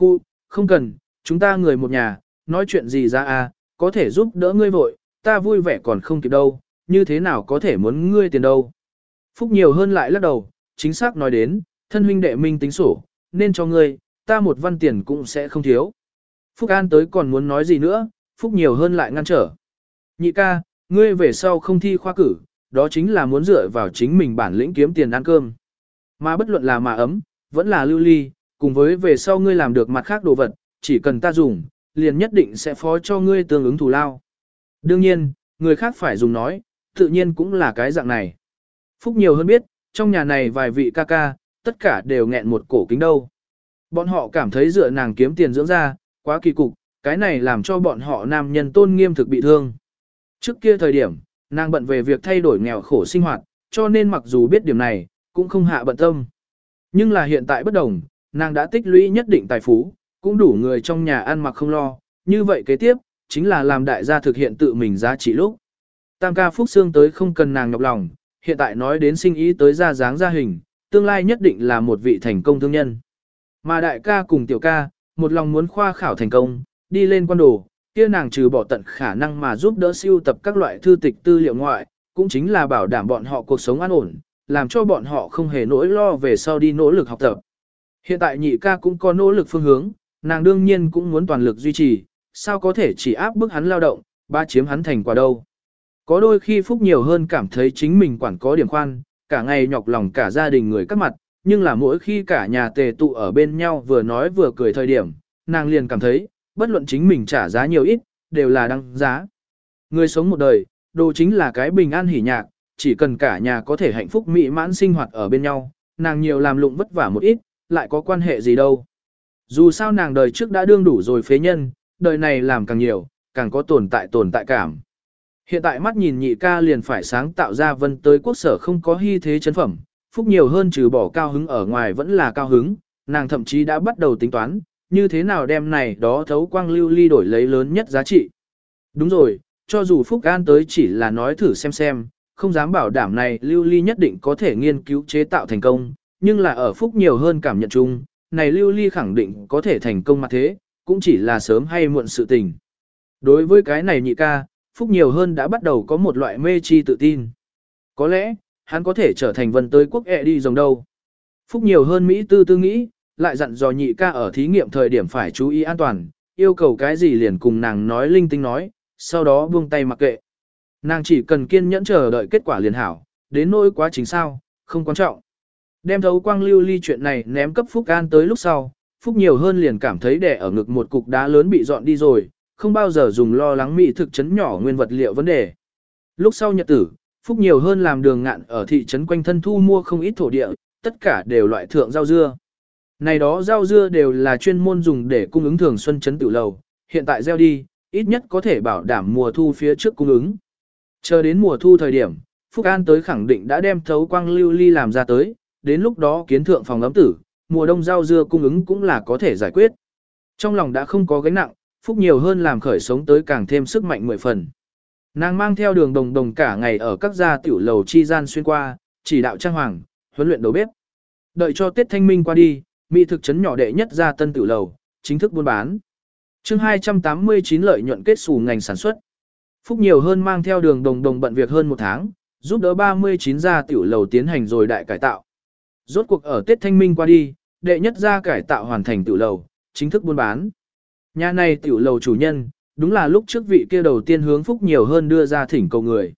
Khu, không cần, chúng ta người một nhà, nói chuyện gì ra à, có thể giúp đỡ ngươi vội, ta vui vẻ còn không kịp đâu, như thế nào có thể muốn ngươi tiền đâu. Phúc nhiều hơn lại lắc đầu, chính xác nói đến, thân huynh đệ minh tính sổ, nên cho ngươi, ta một văn tiền cũng sẽ không thiếu. Phúc An tới còn muốn nói gì nữa, Phúc nhiều hơn lại ngăn trở. Nhị ca, ngươi về sau không thi khoa cử, đó chính là muốn dựa vào chính mình bản lĩnh kiếm tiền ăn cơm. Mà bất luận là mà ấm, vẫn là lưu ly, cùng với về sau ngươi làm được mặt khác đồ vật, chỉ cần ta dùng, liền nhất định sẽ phó cho ngươi tương ứng thù lao. Đương nhiên, người khác phải dùng nói, tự nhiên cũng là cái dạng này. Phúc nhiều hơn biết, trong nhà này vài vị ca ca, tất cả đều nghẹn một cổ kính đâu. Bọn họ cảm thấy dựa nàng kiếm tiền dưỡng ra, quá kỳ cục, cái này làm cho bọn họ nam nhân tôn nghiêm thực bị thương. Trước kia thời điểm, nàng bận về việc thay đổi nghèo khổ sinh hoạt, cho nên mặc dù biết điểm này, cũng không hạ bận tâm. Nhưng là hiện tại bất đồng, nàng đã tích lũy nhất định tài phú, cũng đủ người trong nhà ăn mặc không lo, như vậy kế tiếp, chính là làm đại gia thực hiện tự mình giá trị lúc. Tam ca phúc xương tới không cần nàng nhọc lòng, hiện tại nói đến sinh ý tới ra dáng ra hình, tương lai nhất định là một vị thành công thương nhân. Mà đại ca cùng tiểu ca, một lòng muốn khoa khảo thành công, đi lên quan đồ, kia nàng trừ bỏ tận khả năng mà giúp đỡ siêu tập các loại thư tịch tư liệu ngoại, cũng chính là bảo đảm bọn họ cuộc sống an ổn, làm cho bọn họ không hề nỗi lo về sau đi nỗ lực học tập. Hiện tại nhị ca cũng có nỗ lực phương hướng, nàng đương nhiên cũng muốn toàn lực duy trì, sao có thể chỉ áp bức hắn lao động, ba chiếm hắn thành quả đâu. Có đôi khi Phúc nhiều hơn cảm thấy chính mình quản có điểm khoan, cả ngày nhọc lòng cả gia đình người các mặt, nhưng là mỗi khi cả nhà tề tụ ở bên nhau vừa nói vừa cười thời điểm, nàng liền cảm thấy, bất luận chính mình trả giá nhiều ít, đều là đăng giá. Người sống một đời, đồ chính là cái bình an hỉ nhạc, chỉ cần cả nhà có thể hạnh phúc mỹ mãn sinh hoạt ở bên nhau, nàng nhiều làm lụng vất vả một ít, lại có quan hệ gì đâu. Dù sao nàng đời trước đã đương đủ rồi phế nhân, đời này làm càng nhiều, càng có tồn tại tồn tại cảm. Hiện tại mắt nhìn nhị ca liền phải sáng tạo ra vân tới quốc sở không có hy thế chấn phẩm, phúc nhiều hơn trừ bỏ cao hứng ở ngoài vẫn là cao hứng, nàng thậm chí đã bắt đầu tính toán, như thế nào đem này đó thấu quang lưu ly đổi lấy lớn nhất giá trị. Đúng rồi, cho dù Phúc An tới chỉ là nói thử xem xem, không dám bảo đảm này lưu ly nhất định có thể nghiên cứu chế tạo thành công, nhưng là ở Phúc nhiều hơn cảm nhận chung, này lưu ly khẳng định có thể thành công mà thế, cũng chỉ là sớm hay muộn sự tình. Đối với cái này nhị ca, Phúc nhiều hơn đã bắt đầu có một loại mê chi tự tin. Có lẽ, hắn có thể trở thành vân tới quốc ẹ đi dòng đâu. Phúc nhiều hơn Mỹ tư tư nghĩ, lại dặn dò nhị ca ở thí nghiệm thời điểm phải chú ý an toàn, yêu cầu cái gì liền cùng nàng nói linh tinh nói, sau đó buông tay mặc kệ. Nàng chỉ cần kiên nhẫn chờ đợi kết quả liền hảo, đến nỗi quá trình sao, không quan trọng. Đem thấu quang lưu ly chuyện này ném cấp Phúc An tới lúc sau, Phúc nhiều hơn liền cảm thấy đẻ ở ngực một cục đá lớn bị dọn đi rồi, không bao giờ dùng lo lắng mỹ thực chấn nhỏ nguyên vật liệu vấn đề. Lúc sau nhật tử, Phúc nhiều hơn làm đường ngạn ở thị trấn quanh thân thu mua không ít thổ địa, tất cả đều loại thượng rau dưa. Này đó rau dưa đều là chuyên môn dùng để cung ứng thường xuân chấn tiểu lầu, hiện tại gieo đi, ít nhất có thể bảo đảm mùa thu phía trước cung ứng. Chờ đến mùa thu thời điểm, Phúc An tới khẳng định đã đem thấu quang lưu ly làm ra tới, đến lúc đó kiến thượng phòng ấm tử, mùa đông rau dưa cung ứng cũng là có thể giải quyết. Trong lòng đã không có gánh nặng, Phúc nhiều hơn làm khởi sống tới càng thêm sức mạnh mười phần. Nàng mang theo đường đồng đồng cả ngày ở các gia tiểu lầu chi gian xuyên qua, chỉ đạo trang hoàng, huấn luyện đầu bếp. Đợi cho Tết Thanh Minh qua đi, mỹ thực trấn nhỏ đệ nhất ra tân tiểu lầu, chính thức buôn bán. chương 289 lợi nhuận kết xù ngành sản xuất. Phúc nhiều hơn mang theo đường đồng đồng bận việc hơn một tháng, giúp đỡ 39 gia tiểu lầu tiến hành rồi đại cải tạo. Rốt cuộc ở Tết Thanh Minh qua đi, đệ nhất gia cải tạo hoàn thành tiểu lầu, chính thức buôn bán. Nhà này tiểu lầu chủ nhân, đúng là lúc trước vị kia đầu tiên hướng Phúc nhiều hơn đưa ra thỉnh cầu người.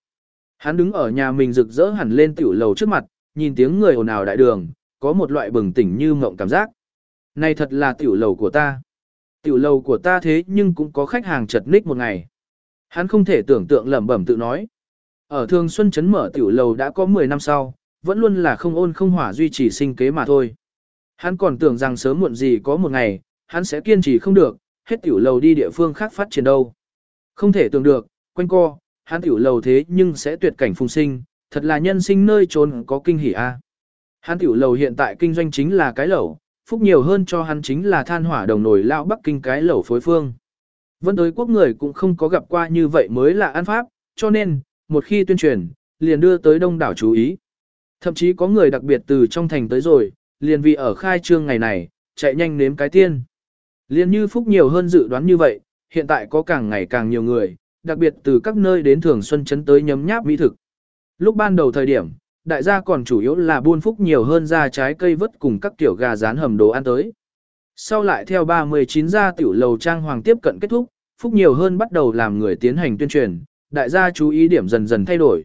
Hắn đứng ở nhà mình rực rỡ hẳn lên tiểu lầu trước mặt, nhìn tiếng người ồn ào đại đường, có một loại bừng tỉnh như mộng cảm giác. Này thật là tiểu lầu của ta. Tiểu lầu của ta thế nhưng cũng có khách hàng chật ních một ngày. Hắn không thể tưởng tượng lẩm bẩm tự nói. Ở Thương Xuân Trấn mở tiểu lầu đã có 10 năm sau, vẫn luôn là không ôn không hỏa duy trì sinh kế mà thôi. Hắn còn tưởng rằng sớm muộn gì có một ngày, hắn sẽ kiên trì không được, hết tiểu lầu đi địa phương khác phát triển đâu. Không thể tưởng được, quanh co, hắn tiểu lầu thế nhưng sẽ tuyệt cảnh phùng sinh, thật là nhân sinh nơi trốn có kinh hỉ a. Hắn tiểu lầu hiện tại kinh doanh chính là cái lẩu, phúc nhiều hơn cho hắn chính là than hỏa đồng nổi lao Bắc Kinh cái lẩu phối phương. Vân tới quốc người cũng không có gặp qua như vậy mới là ăn pháp, cho nên, một khi tuyên truyền, liền đưa tới đông đảo chú ý. Thậm chí có người đặc biệt từ trong thành tới rồi, liền vì ở khai trương ngày này, chạy nhanh nếm cái tiên. Liên như Phúc nhiều hơn dự đoán như vậy, hiện tại có càng ngày càng nhiều người, đặc biệt từ các nơi đến Thường Xuân chấn tới nhấm nháp mỹ thực. Lúc ban đầu thời điểm, đại gia còn chủ yếu là buôn Phúc nhiều hơn ra trái cây vất cùng các tiểu gà rán hầm đồ ăn tới. Sau lại theo 39 gia tiểu lầu trang hoàng tiếp cận kết thúc, Phúc nhiều hơn bắt đầu làm người tiến hành tuyên truyền, đại gia chú ý điểm dần dần thay đổi.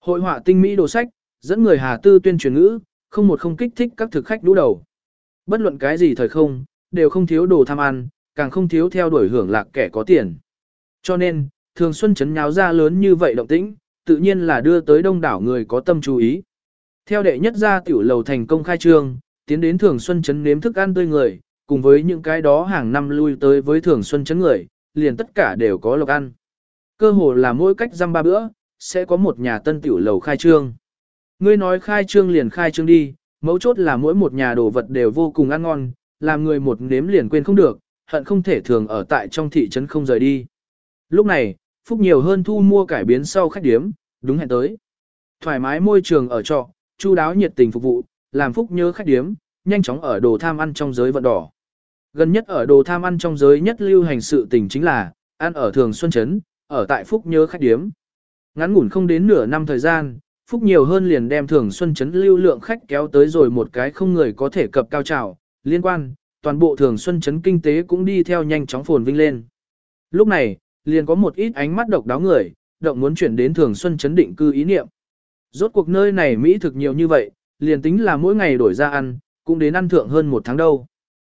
Hội họa tinh mỹ đồ sách, dẫn người Hà Tư tuyên truyền ngữ, không một không kích thích các thực khách đũ đầu. Bất luận cái gì thời không, đều không thiếu đồ tham ăn, càng không thiếu theo đuổi hưởng lạc kẻ có tiền. Cho nên, thường xuân chấn nháo ra lớn như vậy động tĩnh, tự nhiên là đưa tới đông đảo người có tâm chú ý. Theo đệ nhất gia tiểu lầu thành công khai trương, tiến đến thường xuân chấn nếm thức ăn tươi người, cùng với những cái đó hàng năm lui tới với thường xuân chấn người, liền tất cả đều có lộc ăn. Cơ hồ là mỗi cách răm ba bữa, sẽ có một nhà tân tiểu lầu khai trương. Ngươi nói khai trương liền khai trương đi, mấu chốt là mỗi một nhà đồ vật đều vô cùng ăn ngon, làm người một nếm liền quên không được, hận không thể thường ở tại trong thị trấn không rời đi. Lúc này, Phúc nhiều hơn thu mua cải biến sau khách điếm, đúng hẹn tới. Thoải mái môi trường ở trọ, chu đáo nhiệt tình phục vụ, làm Phúc nhớ khách điếm, nhanh chóng ở đồ tham ăn trong giới vận đỏ. Gần nhất ở đồ tham ăn trong giới nhất lưu hành sự tình chính là, ăn ở thường xuân trấn, ở tại Phúc nhớ khách điếm. Ngắn ngủn không đến nửa năm thời gian, Phúc nhiều hơn liền đem thường xuân chấn lưu lượng khách kéo tới rồi một cái không người có thể cập cao trào, liên quan, toàn bộ thường xuân chấn kinh tế cũng đi theo nhanh chóng phồn vinh lên. Lúc này, liền có một ít ánh mắt độc đáo người, động muốn chuyển đến thường xuân chấn định cư ý niệm. Rốt cuộc nơi này Mỹ thực nhiều như vậy, liền tính là mỗi ngày đổi ra ăn, cũng đến ăn thượng hơn một tháng đâu.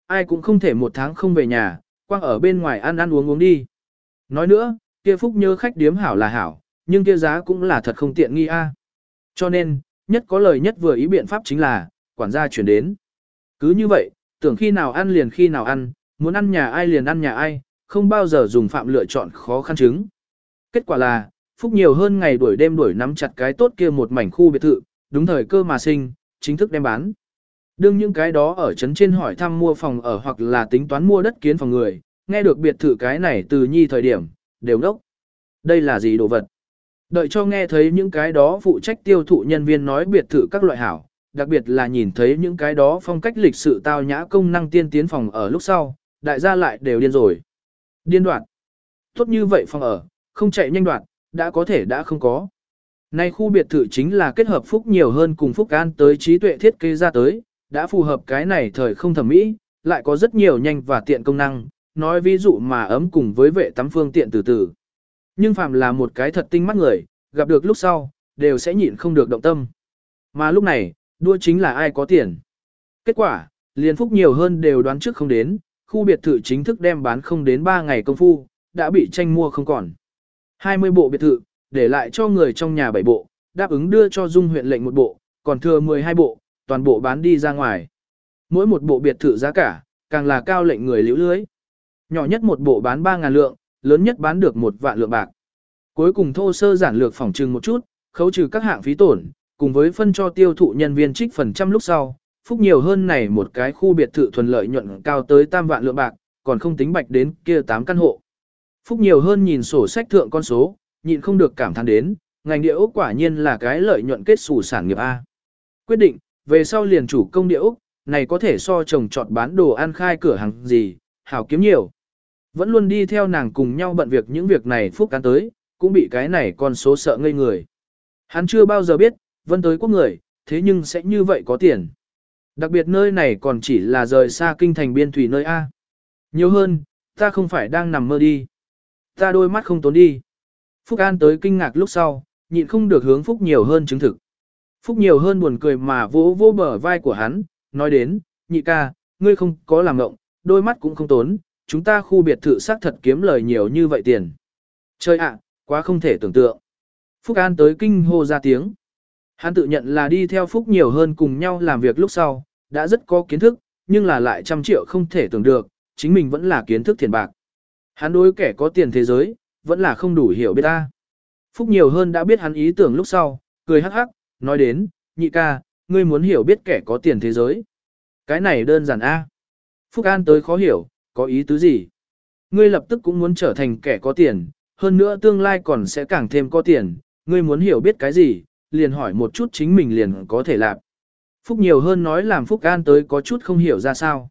Ai cũng không thể một tháng không về nhà, quang ở bên ngoài ăn ăn uống uống đi. Nói nữa, kia phúc nhớ khách điếm hảo là hảo, nhưng kia giá cũng là thật không tiện nghi a. Cho nên, nhất có lời nhất vừa ý biện pháp chính là, quản gia chuyển đến. Cứ như vậy, tưởng khi nào ăn liền khi nào ăn, muốn ăn nhà ai liền ăn nhà ai, không bao giờ dùng phạm lựa chọn khó khăn chứng. Kết quả là, Phúc nhiều hơn ngày đuổi đêm đuổi nắm chặt cái tốt kia một mảnh khu biệt thự, đúng thời cơ mà sinh, chính thức đem bán. Đương những cái đó ở trấn trên hỏi thăm mua phòng ở hoặc là tính toán mua đất kiến phòng người, nghe được biệt thự cái này từ nhi thời điểm, đều đốc. Đây là gì đồ vật? Đợi cho nghe thấy những cái đó phụ trách tiêu thụ nhân viên nói biệt thự các loại hảo, đặc biệt là nhìn thấy những cái đó phong cách lịch sự tao nhã công năng tiên tiến phòng ở lúc sau, đại gia lại đều điên rồi. Điên đoạn. Tốt như vậy phòng ở, không chạy nhanh đoạn, đã có thể đã không có. Nay khu biệt thự chính là kết hợp phúc nhiều hơn cùng phúc an tới trí tuệ thiết kế ra tới, đã phù hợp cái này thời không thẩm mỹ, lại có rất nhiều nhanh và tiện công năng, nói ví dụ mà ấm cùng với vệ tắm phương tiện từ từ. Nhưng phàm là một cái thật tinh mắt người, gặp được lúc sau, đều sẽ nhịn không được động tâm. Mà lúc này, đua chính là ai có tiền. Kết quả, liền phúc nhiều hơn đều đoán trước không đến, khu biệt thự chính thức đem bán không đến 3 ngày công phu, đã bị tranh mua không còn. 20 bộ biệt thự, để lại cho người trong nhà 7 bộ, đáp ứng đưa cho Dung huyện lệnh một bộ, còn thừa 12 bộ, toàn bộ bán đi ra ngoài. Mỗi một bộ biệt thự giá cả, càng là cao lệnh người liễu lưới. Nhỏ nhất một bộ bán 3.000 lượng, lớn nhất bán được một vạn lượng bạc. Cuối cùng thô sơ giản lược phòng trừng một chút, khấu trừ các hạng phí tổn, cùng với phân cho tiêu thụ nhân viên trích phần trăm lúc sau, phúc nhiều hơn này một cái khu biệt thự thuần lợi nhuận cao tới tam vạn lượng bạc, còn không tính bạch đến kia 8 căn hộ. Phúc nhiều hơn nhìn sổ sách thượng con số, nhịn không được cảm thán đến, ngành địa ốc quả nhiên là cái lợi nhuận kết sủ sản nghiệp A. Quyết định, về sau liền chủ công địa ốc, này có thể so trồng trọt bán đồ ăn khai cửa hàng gì, hảo kiếm nhiều. Vẫn luôn đi theo nàng cùng nhau bận việc những việc này phúc cán tới, cũng bị cái này con số sợ ngây người. Hắn chưa bao giờ biết, vân tới quốc người, thế nhưng sẽ như vậy có tiền. Đặc biệt nơi này còn chỉ là rời xa kinh thành biên thủy nơi A. Nhiều hơn, ta không phải đang nằm mơ đi. Ta đôi mắt không tốn đi. Phúc An tới kinh ngạc lúc sau, nhịn không được hướng Phúc nhiều hơn chứng thực. Phúc nhiều hơn buồn cười mà vỗ vỗ bờ vai của hắn, nói đến, nhị ca, ngươi không có làm ngộng, đôi mắt cũng không tốn, chúng ta khu biệt thự xác thật kiếm lời nhiều như vậy tiền. Chơi ạ, quá không thể tưởng tượng. Phúc An tới kinh hô ra tiếng. Hắn tự nhận là đi theo Phúc nhiều hơn cùng nhau làm việc lúc sau, đã rất có kiến thức, nhưng là lại trăm triệu không thể tưởng được, chính mình vẫn là kiến thức thiền bạc. Hắn đối kẻ có tiền thế giới, vẫn là không đủ hiểu biết ta. Phúc nhiều hơn đã biết hắn ý tưởng lúc sau, cười hắc hắc, nói đến, nhị ca, ngươi muốn hiểu biết kẻ có tiền thế giới. Cái này đơn giản a. Phúc An tới khó hiểu, có ý tứ gì? Ngươi lập tức cũng muốn trở thành kẻ có tiền, hơn nữa tương lai còn sẽ càng thêm có tiền, ngươi muốn hiểu biết cái gì, liền hỏi một chút chính mình liền có thể làm. Phúc nhiều hơn nói làm Phúc An tới có chút không hiểu ra sao.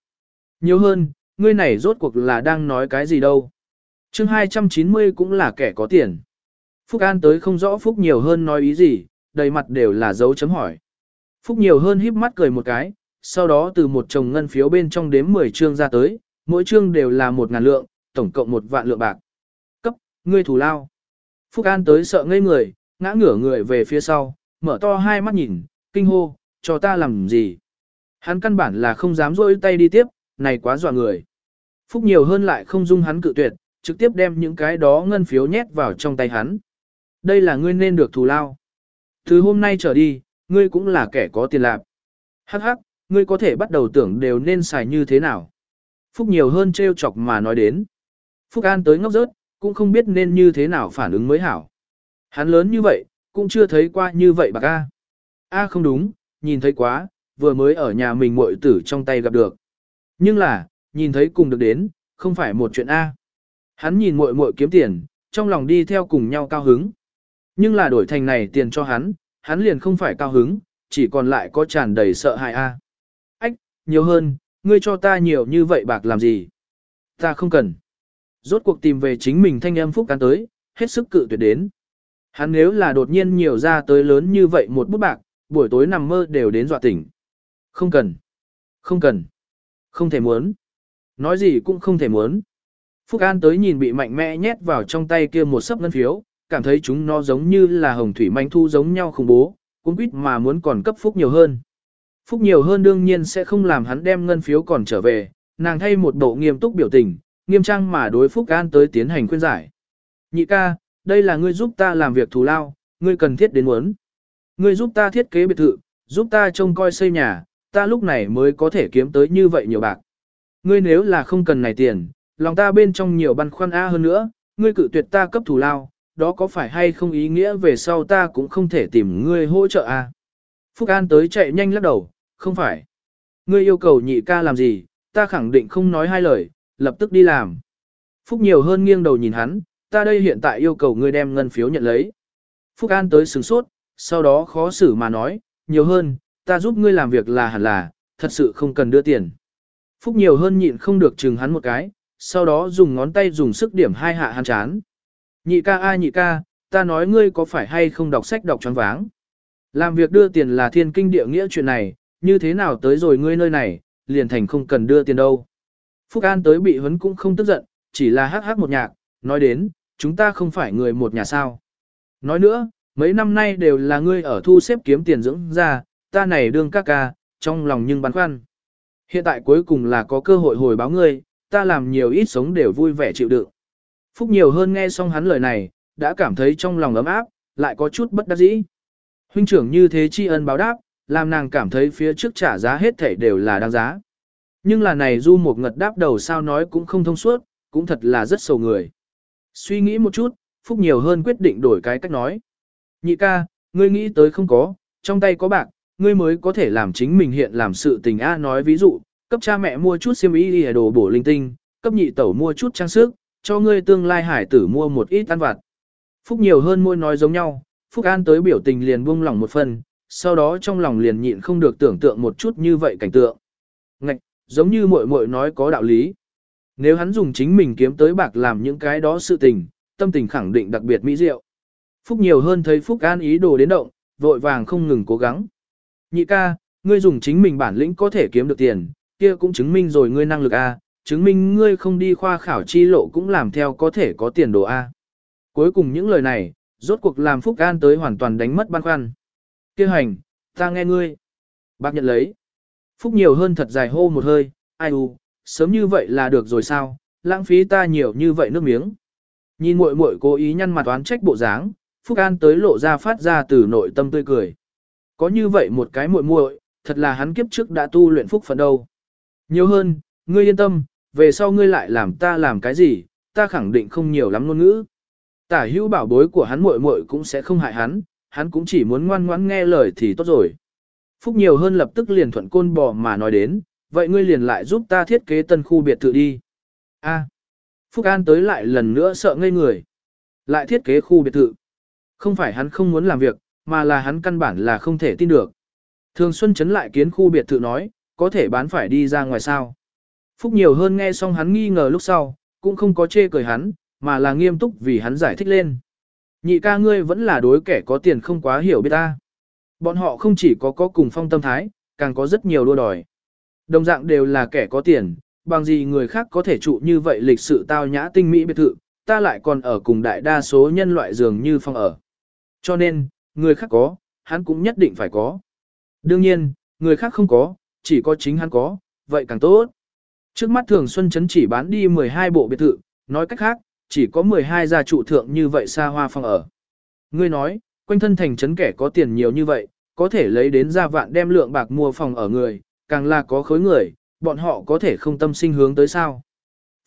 Nhiều hơn, ngươi này rốt cuộc là đang nói cái gì đâu. chương 290 cũng là kẻ có tiền. Phúc An tới không rõ Phúc nhiều hơn nói ý gì, đầy mặt đều là dấu chấm hỏi. Phúc nhiều hơn híp mắt cười một cái, sau đó từ một chồng ngân phiếu bên trong đếm 10 chương ra tới, mỗi chương đều là một ngàn lượng, tổng cộng một vạn lượng bạc. Cấp, ngươi thủ lao. Phúc An tới sợ ngây người, ngã ngửa người về phía sau, mở to hai mắt nhìn, kinh hô, cho ta làm gì. Hắn căn bản là không dám rôi tay đi tiếp, này quá dọa người. Phúc nhiều hơn lại không dung hắn cự tuyệt, trực tiếp đem những cái đó ngân phiếu nhét vào trong tay hắn. Đây là ngươi nên được thù lao. Từ hôm nay trở đi, ngươi cũng là kẻ có tiền lạc. Hắc hắc, ngươi có thể bắt đầu tưởng đều nên xài như thế nào. Phúc nhiều hơn trêu chọc mà nói đến. Phúc An tới ngốc rớt, cũng không biết nên như thế nào phản ứng mới hảo. Hắn lớn như vậy, cũng chưa thấy qua như vậy bạc A. A không đúng, nhìn thấy quá, vừa mới ở nhà mình muội tử trong tay gặp được. Nhưng là, nhìn thấy cùng được đến, không phải một chuyện A. Hắn nhìn muội muội kiếm tiền, trong lòng đi theo cùng nhau cao hứng. Nhưng là đổi thành này tiền cho hắn, hắn liền không phải cao hứng, chỉ còn lại có tràn đầy sợ hãi A. Ách, nhiều hơn, ngươi cho ta nhiều như vậy bạc làm gì? Ta không cần. Rốt cuộc tìm về chính mình thanh âm phúc cán tới, hết sức cự tuyệt đến. Hắn nếu là đột nhiên nhiều ra tới lớn như vậy một bút bạc, buổi tối nằm mơ đều đến dọa tỉnh. Không cần. Không cần. Không thể muốn. Nói gì cũng không thể muốn. Phúc An tới nhìn bị mạnh mẽ nhét vào trong tay kia một sấp ngân phiếu, cảm thấy chúng nó giống như là hồng thủy manh thu giống nhau khủng bố, cũng quýt mà muốn còn cấp Phúc nhiều hơn. Phúc nhiều hơn đương nhiên sẽ không làm hắn đem ngân phiếu còn trở về, nàng thay một bộ nghiêm túc biểu tình, nghiêm trang mà đối Phúc An tới tiến hành khuyên giải. Nhị ca, đây là ngươi giúp ta làm việc thù lao, ngươi cần thiết đến muốn. Ngươi giúp ta thiết kế biệt thự, giúp ta trông coi xây nhà, ta lúc này mới có thể kiếm tới như vậy nhiều bạc. Ngươi nếu là không cần này tiền, lòng ta bên trong nhiều băn khoăn A hơn nữa, ngươi cự tuyệt ta cấp thù lao, đó có phải hay không ý nghĩa về sau ta cũng không thể tìm ngươi hỗ trợ A. Phúc An tới chạy nhanh lắc đầu, không phải. Ngươi yêu cầu nhị ca làm gì, ta khẳng định không nói hai lời, lập tức đi làm. Phúc nhiều hơn nghiêng đầu nhìn hắn, ta đây hiện tại yêu cầu ngươi đem ngân phiếu nhận lấy. Phúc An tới sừng sốt, sau đó khó xử mà nói, nhiều hơn, ta giúp ngươi làm việc là hẳn là, thật sự không cần đưa tiền. Phúc nhiều hơn nhịn không được chừng hắn một cái, sau đó dùng ngón tay dùng sức điểm hai hạ hắn chán. Nhị ca ai nhị ca, ta nói ngươi có phải hay không đọc sách đọc choáng váng. Làm việc đưa tiền là thiên kinh địa nghĩa chuyện này, như thế nào tới rồi ngươi nơi này, liền thành không cần đưa tiền đâu. Phúc An tới bị huấn cũng không tức giận, chỉ là hát hát một nhạc, nói đến, chúng ta không phải người một nhà sao. Nói nữa, mấy năm nay đều là ngươi ở thu xếp kiếm tiền dưỡng ra, ta này đương ca ca, trong lòng nhưng băn khoăn. Hiện tại cuối cùng là có cơ hội hồi báo ngươi, ta làm nhiều ít sống đều vui vẻ chịu đựng. Phúc nhiều hơn nghe xong hắn lời này, đã cảm thấy trong lòng ấm áp, lại có chút bất đắc dĩ. Huynh trưởng như thế tri ân báo đáp, làm nàng cảm thấy phía trước trả giá hết thảy đều là đáng giá. Nhưng là này du một ngật đáp đầu sao nói cũng không thông suốt, cũng thật là rất sầu người. Suy nghĩ một chút, Phúc nhiều hơn quyết định đổi cái cách nói. Nhị ca, ngươi nghĩ tới không có, trong tay có bạc, ngươi mới có thể làm chính mình hiện làm sự tình A nói ví dụ, cấp cha mẹ mua chút xiêm y đi đồ bổ linh tinh, cấp nhị tẩu mua chút trang sức, cho ngươi tương lai hải tử mua một ít ăn vặt. Phúc nhiều hơn môi nói giống nhau, Phúc An tới biểu tình liền buông lỏng một phần, sau đó trong lòng liền nhịn không được tưởng tượng một chút như vậy cảnh tượng. Ngạch, giống như muội muội nói có đạo lý. Nếu hắn dùng chính mình kiếm tới bạc làm những cái đó sự tình, tâm tình khẳng định đặc biệt mỹ diệu. Phúc nhiều hơn thấy Phúc An ý đồ đến động, vội vàng không ngừng cố gắng. Nhị ca, ngươi dùng chính mình bản lĩnh có thể kiếm được tiền, kia cũng chứng minh rồi ngươi năng lực A, chứng minh ngươi không đi khoa khảo chi lộ cũng làm theo có thể có tiền đồ A. Cuối cùng những lời này, rốt cuộc làm Phúc An tới hoàn toàn đánh mất băn khoăn. Kia hành, ta nghe ngươi. Bác nhận lấy. Phúc nhiều hơn thật dài hô một hơi, ai u, sớm như vậy là được rồi sao, lãng phí ta nhiều như vậy nước miếng. Nhìn muội muội cố ý nhăn mặt oán trách bộ dáng, Phúc An tới lộ ra phát ra từ nội tâm tươi cười. Có như vậy một cái muội muội, thật là hắn kiếp trước đã tu luyện phúc phận đâu. Nhiều hơn, ngươi yên tâm, về sau ngươi lại làm ta làm cái gì, ta khẳng định không nhiều lắm ngôn ngữ. Tả hữu bảo bối của hắn muội muội cũng sẽ không hại hắn, hắn cũng chỉ muốn ngoan ngoãn nghe lời thì tốt rồi. Phúc nhiều hơn lập tức liền thuận côn bò mà nói đến, vậy ngươi liền lại giúp ta thiết kế tân khu biệt thự đi. A. À. Phúc An tới lại lần nữa sợ ngây người. Lại thiết kế khu biệt thự. Không phải hắn không muốn làm việc, mà là hắn căn bản là không thể tin được. Thường Xuân chấn lại kiến khu biệt thự nói, có thể bán phải đi ra ngoài sao. Phúc nhiều hơn nghe xong hắn nghi ngờ lúc sau, cũng không có chê cười hắn, mà là nghiêm túc vì hắn giải thích lên. Nhị ca ngươi vẫn là đối kẻ có tiền không quá hiểu biết ta. Bọn họ không chỉ có có cùng phong tâm thái, càng có rất nhiều đua đòi. Đồng dạng đều là kẻ có tiền, bằng gì người khác có thể trụ như vậy lịch sự tao nhã tinh mỹ biệt thự, ta lại còn ở cùng đại đa số nhân loại dường như phong ở. Cho nên, người khác có, hắn cũng nhất định phải có. Đương nhiên, người khác không có, chỉ có chính hắn có, vậy càng tốt. Trước mắt thường Xuân Trấn chỉ bán đi 12 bộ biệt thự, nói cách khác, chỉ có 12 gia trụ thượng như vậy xa hoa phong ở. Ngươi nói, quanh thân thành trấn kẻ có tiền nhiều như vậy, có thể lấy đến gia vạn đem lượng bạc mua phòng ở người, càng là có khối người, bọn họ có thể không tâm sinh hướng tới sao.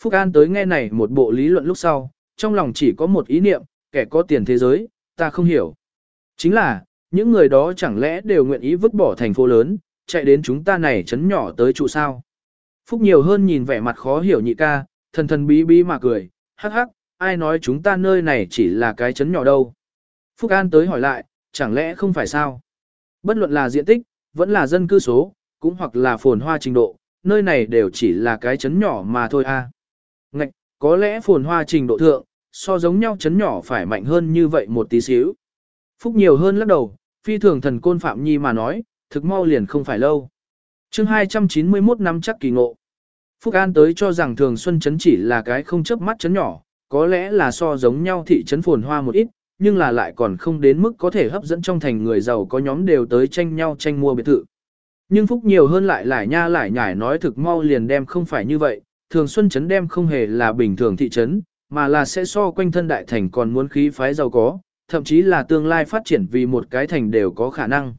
Phúc An tới nghe này một bộ lý luận lúc sau, trong lòng chỉ có một ý niệm, kẻ có tiền thế giới, ta không hiểu. Chính là, những người đó chẳng lẽ đều nguyện ý vứt bỏ thành phố lớn, chạy đến chúng ta này chấn nhỏ tới trụ sao. Phúc nhiều hơn nhìn vẻ mặt khó hiểu nhị ca, thần thần bí bí mà cười, hắc hắc, ai nói chúng ta nơi này chỉ là cái chấn nhỏ đâu. Phúc An tới hỏi lại, chẳng lẽ không phải sao? Bất luận là diện tích, vẫn là dân cư số, cũng hoặc là phồn hoa trình độ, nơi này đều chỉ là cái chấn nhỏ mà thôi a. À. Ngạch, có lẽ phồn hoa trình độ thượng, so giống nhau chấn nhỏ phải mạnh hơn như vậy một tí xíu. Phúc nhiều hơn lắc đầu, phi thường thần côn Phạm Nhi mà nói, thực mau liền không phải lâu. chương 291 năm chắc kỳ ngộ. Phúc An tới cho rằng thường xuân chấn chỉ là cái không chấp mắt chấn nhỏ, có lẽ là so giống nhau thị trấn phồn hoa một ít, nhưng là lại còn không đến mức có thể hấp dẫn trong thành người giàu có nhóm đều tới tranh nhau tranh mua biệt thự. Nhưng Phúc nhiều hơn lại lại nha lại nhải nói thực mau liền đem không phải như vậy, thường xuân trấn đem không hề là bình thường thị trấn, mà là sẽ so quanh thân đại thành còn muốn khí phái giàu có, thậm chí là tương lai phát triển vì một cái thành đều có khả năng.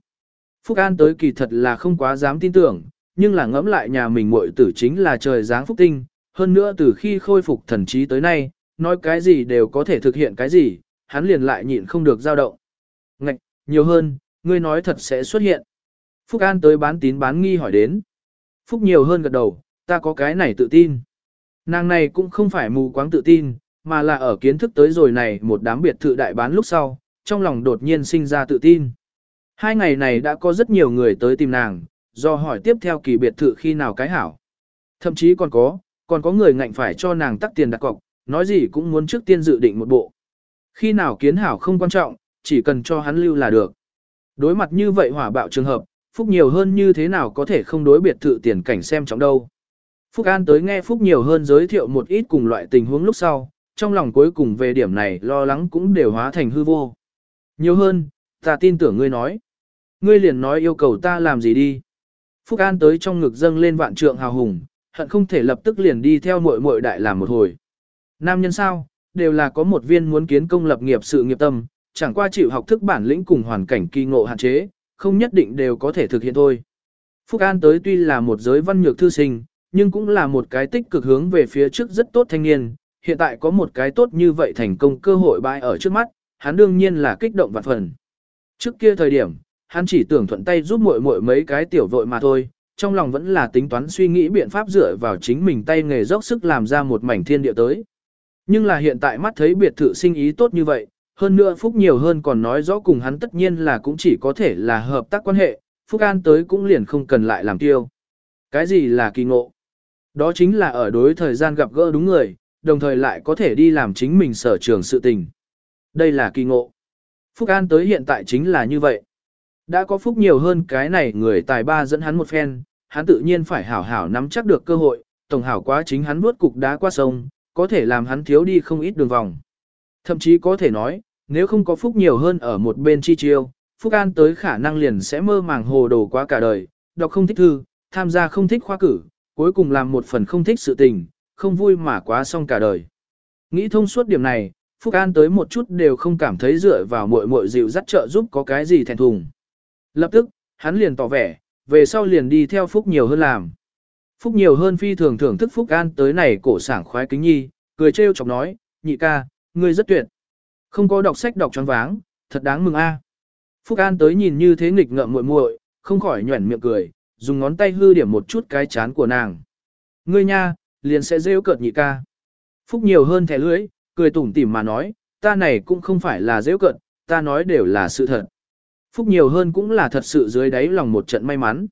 Phúc An tới kỳ thật là không quá dám tin tưởng, nhưng là ngẫm lại nhà mình muội tử chính là trời dáng phúc tinh, hơn nữa từ khi khôi phục thần trí tới nay, nói cái gì đều có thể thực hiện cái gì, hắn liền lại nhịn không được dao động. Ngạch, nhiều hơn, ngươi nói thật sẽ xuất hiện. Phúc An tới bán tín bán nghi hỏi đến. Phúc nhiều hơn gật đầu, ta có cái này tự tin. Nàng này cũng không phải mù quáng tự tin, mà là ở kiến thức tới rồi này một đám biệt thự đại bán lúc sau, trong lòng đột nhiên sinh ra tự tin. Hai ngày này đã có rất nhiều người tới tìm nàng, do hỏi tiếp theo kỳ biệt thự khi nào cái hảo. Thậm chí còn có, còn có người ngạnh phải cho nàng tắt tiền đặt cọc, nói gì cũng muốn trước tiên dự định một bộ. Khi nào kiến hảo không quan trọng, chỉ cần cho hắn lưu là được. Đối mặt như vậy hỏa bạo trường hợp, Phúc nhiều hơn như thế nào có thể không đối biệt thự tiền cảnh xem trọng đâu. Phúc An tới nghe Phúc nhiều hơn giới thiệu một ít cùng loại tình huống lúc sau, trong lòng cuối cùng về điểm này lo lắng cũng đều hóa thành hư vô. Nhiều hơn, ta tin tưởng ngươi nói. Ngươi liền nói yêu cầu ta làm gì đi. Phúc An tới trong ngực dâng lên vạn trượng hào hùng, hận không thể lập tức liền đi theo muội muội đại làm một hồi. Nam nhân sao, đều là có một viên muốn kiến công lập nghiệp sự nghiệp tâm, chẳng qua chịu học thức bản lĩnh cùng hoàn cảnh kỳ ngộ hạn chế, không nhất định đều có thể thực hiện thôi. Phúc An tới tuy là một giới văn nhược thư sinh, nhưng cũng là một cái tích cực hướng về phía trước rất tốt thanh niên, hiện tại có một cái tốt như vậy thành công cơ hội bãi ở trước mắt, hắn đương nhiên là kích động vạn phần. Trước kia thời điểm, hắn chỉ tưởng thuận tay giúp muội muội mấy cái tiểu vội mà thôi, trong lòng vẫn là tính toán suy nghĩ biện pháp dựa vào chính mình tay nghề dốc sức làm ra một mảnh thiên địa tới. Nhưng là hiện tại mắt thấy biệt thự sinh ý tốt như vậy, hơn nữa Phúc nhiều hơn còn nói rõ cùng hắn tất nhiên là cũng chỉ có thể là hợp tác quan hệ, Phúc An tới cũng liền không cần lại làm tiêu. Cái gì là kỳ ngộ? Đó chính là ở đối thời gian gặp gỡ đúng người, đồng thời lại có thể đi làm chính mình sở trường sự tình. Đây là kỳ ngộ. Phúc An tới hiện tại chính là như vậy. Đã có phúc nhiều hơn cái này người tài ba dẫn hắn một phen, hắn tự nhiên phải hảo hảo nắm chắc được cơ hội, tổng hảo quá chính hắn bước cục đá qua sông, có thể làm hắn thiếu đi không ít đường vòng. Thậm chí có thể nói, nếu không có phúc nhiều hơn ở một bên chi chiêu, phúc an tới khả năng liền sẽ mơ màng hồ đồ quá cả đời, đọc không thích thư, tham gia không thích khoa cử, cuối cùng làm một phần không thích sự tình, không vui mà quá xong cả đời. Nghĩ thông suốt điểm này, Phúc An tới một chút đều không cảm thấy dựa vào muội muội dịu dắt trợ giúp có cái gì thèn thùng. Lập tức, hắn liền tỏ vẻ, về sau liền đi theo Phúc nhiều hơn làm. Phúc nhiều hơn phi thường thưởng thức Phúc An tới này cổ sảng khoái kính nhi, cười trêu chọc nói, nhị ca, ngươi rất tuyệt. Không có đọc sách đọc choáng váng, thật đáng mừng a. Phúc An tới nhìn như thế nghịch ngợm muội muội, không khỏi nhuẩn miệng cười, dùng ngón tay hư điểm một chút cái chán của nàng. Ngươi nha, liền sẽ rêu cợt nhị ca. Phúc nhiều hơn thẻ lưới, cười tủm tỉm mà nói, ta này cũng không phải là rêu cợt, ta nói đều là sự thật. Phúc nhiều hơn cũng là thật sự dưới đáy lòng một trận may mắn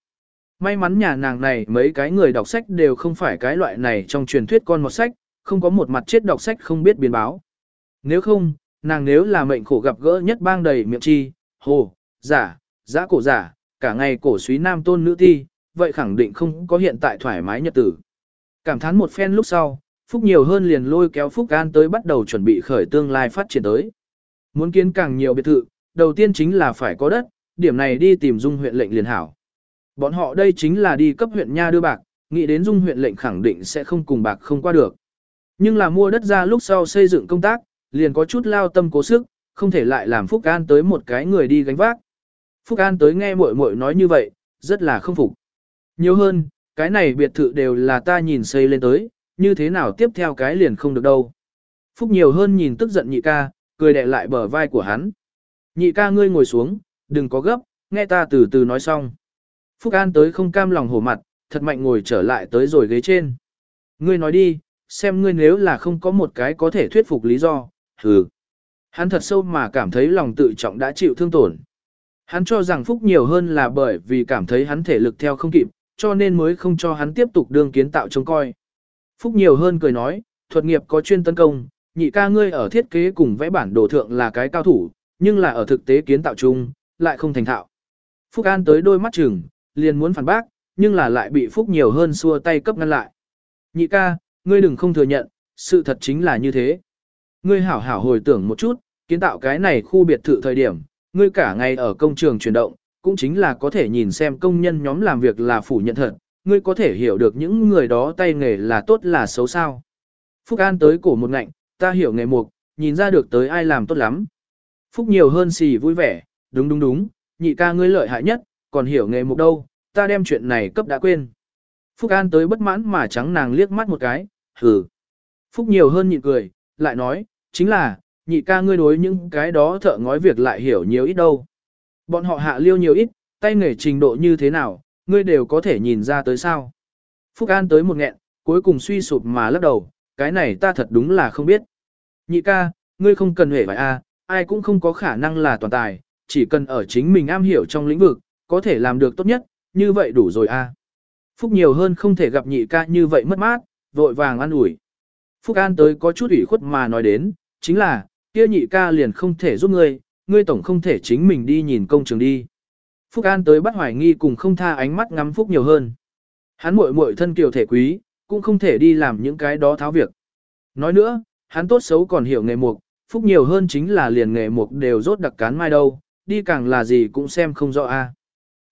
may mắn nhà nàng này mấy cái người đọc sách đều không phải cái loại này trong truyền thuyết con một sách, không có một mặt chết đọc sách không biết biến báo. Nếu không, nàng nếu là mệnh khổ gặp gỡ nhất bang đầy miệng chi, hồ, giả, giã cổ giả, cả ngày cổ suý nam tôn nữ thi, vậy khẳng định không có hiện tại thoải mái nhật tử. Cảm thán một phen lúc sau, Phúc nhiều hơn liền lôi kéo Phúc An tới bắt đầu chuẩn bị khởi tương lai phát triển tới. Muốn kiến càng nhiều biệt thự, đầu tiên chính là phải có đất, điểm này đi tìm dung huyện lệnh liền hảo. Bọn họ đây chính là đi cấp huyện nha đưa bạc, nghĩ đến dung huyện lệnh khẳng định sẽ không cùng bạc không qua được. Nhưng là mua đất ra lúc sau xây dựng công tác, liền có chút lao tâm cố sức, không thể lại làm Phúc An tới một cái người đi gánh vác. Phúc An tới nghe muội muội nói như vậy, rất là không phục. Nhiều hơn, cái này biệt thự đều là ta nhìn xây lên tới, như thế nào tiếp theo cái liền không được đâu. Phúc nhiều hơn nhìn tức giận nhị ca, cười đè lại bờ vai của hắn. Nhị ca ngươi ngồi xuống, đừng có gấp, nghe ta từ từ nói xong. Phúc An tới không cam lòng hổ mặt, thật mạnh ngồi trở lại tới rồi ghế trên. Ngươi nói đi, xem ngươi nếu là không có một cái có thể thuyết phục lý do, hừ. Hắn thật sâu mà cảm thấy lòng tự trọng đã chịu thương tổn. Hắn cho rằng Phúc nhiều hơn là bởi vì cảm thấy hắn thể lực theo không kịp, cho nên mới không cho hắn tiếp tục đương kiến tạo trông coi. Phúc nhiều hơn cười nói, thuật nghiệp có chuyên tấn công, nhị ca ngươi ở thiết kế cùng vẽ bản đồ thượng là cái cao thủ, nhưng là ở thực tế kiến tạo chung, lại không thành thạo. Phúc An tới đôi mắt chừng, liền muốn phản bác, nhưng là lại bị Phúc nhiều hơn xua tay cấp ngăn lại. Nhị ca, ngươi đừng không thừa nhận, sự thật chính là như thế. Ngươi hảo hảo hồi tưởng một chút, kiến tạo cái này khu biệt thự thời điểm, ngươi cả ngày ở công trường chuyển động, cũng chính là có thể nhìn xem công nhân nhóm làm việc là phủ nhận thật, ngươi có thể hiểu được những người đó tay nghề là tốt là xấu sao. Phúc An tới cổ một ngạnh, ta hiểu nghề mục, nhìn ra được tới ai làm tốt lắm. Phúc nhiều hơn xì vui vẻ, đúng đúng đúng, nhị ca ngươi lợi hại nhất, còn hiểu nghề mục đâu, ta đem chuyện này cấp đã quên. Phúc An tới bất mãn mà trắng nàng liếc mắt một cái, hừ. Phúc nhiều hơn nhịn cười, lại nói, chính là, nhị ca ngươi đối những cái đó thợ ngói việc lại hiểu nhiều ít đâu. Bọn họ hạ liêu nhiều ít, tay nghề trình độ như thế nào, ngươi đều có thể nhìn ra tới sao. Phúc An tới một nghẹn, cuối cùng suy sụp mà lắc đầu, cái này ta thật đúng là không biết. Nhị ca, ngươi không cần hề phải a, à, ai cũng không có khả năng là toàn tài, chỉ cần ở chính mình am hiểu trong lĩnh vực, có thể làm được tốt nhất, như vậy đủ rồi a. Phúc nhiều hơn không thể gặp nhị ca như vậy mất mát, vội vàng ăn ủi. Phúc An tới có chút ủy khuất mà nói đến, chính là, kia nhị ca liền không thể giúp ngươi, ngươi tổng không thể chính mình đi nhìn công trường đi. Phúc An tới bắt hoài nghi cùng không tha ánh mắt ngắm Phúc nhiều hơn. Hắn muội muội thân kiều thể quý, cũng không thể đi làm những cái đó tháo việc. Nói nữa, hắn tốt xấu còn hiểu nghề mục, Phúc nhiều hơn chính là liền nghề mục đều rốt đặc cán mai đâu, đi càng là gì cũng xem không rõ a.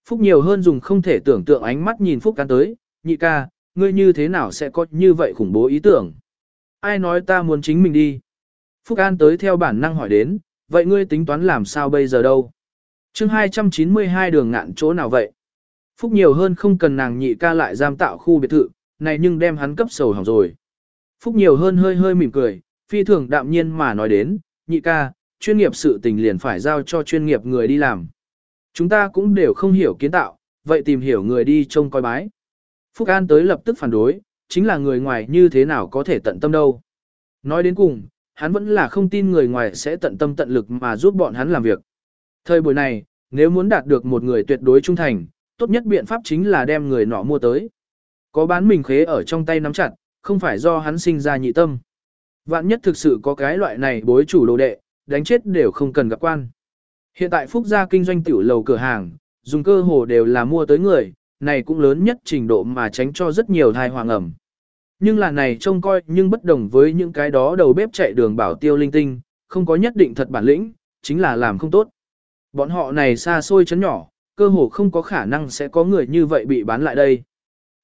Phúc nhiều hơn dùng không thể tưởng tượng ánh mắt nhìn Phúc An tới, nhị ca, ngươi như thế nào sẽ có như vậy khủng bố ý tưởng. Ai nói ta muốn chính mình đi. Phúc An tới theo bản năng hỏi đến, vậy ngươi tính toán làm sao bây giờ đâu? chương 292 đường ngạn chỗ nào vậy? Phúc nhiều hơn không cần nàng nhị ca lại giam tạo khu biệt thự, này nhưng đem hắn cấp sầu hỏng rồi. Phúc nhiều hơn hơi hơi mỉm cười, phi thường đạm nhiên mà nói đến, nhị ca, chuyên nghiệp sự tình liền phải giao cho chuyên nghiệp người đi làm. Chúng ta cũng đều không hiểu kiến tạo, vậy tìm hiểu người đi trông coi bái. Phúc An tới lập tức phản đối, chính là người ngoài như thế nào có thể tận tâm đâu. Nói đến cùng, hắn vẫn là không tin người ngoài sẽ tận tâm tận lực mà giúp bọn hắn làm việc. Thời buổi này, nếu muốn đạt được một người tuyệt đối trung thành, tốt nhất biện pháp chính là đem người nọ mua tới. Có bán mình khế ở trong tay nắm chặt, không phải do hắn sinh ra nhị tâm. Vạn nhất thực sự có cái loại này bối chủ đồ đệ, đánh chết đều không cần gặp quan. Hiện tại Phúc gia kinh doanh tiểu lầu cửa hàng, dùng cơ hồ đều là mua tới người, này cũng lớn nhất trình độ mà tránh cho rất nhiều thai hoàng ẩm. Nhưng là này trông coi nhưng bất đồng với những cái đó đầu bếp chạy đường bảo tiêu linh tinh, không có nhất định thật bản lĩnh, chính là làm không tốt. Bọn họ này xa xôi chấn nhỏ, cơ hồ không có khả năng sẽ có người như vậy bị bán lại đây.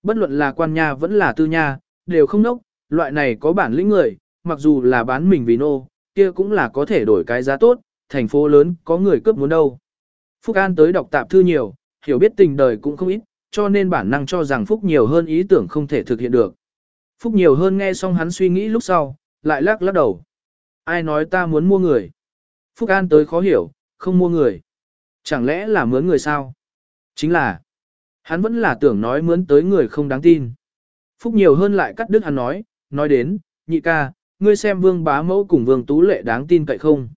Bất luận là quan nha vẫn là tư nha, đều không nốc, loại này có bản lĩnh người, mặc dù là bán mình vì nô, kia cũng là có thể đổi cái giá tốt, thành phố lớn có người cướp muốn đâu. Phúc An tới đọc tạp thư nhiều, hiểu biết tình đời cũng không ít, cho nên bản năng cho rằng Phúc nhiều hơn ý tưởng không thể thực hiện được. Phúc nhiều hơn nghe xong hắn suy nghĩ lúc sau, lại lắc lắc đầu. Ai nói ta muốn mua người? Phúc An tới khó hiểu, không mua người. Chẳng lẽ là mướn người sao? Chính là, hắn vẫn là tưởng nói mướn tới người không đáng tin. Phúc nhiều hơn lại cắt đứt hắn nói, nói đến, nhị ca, ngươi xem vương bá mẫu cùng vương tú lệ đáng tin cậy không?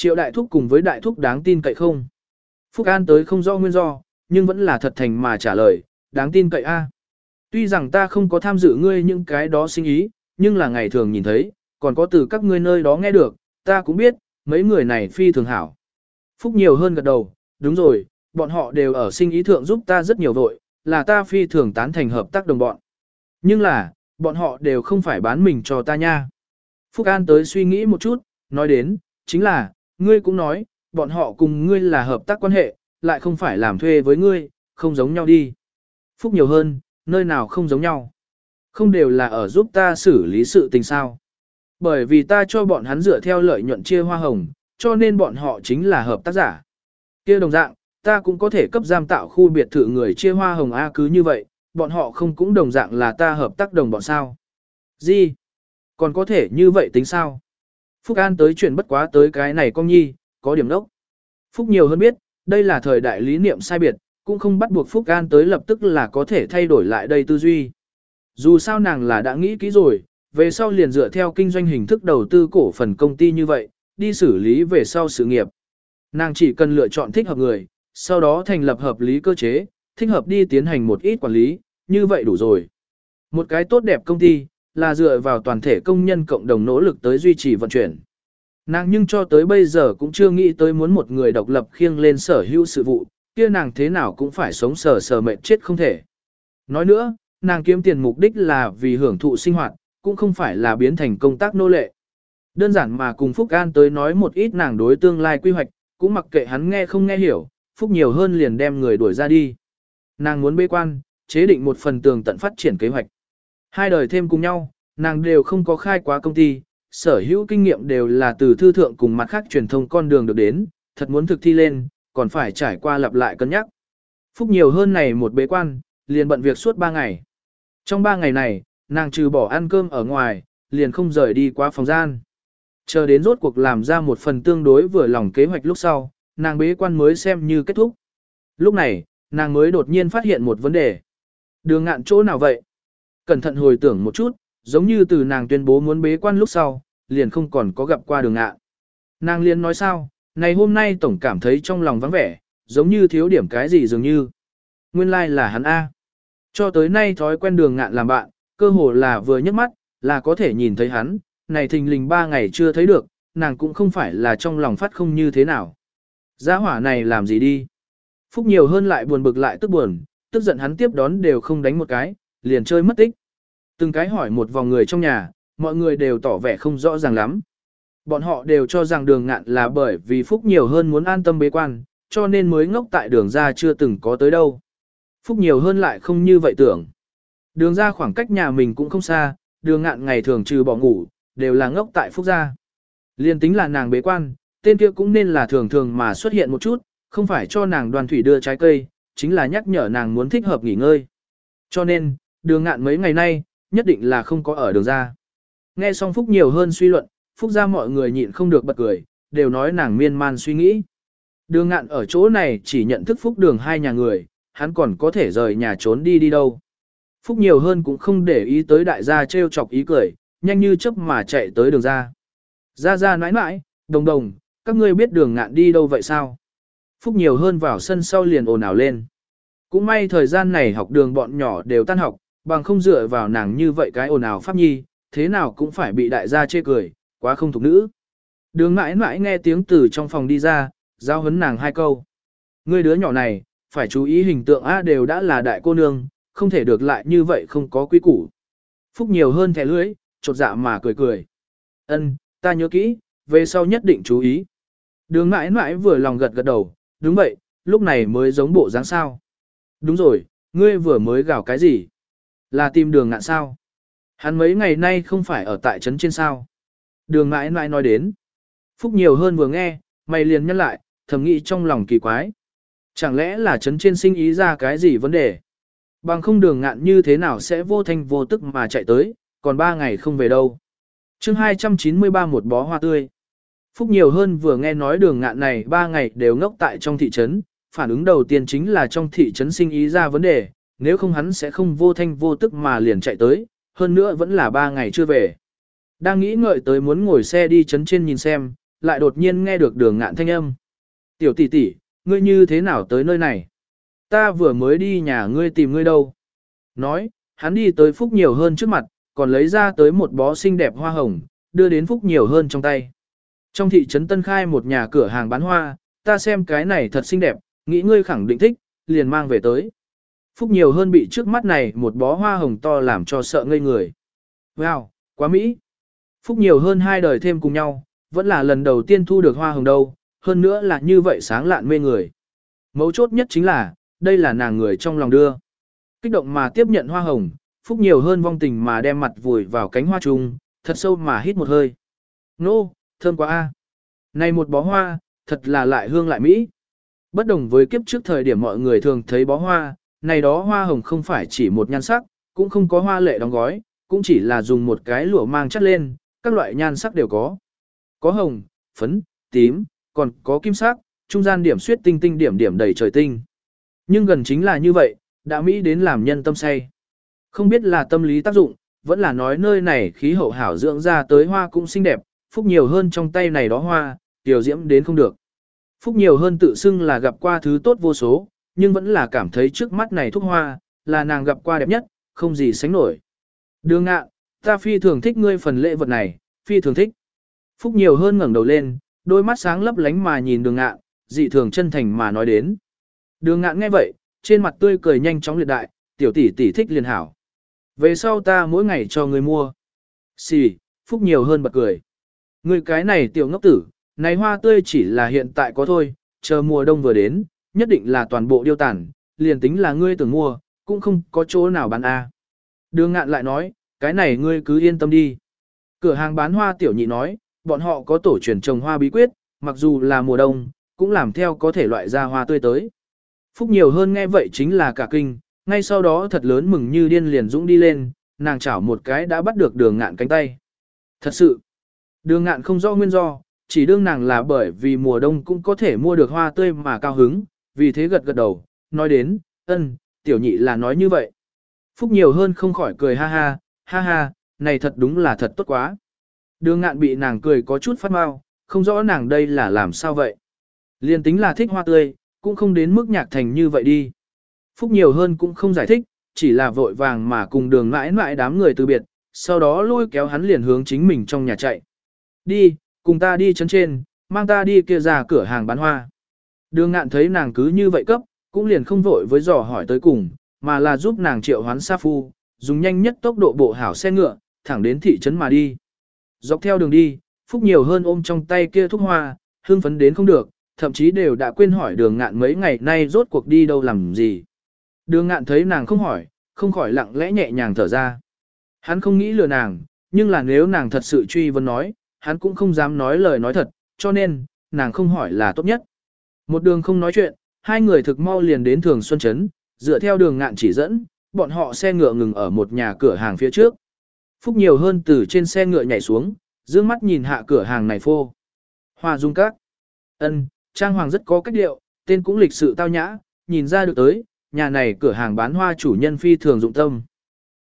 Triệu đại thúc cùng với đại thúc đáng tin cậy không? Phúc An tới không do nguyên do, nhưng vẫn là thật thành mà trả lời, đáng tin cậy a. Tuy rằng ta không có tham dự ngươi những cái đó sinh ý, nhưng là ngày thường nhìn thấy, còn có từ các ngươi nơi đó nghe được, ta cũng biết, mấy người này phi thường hảo. Phúc nhiều hơn gật đầu, đúng rồi, bọn họ đều ở sinh ý thượng giúp ta rất nhiều vội, là ta phi thường tán thành hợp tác đồng bọn. Nhưng là, bọn họ đều không phải bán mình cho ta nha. Phúc An tới suy nghĩ một chút, nói đến, chính là, ngươi cũng nói, bọn họ cùng ngươi là hợp tác quan hệ, lại không phải làm thuê với ngươi, không giống nhau đi. Phúc nhiều hơn, nơi nào không giống nhau. Không đều là ở giúp ta xử lý sự tình sao. Bởi vì ta cho bọn hắn dựa theo lợi nhuận chia hoa hồng, cho nên bọn họ chính là hợp tác giả. kia đồng dạng, ta cũng có thể cấp giam tạo khu biệt thự người chia hoa hồng A cứ như vậy, bọn họ không cũng đồng dạng là ta hợp tác đồng bọn sao. Gì? Còn có thể như vậy tính sao? Phúc An tới chuyện bất quá tới cái này con nhi, có điểm đốc. Phúc nhiều hơn biết, đây là thời đại lý niệm sai biệt, cũng không bắt buộc Phúc An tới lập tức là có thể thay đổi lại đây tư duy. Dù sao nàng là đã nghĩ kỹ rồi, về sau liền dựa theo kinh doanh hình thức đầu tư cổ phần công ty như vậy, đi xử lý về sau sự nghiệp. Nàng chỉ cần lựa chọn thích hợp người, sau đó thành lập hợp lý cơ chế, thích hợp đi tiến hành một ít quản lý, như vậy đủ rồi. Một cái tốt đẹp công ty, là dựa vào toàn thể công nhân cộng đồng nỗ lực tới duy trì vận chuyển. Nàng nhưng cho tới bây giờ cũng chưa nghĩ tới muốn một người độc lập khiêng lên sở hữu sự vụ, kia nàng thế nào cũng phải sống sờ sờ mệt chết không thể. Nói nữa, nàng kiếm tiền mục đích là vì hưởng thụ sinh hoạt, cũng không phải là biến thành công tác nô lệ. Đơn giản mà cùng Phúc An tới nói một ít nàng đối tương lai quy hoạch, cũng mặc kệ hắn nghe không nghe hiểu, Phúc nhiều hơn liền đem người đuổi ra đi. Nàng muốn bế quan, chế định một phần tường tận phát triển kế hoạch. Hai đời thêm cùng nhau, nàng đều không có khai quá công ty, sở hữu kinh nghiệm đều là từ thư thượng cùng mặt khác truyền thông con đường được đến, thật muốn thực thi lên, còn phải trải qua lặp lại cân nhắc. Phúc nhiều hơn này một bế quan, liền bận việc suốt ba ngày. Trong ba ngày này, nàng trừ bỏ ăn cơm ở ngoài, liền không rời đi qua phòng gian. Chờ đến rốt cuộc làm ra một phần tương đối vừa lòng kế hoạch lúc sau, nàng bế quan mới xem như kết thúc. Lúc này, nàng mới đột nhiên phát hiện một vấn đề. Đường ngạn chỗ nào vậy? Cẩn thận hồi tưởng một chút, giống như từ nàng tuyên bố muốn bế quan lúc sau, liền không còn có gặp qua đường ngạn. Nàng liền nói sao, này hôm nay tổng cảm thấy trong lòng vắng vẻ, giống như thiếu điểm cái gì dường như. Nguyên lai like là hắn A. Cho tới nay thói quen đường ngạn làm bạn, cơ hồ là vừa nhấc mắt, là có thể nhìn thấy hắn, này thình lình ba ngày chưa thấy được, nàng cũng không phải là trong lòng phát không như thế nào. Giá hỏa này làm gì đi? Phúc nhiều hơn lại buồn bực lại tức buồn, tức giận hắn tiếp đón đều không đánh một cái, liền chơi mất tích. Từng cái hỏi một vòng người trong nhà, mọi người đều tỏ vẻ không rõ ràng lắm. Bọn họ đều cho rằng đường ngạn là bởi vì Phúc nhiều hơn muốn an tâm bế quan, cho nên mới ngốc tại đường ra chưa từng có tới đâu. Phúc nhiều hơn lại không như vậy tưởng. Đường ra khoảng cách nhà mình cũng không xa, đường ngạn ngày thường trừ bỏ ngủ, đều là ngốc tại Phúc gia. Liên tính là nàng bế quan, tên kia cũng nên là thường thường mà xuất hiện một chút, không phải cho nàng đoàn thủy đưa trái cây, chính là nhắc nhở nàng muốn thích hợp nghỉ ngơi. Cho nên, đường ngạn mấy ngày nay, nhất định là không có ở đường ra. Nghe xong Phúc nhiều hơn suy luận, Phúc ra mọi người nhịn không được bật cười, đều nói nàng miên man suy nghĩ. Đường ngạn ở chỗ này chỉ nhận thức Phúc đường hai nhà người, hắn còn có thể rời nhà trốn đi đi đâu. Phúc nhiều hơn cũng không để ý tới đại gia trêu chọc ý cười, nhanh như chớp mà chạy tới đường ra. Ra ra nãi nãi, đồng đồng, các ngươi biết đường ngạn đi đâu vậy sao? Phúc nhiều hơn vào sân sau liền ồn ào lên. Cũng may thời gian này học đường bọn nhỏ đều tan học, bằng không dựa vào nàng như vậy cái ồn ào pháp nhi, thế nào cũng phải bị đại gia chê cười, quá không thục nữ. Đường mãi mãi nghe tiếng từ trong phòng đi ra, giao hấn nàng hai câu. Ngươi đứa nhỏ này, phải chú ý hình tượng A đều đã là đại cô nương, không thể được lại như vậy không có quy củ. Phúc nhiều hơn thẻ lưỡi, chột dạ mà cười cười. Ân, ta nhớ kỹ, về sau nhất định chú ý. Đường mãi mãi vừa lòng gật gật đầu, đúng vậy, lúc này mới giống bộ dáng sao. Đúng rồi, ngươi vừa mới gào cái gì? Là tìm đường ngạn sao? Hắn mấy ngày nay không phải ở tại trấn trên sao? Đường mãi mãi nói đến. Phúc nhiều hơn vừa nghe, mày liền nhắc lại, thầm nghĩ trong lòng kỳ quái. Chẳng lẽ là trấn trên sinh ý ra cái gì vấn đề? Bằng không đường ngạn như thế nào sẽ vô thanh vô tức mà chạy tới, còn ba ngày không về đâu. chương 293 một bó hoa tươi. Phúc nhiều hơn vừa nghe nói đường ngạn này ba ngày đều ngốc tại trong thị trấn, phản ứng đầu tiên chính là trong thị trấn sinh ý ra vấn đề, nếu không hắn sẽ không vô thanh vô tức mà liền chạy tới, hơn nữa vẫn là ba ngày chưa về. Đang nghĩ ngợi tới muốn ngồi xe đi chấn trên nhìn xem, lại đột nhiên nghe được đường ngạn thanh âm. Tiểu tỷ tỷ, ngươi như thế nào tới nơi này? Ta vừa mới đi nhà ngươi tìm ngươi đâu. Nói, hắn đi tới Phúc nhiều hơn trước mặt, còn lấy ra tới một bó xinh đẹp hoa hồng, đưa đến Phúc nhiều hơn trong tay. Trong thị trấn Tân Khai một nhà cửa hàng bán hoa, ta xem cái này thật xinh đẹp, nghĩ ngươi khẳng định thích, liền mang về tới. Phúc nhiều hơn bị trước mắt này một bó hoa hồng to làm cho sợ ngây người. Wow, quá mỹ. Phúc nhiều hơn hai đời thêm cùng nhau, vẫn là lần đầu tiên thu được hoa hồng đâu, hơn nữa là như vậy sáng lạn mê người. Mấu chốt nhất chính là, đây là nàng người trong lòng đưa. Kích động mà tiếp nhận hoa hồng, Phúc nhiều hơn vong tình mà đem mặt vùi vào cánh hoa trùng, thật sâu mà hít một hơi. Nô, thơm quá a. Này một bó hoa, thật là lại hương lại mỹ. Bất đồng với kiếp trước thời điểm mọi người thường thấy bó hoa, này đó hoa hồng không phải chỉ một nhan sắc, cũng không có hoa lệ đóng gói, cũng chỉ là dùng một cái lụa mang chất lên, các loại nhan sắc đều có. Có hồng, phấn, tím, còn có kim sắc, trung gian điểm suyết tinh tinh điểm điểm đầy trời tinh. Nhưng gần chính là như vậy, đã mỹ đến làm nhân tâm say. Không biết là tâm lý tác dụng, vẫn là nói nơi này khí hậu hảo dưỡng ra tới hoa cũng xinh đẹp, phúc nhiều hơn trong tay này đó hoa, tiểu diễm đến không được. Phúc nhiều hơn tự xưng là gặp qua thứ tốt vô số, nhưng vẫn là cảm thấy trước mắt này thuốc hoa, là nàng gặp qua đẹp nhất, không gì sánh nổi. Đường ngạ, ta phi thường thích ngươi phần lễ vật này, phi thường thích. Phúc nhiều hơn ngẩng đầu lên, đôi mắt sáng lấp lánh mà nhìn đường ngạ, dị thường chân thành mà nói đến. Đường ngạn nghe vậy, trên mặt tươi cười nhanh chóng liệt đại, tiểu tỷ tỷ thích liền hảo. Về sau ta mỗi ngày cho ngươi mua. Xì, Phúc nhiều hơn bật cười. Ngươi cái này tiểu ngốc tử, này hoa tươi chỉ là hiện tại có thôi, chờ mùa đông vừa đến, nhất định là toàn bộ điêu tản, liền tính là ngươi tưởng mua, cũng không có chỗ nào bán a. Đường ngạn lại nói, cái này ngươi cứ yên tâm đi. Cửa hàng bán hoa tiểu nhị nói, bọn họ có tổ truyền trồng hoa bí quyết, mặc dù là mùa đông, cũng làm theo có thể loại ra hoa tươi tới. Phúc nhiều hơn nghe vậy chính là cả kinh, ngay sau đó thật lớn mừng như điên liền dũng đi lên, nàng chảo một cái đã bắt được đường ngạn cánh tay. Thật sự, đường ngạn không rõ nguyên do, chỉ đương nàng là bởi vì mùa đông cũng có thể mua được hoa tươi mà cao hứng, vì thế gật gật đầu, nói đến, ân, tiểu nhị là nói như vậy. Phúc nhiều hơn không khỏi cười ha ha, ha ha, này thật đúng là thật tốt quá. Đường ngạn bị nàng cười có chút phát mau, không rõ nàng đây là làm sao vậy. Liên tính là thích hoa tươi, cũng không đến mức nhạc thành như vậy đi. Phúc nhiều hơn cũng không giải thích, chỉ là vội vàng mà cùng đường mãi mãi đám người từ biệt, sau đó lôi kéo hắn liền hướng chính mình trong nhà chạy. Đi, cùng ta đi chấn trên, mang ta đi kia ra cửa hàng bán hoa. Đường ngạn thấy nàng cứ như vậy cấp, cũng liền không vội với dò hỏi tới cùng, mà là giúp nàng triệu hoán sa phu, dùng nhanh nhất tốc độ bộ hảo xe ngựa, thẳng đến thị trấn mà đi. Dọc theo đường đi, Phúc nhiều hơn ôm trong tay kia thuốc hoa, hương phấn đến không được, thậm chí đều đã quên hỏi đường ngạn mấy ngày nay rốt cuộc đi đâu làm gì. Đường ngạn thấy nàng không hỏi, không khỏi lặng lẽ nhẹ nhàng thở ra. Hắn không nghĩ lừa nàng, nhưng là nếu nàng thật sự truy vấn nói, hắn cũng không dám nói lời nói thật, cho nên, nàng không hỏi là tốt nhất. Một đường không nói chuyện, hai người thực mau liền đến Thường Xuân Trấn, dựa theo đường ngạn chỉ dẫn, bọn họ xe ngựa ngừng ở một nhà cửa hàng phía trước. Phúc nhiều hơn từ trên xe ngựa nhảy xuống, dương mắt nhìn hạ cửa hàng này phô. Hoa dung các. ân trang hoàng rất có cách điệu, tên cũng lịch sự tao nhã, nhìn ra được tới, nhà này cửa hàng bán hoa chủ nhân phi thường dụng tâm.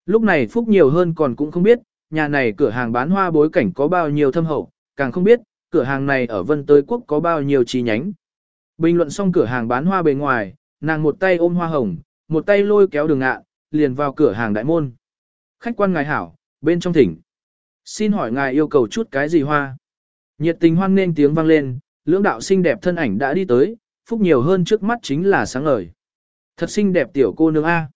Lúc này Phúc nhiều hơn còn cũng không biết, nhà này cửa hàng bán hoa bối cảnh có bao nhiêu thâm hậu, càng không biết, cửa hàng này ở Vân Tới Quốc có bao nhiêu chi nhánh. Bình luận xong cửa hàng bán hoa bề ngoài, nàng một tay ôm hoa hồng, một tay lôi kéo đường ngạ, liền vào cửa hàng đại môn. Khách quan ngài hảo, bên trong thỉnh. Xin hỏi ngài yêu cầu chút cái gì hoa? Nhiệt tình hoan nên tiếng vang lên, lưỡng đạo xinh đẹp thân ảnh đã đi tới, phúc nhiều hơn trước mắt chính là sáng ngời. Thật xinh đẹp tiểu cô nương A.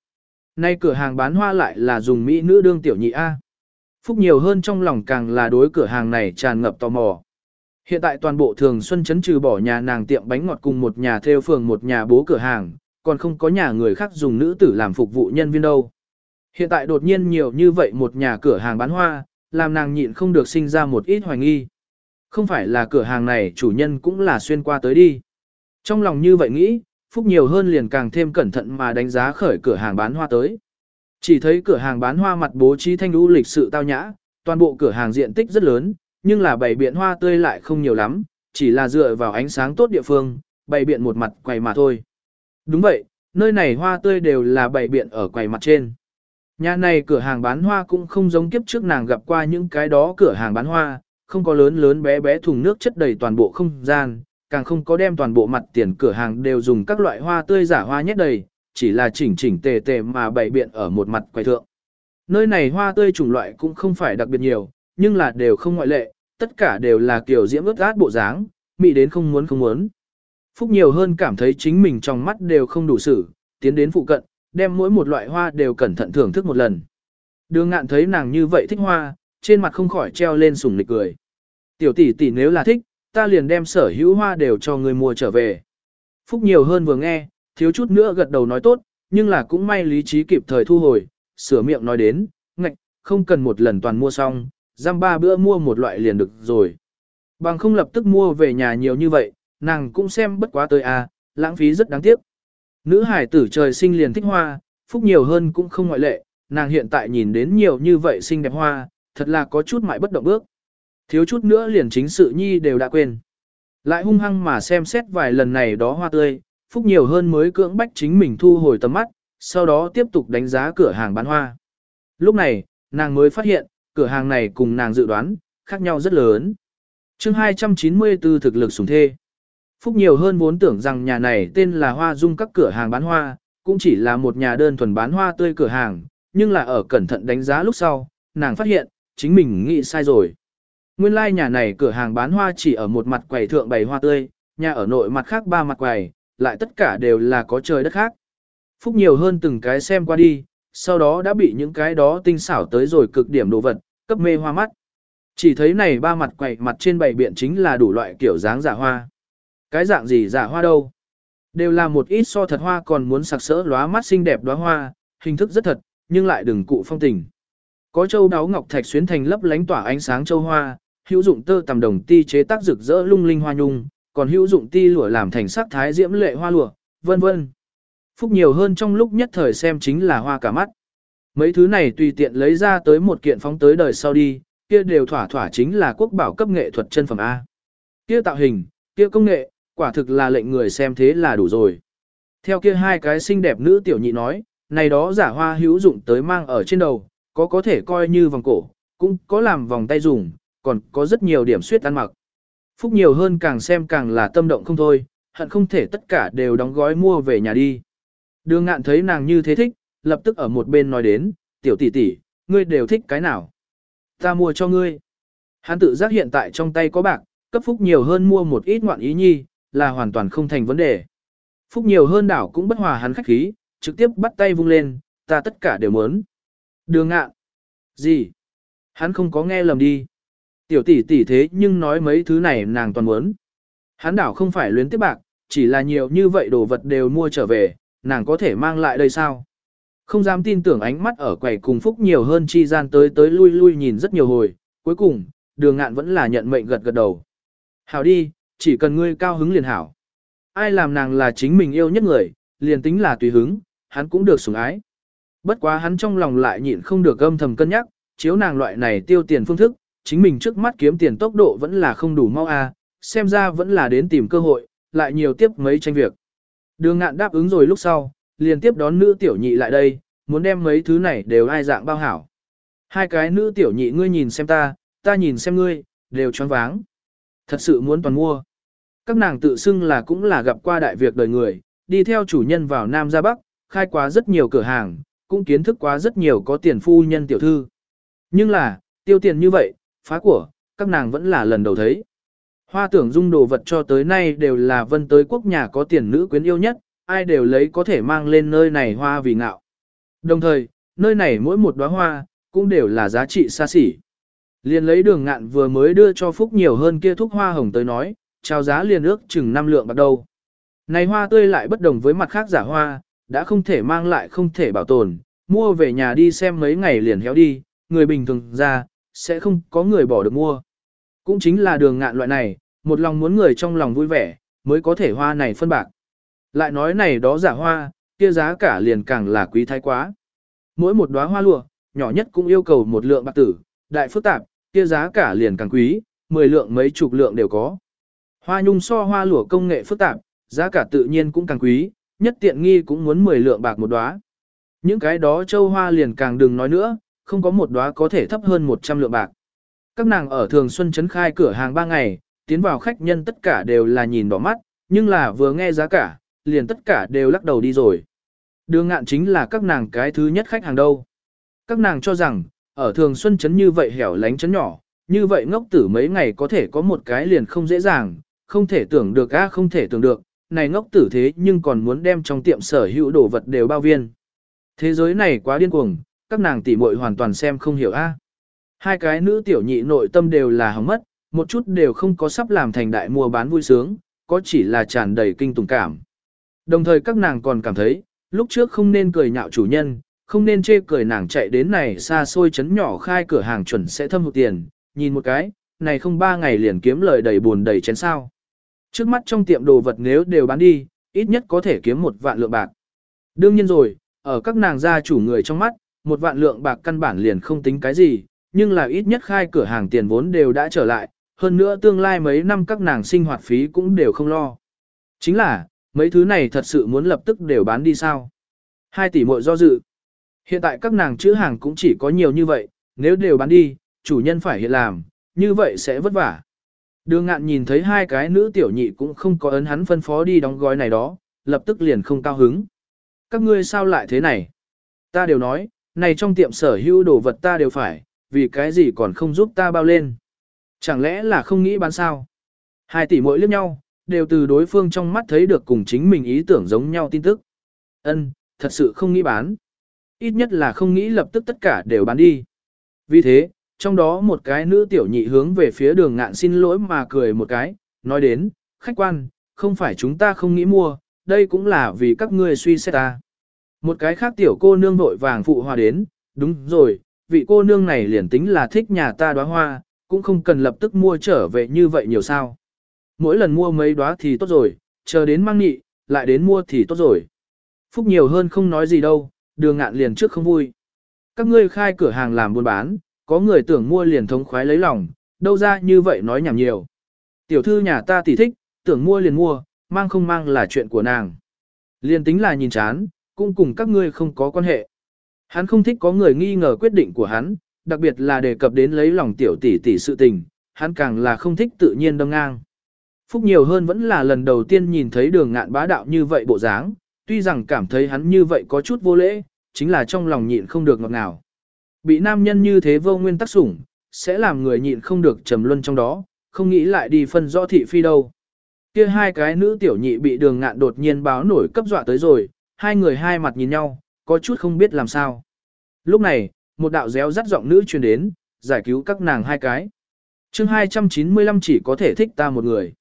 Nay cửa hàng bán hoa lại là dùng mỹ nữ đương tiểu nhị A. Phúc nhiều hơn trong lòng càng là đối cửa hàng này tràn ngập tò mò. Hiện tại toàn bộ thường xuân chấn trừ bỏ nhà nàng tiệm bánh ngọt cùng một nhà theo phường một nhà bố cửa hàng, còn không có nhà người khác dùng nữ tử làm phục vụ nhân viên đâu. Hiện tại đột nhiên nhiều như vậy một nhà cửa hàng bán hoa, làm nàng nhịn không được sinh ra một ít hoài nghi. Không phải là cửa hàng này chủ nhân cũng là xuyên qua tới đi. Trong lòng như vậy nghĩ, Phúc nhiều hơn liền càng thêm cẩn thận mà đánh giá khởi cửa hàng bán hoa tới. Chỉ thấy cửa hàng bán hoa mặt bố trí thanh lũ lịch sự tao nhã, toàn bộ cửa hàng diện tích rất lớn, nhưng là bày biện hoa tươi lại không nhiều lắm, chỉ là dựa vào ánh sáng tốt địa phương, bày biện một mặt quầy mà thôi. Đúng vậy, nơi này hoa tươi đều là bày biện ở quầy mặt trên. Nhà này cửa hàng bán hoa cũng không giống kiếp trước nàng gặp qua những cái đó cửa hàng bán hoa, không có lớn lớn bé bé thùng nước chất đầy toàn bộ không gian, càng không có đem toàn bộ mặt tiền cửa hàng đều dùng các loại hoa tươi giả hoa nhét đầy, chỉ là chỉnh chỉnh tề tề mà bày biện ở một mặt quầy thượng. Nơi này hoa tươi chủng loại cũng không phải đặc biệt nhiều, nhưng là đều không ngoại lệ, tất cả đều là kiểu diễm ướt át bộ dáng, mị đến không muốn không muốn. Phúc nhiều hơn cảm thấy chính mình trong mắt đều không đủ xử, tiến đến phụ cận, đem mỗi một loại hoa đều cẩn thận thưởng thức một lần. Đường ngạn thấy nàng như vậy thích hoa, trên mặt không khỏi treo lên sùng nịch cười. Tiểu tỷ tỷ nếu là thích, ta liền đem sở hữu hoa đều cho người mua trở về. Phúc nhiều hơn vừa nghe, thiếu chút nữa gật đầu nói tốt, nhưng là cũng may lý trí kịp thời thu hồi, sửa miệng nói đến, ngạch, không cần một lần toàn mua xong, giam ba bữa mua một loại liền được rồi. Bằng không lập tức mua về nhà nhiều như vậy, nàng cũng xem bất quá tới à, lãng phí rất đáng tiếc. Nữ hải tử trời sinh liền thích hoa, phúc nhiều hơn cũng không ngoại lệ, nàng hiện tại nhìn đến nhiều như vậy xinh đẹp hoa, thật là có chút mại bất động bước. Thiếu chút nữa liền chính sự nhi đều đã quên. Lại hung hăng mà xem xét vài lần này đó hoa tươi, phúc nhiều hơn mới cưỡng bách chính mình thu hồi tầm mắt, sau đó tiếp tục đánh giá cửa hàng bán hoa. Lúc này, nàng mới phát hiện, cửa hàng này cùng nàng dự đoán, khác nhau rất lớn. chương 294 thực lực sủng thê. Phúc nhiều hơn vốn tưởng rằng nhà này tên là Hoa Dung các cửa hàng bán hoa, cũng chỉ là một nhà đơn thuần bán hoa tươi cửa hàng, nhưng là ở cẩn thận đánh giá lúc sau, nàng phát hiện, chính mình nghĩ sai rồi. Nguyên lai like nhà này cửa hàng bán hoa chỉ ở một mặt quầy thượng bày hoa tươi, nhà ở nội mặt khác ba mặt quầy, lại tất cả đều là có trời đất khác. Phúc nhiều hơn từng cái xem qua đi, sau đó đã bị những cái đó tinh xảo tới rồi cực điểm đồ vật, cấp mê hoa mắt. Chỉ thấy này ba mặt quầy mặt trên bảy biện chính là đủ loại kiểu dáng giả hoa. Cái dạng gì giả hoa đâu? Đều là một ít so thật hoa còn muốn sặc sỡ lóa mắt xinh đẹp đóa hoa, hình thức rất thật, nhưng lại đừng cụ phong tình. Có châu đáo ngọc thạch xuyến thành lấp lánh tỏa ánh sáng châu hoa, hữu dụng tơ tầm đồng ti chế tác rực rỡ lung linh hoa nhung, còn hữu dụng ti lụa làm thành sắc thái diễm lệ hoa lụa, vân vân. Phúc nhiều hơn trong lúc nhất thời xem chính là hoa cả mắt. Mấy thứ này tùy tiện lấy ra tới một kiện phóng tới đời sau đi, kia đều thỏa thỏa chính là quốc bảo cấp nghệ thuật chân phẩm A. Kia tạo hình, kia công nghệ, quả thực là lệnh người xem thế là đủ rồi. Theo kia hai cái xinh đẹp nữ tiểu nhị nói, này đó giả hoa hữu dụng tới mang ở trên đầu, có có thể coi như vòng cổ, cũng có làm vòng tay dùng, còn có rất nhiều điểm suyết ăn mặc. Phúc nhiều hơn càng xem càng là tâm động không thôi, hận không thể tất cả đều đóng gói mua về nhà đi. Đường ngạn thấy nàng như thế thích, lập tức ở một bên nói đến, tiểu tỷ tỷ, ngươi đều thích cái nào? Ta mua cho ngươi. Hắn tự giác hiện tại trong tay có bạc, cấp phúc nhiều hơn mua một ít ngoạn ý nhi, là hoàn toàn không thành vấn đề. Phúc nhiều hơn đảo cũng bất hòa hắn khách khí, trực tiếp bắt tay vung lên, ta tất cả đều muốn. Đường ngạn. Gì? Hắn không có nghe lầm đi. Tiểu tỷ tỷ thế nhưng nói mấy thứ này nàng toàn muốn. Hắn đảo không phải luyến tiếp bạc, chỉ là nhiều như vậy đồ vật đều mua trở về, nàng có thể mang lại đây sao? Không dám tin tưởng ánh mắt ở quầy cùng phúc nhiều hơn chi gian tới tới lui lui nhìn rất nhiều hồi, cuối cùng, đường ngạn vẫn là nhận mệnh gật gật đầu. Hảo đi, chỉ cần ngươi cao hứng liền hảo. Ai làm nàng là chính mình yêu nhất người, liền tính là tùy hứng, hắn cũng được sủng ái. Bất quá hắn trong lòng lại nhịn không được âm thầm cân nhắc, chiếu nàng loại này tiêu tiền phương thức, chính mình trước mắt kiếm tiền tốc độ vẫn là không đủ mau a, à, xem ra vẫn là đến tìm cơ hội, lại nhiều tiếp mấy tranh việc. Đường ngạn đáp ứng rồi lúc sau, liền tiếp đón nữ tiểu nhị lại đây, muốn đem mấy thứ này đều ai dạng bao hảo. Hai cái nữ tiểu nhị ngươi nhìn xem ta, ta nhìn xem ngươi, đều choáng váng. Thật sự muốn toàn mua. Các nàng tự xưng là cũng là gặp qua đại việc đời người, đi theo chủ nhân vào Nam ra Bắc, khai quá rất nhiều cửa hàng, cũng kiến thức quá rất nhiều có tiền phu nhân tiểu thư. Nhưng là, tiêu tiền như vậy, phá của, các nàng vẫn là lần đầu thấy. Hoa tưởng dung đồ vật cho tới nay đều là vân tới quốc nhà có tiền nữ quyến yêu nhất, ai đều lấy có thể mang lên nơi này hoa vì ngạo. Đồng thời, nơi này mỗi một đóa hoa, cũng đều là giá trị xa xỉ. Liền lấy đường ngạn vừa mới đưa cho Phúc nhiều hơn kia thuốc hoa hồng tới nói, trao giá liền ước chừng 5 lượng bắt đầu. Này hoa tươi lại bất đồng với mặt khác giả hoa, đã không thể mang lại không thể bảo tồn, mua về nhà đi xem mấy ngày liền héo đi, người bình thường ra, sẽ không có người bỏ được mua. Cũng chính là đường ngạn loại này, một lòng muốn người trong lòng vui vẻ, mới có thể hoa này phân bạc. Lại nói này đó giả hoa, kia giá cả liền càng là quý thái quá. Mỗi một đóa hoa lụa, nhỏ nhất cũng yêu cầu một lượng bạc tử, đại phức tạp, kia giá cả liền càng quý, 10 lượng mấy chục lượng đều có. Hoa nhung so hoa lụa công nghệ phức tạp, giá cả tự nhiên cũng càng quý, nhất tiện nghi cũng muốn 10 lượng bạc một đóa. Những cái đó châu hoa liền càng đừng nói nữa, không có một đóa có thể thấp hơn 100 lượng bạc. Các nàng ở thường xuân trấn khai cửa hàng 3 ngày, tiến vào khách nhân tất cả đều là nhìn đỏ mắt, nhưng là vừa nghe giá cả, liền tất cả đều lắc đầu đi rồi. Đường ngạn chính là các nàng cái thứ nhất khách hàng đâu. Các nàng cho rằng, ở thường xuân chấn như vậy hẻo lánh chấn nhỏ, như vậy ngốc tử mấy ngày có thể có một cái liền không dễ dàng, không thể tưởng được a không thể tưởng được, này ngốc tử thế nhưng còn muốn đem trong tiệm sở hữu đồ vật đều bao viên. Thế giới này quá điên cuồng, các nàng tỉ muội hoàn toàn xem không hiểu a. Hai cái nữ tiểu nhị nội tâm đều là hỏng mất, một chút đều không có sắp làm thành đại mua bán vui sướng, có chỉ là tràn đầy kinh tủng cảm. Đồng thời các nàng còn cảm thấy, lúc trước không nên cười nhạo chủ nhân, không nên chê cười nàng chạy đến này xa xôi chấn nhỏ khai cửa hàng chuẩn sẽ thâm hụt tiền, nhìn một cái, này không ba ngày liền kiếm lời đầy buồn đầy chén sao. Trước mắt trong tiệm đồ vật nếu đều bán đi, ít nhất có thể kiếm một vạn lượng bạc. Đương nhiên rồi, ở các nàng gia chủ người trong mắt, một vạn lượng bạc căn bản liền không tính cái gì, nhưng là ít nhất khai cửa hàng tiền vốn đều đã trở lại, hơn nữa tương lai mấy năm các nàng sinh hoạt phí cũng đều không lo. Chính là, mấy thứ này thật sự muốn lập tức đều bán đi sao? Hai tỷ muội do dự. Hiện tại các nàng chữ hàng cũng chỉ có nhiều như vậy, nếu đều bán đi, chủ nhân phải hiện làm, như vậy sẽ vất vả. Đường ngạn nhìn thấy hai cái nữ tiểu nhị cũng không có ấn hắn phân phó đi đóng gói này đó, lập tức liền không cao hứng. Các ngươi sao lại thế này? Ta đều nói, này trong tiệm sở hữu đồ vật ta đều phải, vì cái gì còn không giúp ta bao lên? Chẳng lẽ là không nghĩ bán sao? Hai tỷ mỗi liếc nhau, đều từ đối phương trong mắt thấy được cùng chính mình ý tưởng giống nhau tin tức. Ân, thật sự không nghĩ bán. Ít nhất là không nghĩ lập tức tất cả đều bán đi. Vì thế, trong đó một cái nữ tiểu nhị hướng về phía đường ngạn xin lỗi mà cười một cái, nói đến, khách quan, không phải chúng ta không nghĩ mua, đây cũng là vì các ngươi suy xét ta. Một cái khác tiểu cô nương vội vàng phụ hòa đến, đúng rồi, vị cô nương này liền tính là thích nhà ta đóa hoa, cũng không cần lập tức mua trở về như vậy nhiều sao. Mỗi lần mua mấy đóa thì tốt rồi, chờ đến mang nghị, lại đến mua thì tốt rồi. Phúc nhiều hơn không nói gì đâu, đường ngạn liền trước không vui. Các ngươi khai cửa hàng làm buôn bán, có người tưởng mua liền thống khoái lấy lòng, đâu ra như vậy nói nhảm nhiều. Tiểu thư nhà ta tỉ thích, tưởng mua liền mua, mang không mang là chuyện của nàng. Liền tính là nhìn chán, cũng cùng các ngươi không có quan hệ. Hắn không thích có người nghi ngờ quyết định của hắn, đặc biệt là đề cập đến lấy lòng tiểu tỷ tỷ sự tình, hắn càng là không thích tự nhiên đâm ngang. Phúc nhiều hơn vẫn là lần đầu tiên nhìn thấy đường ngạn bá đạo như vậy bộ dáng, tuy rằng cảm thấy hắn như vậy có chút vô lễ, chính là trong lòng nhịn không được ngọt ngào. Bị nam nhân như thế vô nguyên tắc sủng, sẽ làm người nhịn không được trầm luân trong đó, không nghĩ lại đi phân rõ thị phi đâu. Kia hai cái nữ tiểu nhị bị đường ngạn đột nhiên báo nổi cấp dọa tới rồi, hai người hai mặt nhìn nhau, có chút không biết làm sao. Lúc này, một đạo réo rắt giọng nữ truyền đến, giải cứu các nàng hai cái. chương 295 chỉ có thể thích ta một người.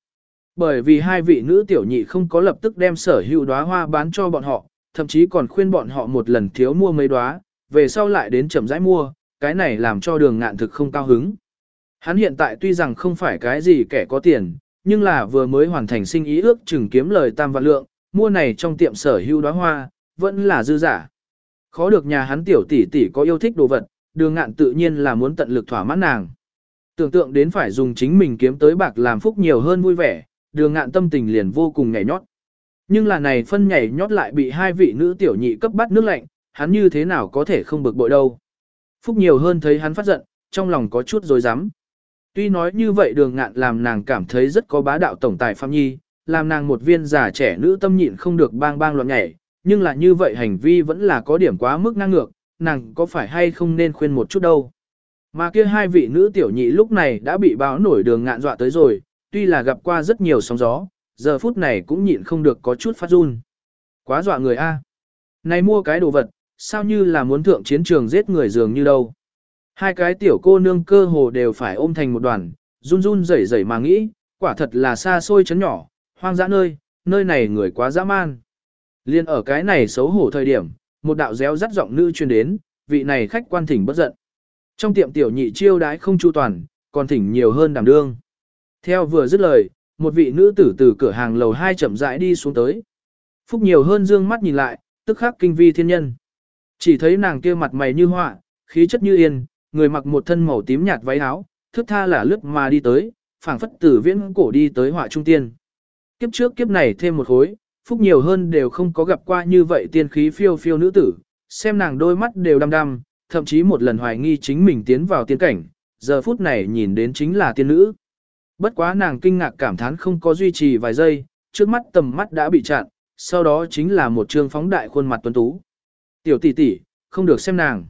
Bởi vì hai vị nữ tiểu nhị không có lập tức đem sở hữu đóa hoa bán cho bọn họ, thậm chí còn khuyên bọn họ một lần thiếu mua mấy đóa, về sau lại đến chậm rãi mua, cái này làm cho đường ngạn thực không cao hứng. Hắn hiện tại tuy rằng không phải cái gì kẻ có tiền, nhưng là vừa mới hoàn thành sinh ý ước chừng kiếm lời tam vạn lượng, mua này trong tiệm sở hữu đóa hoa, vẫn là dư giả. Khó được nhà hắn tiểu tỷ tỷ có yêu thích đồ vật, đường ngạn tự nhiên là muốn tận lực thỏa mãn nàng. Tưởng tượng đến phải dùng chính mình kiếm tới bạc làm phúc nhiều hơn vui vẻ, đường ngạn tâm tình liền vô cùng nhảy nhót. Nhưng là này phân nhảy nhót lại bị hai vị nữ tiểu nhị cấp bắt nước lạnh, hắn như thế nào có thể không bực bội đâu. Phúc nhiều hơn thấy hắn phát giận, trong lòng có chút dối rắm Tuy nói như vậy đường ngạn làm nàng cảm thấy rất có bá đạo tổng tài Phạm Nhi, làm nàng một viên già trẻ nữ tâm nhịn không được bang bang loạn nhảy, nhưng là như vậy hành vi vẫn là có điểm quá mức ngang ngược, nàng có phải hay không nên khuyên một chút đâu. Mà kia hai vị nữ tiểu nhị lúc này đã bị báo nổi đường ngạn dọa tới rồi, tuy là gặp qua rất nhiều sóng gió, giờ phút này cũng nhịn không được có chút phát run. Quá dọa người a. Này mua cái đồ vật, sao như là muốn thượng chiến trường giết người dường như đâu. Hai cái tiểu cô nương cơ hồ đều phải ôm thành một đoàn, run run rẩy rẩy mà nghĩ, quả thật là xa xôi chấn nhỏ, hoang dã nơi, nơi này người quá dã man. Liên ở cái này xấu hổ thời điểm, một đạo réo rắt giọng nữ truyền đến, vị này khách quan thỉnh bất giận. Trong tiệm tiểu nhị chiêu đãi không chu toàn, còn thỉnh nhiều hơn đảm đương. Theo vừa dứt lời, một vị nữ tử từ cửa hàng lầu hai chậm rãi đi xuống tới. Phúc nhiều hơn dương mắt nhìn lại, tức khắc kinh vi thiên nhân. Chỉ thấy nàng kia mặt mày như họa, khí chất như yên, người mặc một thân màu tím nhạt váy áo, thức tha là lướt mà đi tới, phảng phất tử viễn cổ đi tới họa trung tiên. Kiếp trước kiếp này thêm một khối, phúc nhiều hơn đều không có gặp qua như vậy tiên khí phiêu phiêu nữ tử, xem nàng đôi mắt đều đăm đăm, thậm chí một lần hoài nghi chính mình tiến vào tiên cảnh, giờ phút này nhìn đến chính là tiên nữ. Bất quá nàng kinh ngạc cảm thán không có duy trì vài giây, trước mắt tầm mắt đã bị chặn, sau đó chính là một trương phóng đại khuôn mặt tuấn tú. Tiểu tỷ tỷ, không được xem nàng.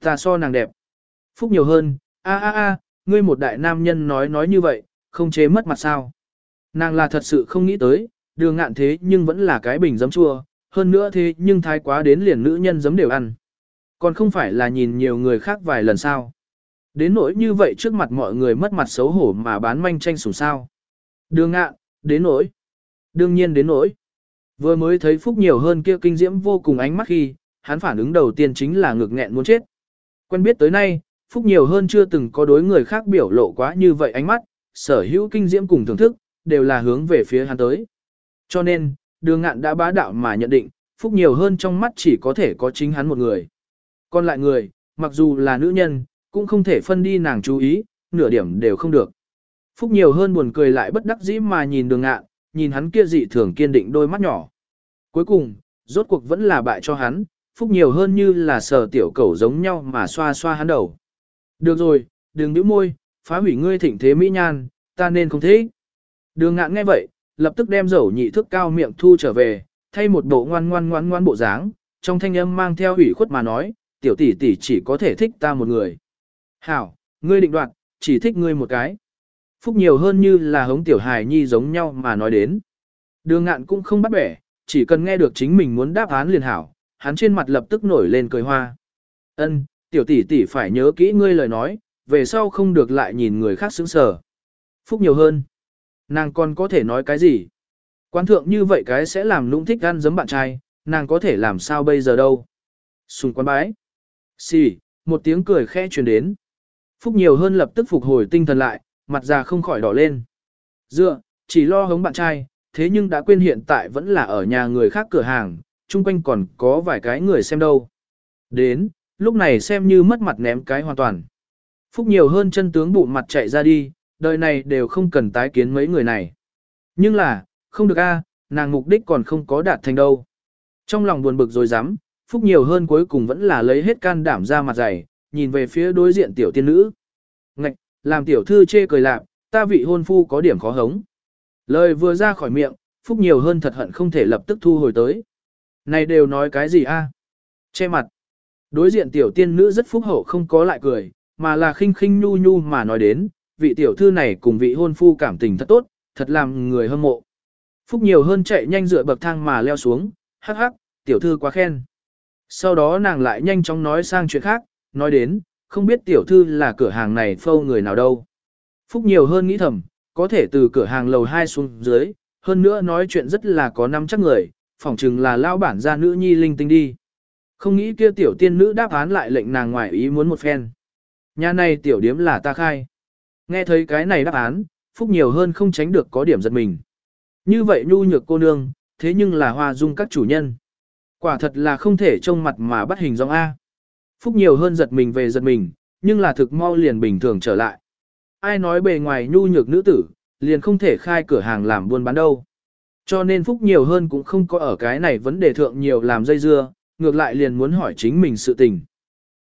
Ta so nàng đẹp. Phúc nhiều hơn, a a a, ngươi một đại nam nhân nói nói như vậy, không chế mất mặt sao. Nàng là thật sự không nghĩ tới, đường ngạn thế nhưng vẫn là cái bình giấm chua, hơn nữa thế nhưng thái quá đến liền nữ nhân giấm đều ăn. Còn không phải là nhìn nhiều người khác vài lần sao. Đến nỗi như vậy trước mặt mọi người mất mặt xấu hổ mà bán manh tranh sủng sao. Đường ngạn, đến nỗi. Đương nhiên đến nỗi. Vừa mới thấy Phúc nhiều hơn kia kinh diễm vô cùng ánh mắt khi, hắn phản ứng đầu tiên chính là ngực nghẹn muốn chết. Quen biết tới nay, Phúc nhiều hơn chưa từng có đối người khác biểu lộ quá như vậy ánh mắt, sở hữu kinh diễm cùng thưởng thức, đều là hướng về phía hắn tới. Cho nên, đường ngạn đã bá đạo mà nhận định, Phúc nhiều hơn trong mắt chỉ có thể có chính hắn một người. Còn lại người, mặc dù là nữ nhân, cũng không thể phân đi nàng chú ý, nửa điểm đều không được. Phúc nhiều hơn buồn cười lại bất đắc dĩ mà nhìn đường ngạn, nhìn hắn kia dị thường kiên định đôi mắt nhỏ. Cuối cùng, rốt cuộc vẫn là bại cho hắn, Phúc nhiều hơn như là sờ tiểu cẩu giống nhau mà xoa xoa hắn đầu. Được rồi, đừng nhíu môi, phá hủy ngươi thịnh thế mỹ nhan, ta nên không thế. Đường ngạn nghe vậy, lập tức đem dầu nhị thức cao miệng thu trở về, thay một bộ ngoan ngoan ngoan ngoan bộ dáng, trong thanh âm mang theo ủy khuất mà nói, tiểu tỷ tỷ chỉ có thể thích ta một người. Hảo, ngươi định đoạt, chỉ thích ngươi một cái. Phúc nhiều hơn như là hống tiểu hài nhi giống nhau mà nói đến. Đường ngạn cũng không bắt bẻ, chỉ cần nghe được chính mình muốn đáp án liền hảo, hắn trên mặt lập tức nổi lên cười hoa. Ân, tiểu tỷ tỷ phải nhớ kỹ ngươi lời nói, về sau không được lại nhìn người khác sững sờ. Phúc nhiều hơn. Nàng còn có thể nói cái gì? Quan thượng như vậy cái sẽ làm nũng thích ăn giấm bạn trai, nàng có thể làm sao bây giờ đâu? Sùng quán bái. Xì, một tiếng cười khẽ truyền đến. Phúc nhiều hơn lập tức phục hồi tinh thần lại, mặt già không khỏi đỏ lên. Dựa, chỉ lo hống bạn trai, thế nhưng đã quên hiện tại vẫn là ở nhà người khác cửa hàng, chung quanh còn có vài cái người xem đâu. Đến, lúc này xem như mất mặt ném cái hoàn toàn. Phúc nhiều hơn chân tướng bụng mặt chạy ra đi, đời này đều không cần tái kiến mấy người này. Nhưng là, không được a, nàng mục đích còn không có đạt thành đâu. Trong lòng buồn bực rồi dám, Phúc nhiều hơn cuối cùng vẫn là lấy hết can đảm ra mặt dày, nhìn về phía đối diện tiểu tiên nữ. Ngạch, làm tiểu thư chê cười lạc, ta vị hôn phu có điểm khó hống. Lời vừa ra khỏi miệng, Phúc nhiều hơn thật hận không thể lập tức thu hồi tới. Này đều nói cái gì a? Che mặt. Đối diện tiểu tiên nữ rất phúc hậu không có lại cười, mà là khinh khinh nhu nhu mà nói đến, vị tiểu thư này cùng vị hôn phu cảm tình thật tốt, thật làm người hâm mộ. Phúc nhiều hơn chạy nhanh dựa bậc thang mà leo xuống, hắc hắc, tiểu thư quá khen. Sau đó nàng lại nhanh chóng nói sang chuyện khác, nói đến, không biết tiểu thư là cửa hàng này phâu người nào đâu. Phúc nhiều hơn nghĩ thầm, có thể từ cửa hàng lầu 2 xuống dưới, hơn nữa nói chuyện rất là có năm chắc người, phỏng chừng là lao bản gia nữ nhi linh tinh đi. Không nghĩ kia tiểu tiên nữ đáp án lại lệnh nàng ngoài ý muốn một phen. Nhà này tiểu điếm là ta khai. Nghe thấy cái này đáp án, Phúc nhiều hơn không tránh được có điểm giật mình. Như vậy nhu nhược cô nương, thế nhưng là hoa dung các chủ nhân. Quả thật là không thể trông mặt mà bắt hình dong A. Phúc nhiều hơn giật mình về giật mình, nhưng là thực mau liền bình thường trở lại. Ai nói bề ngoài nhu nhược nữ tử, liền không thể khai cửa hàng làm buôn bán đâu. Cho nên Phúc nhiều hơn cũng không có ở cái này vấn đề thượng nhiều làm dây dưa, ngược lại liền muốn hỏi chính mình sự tình.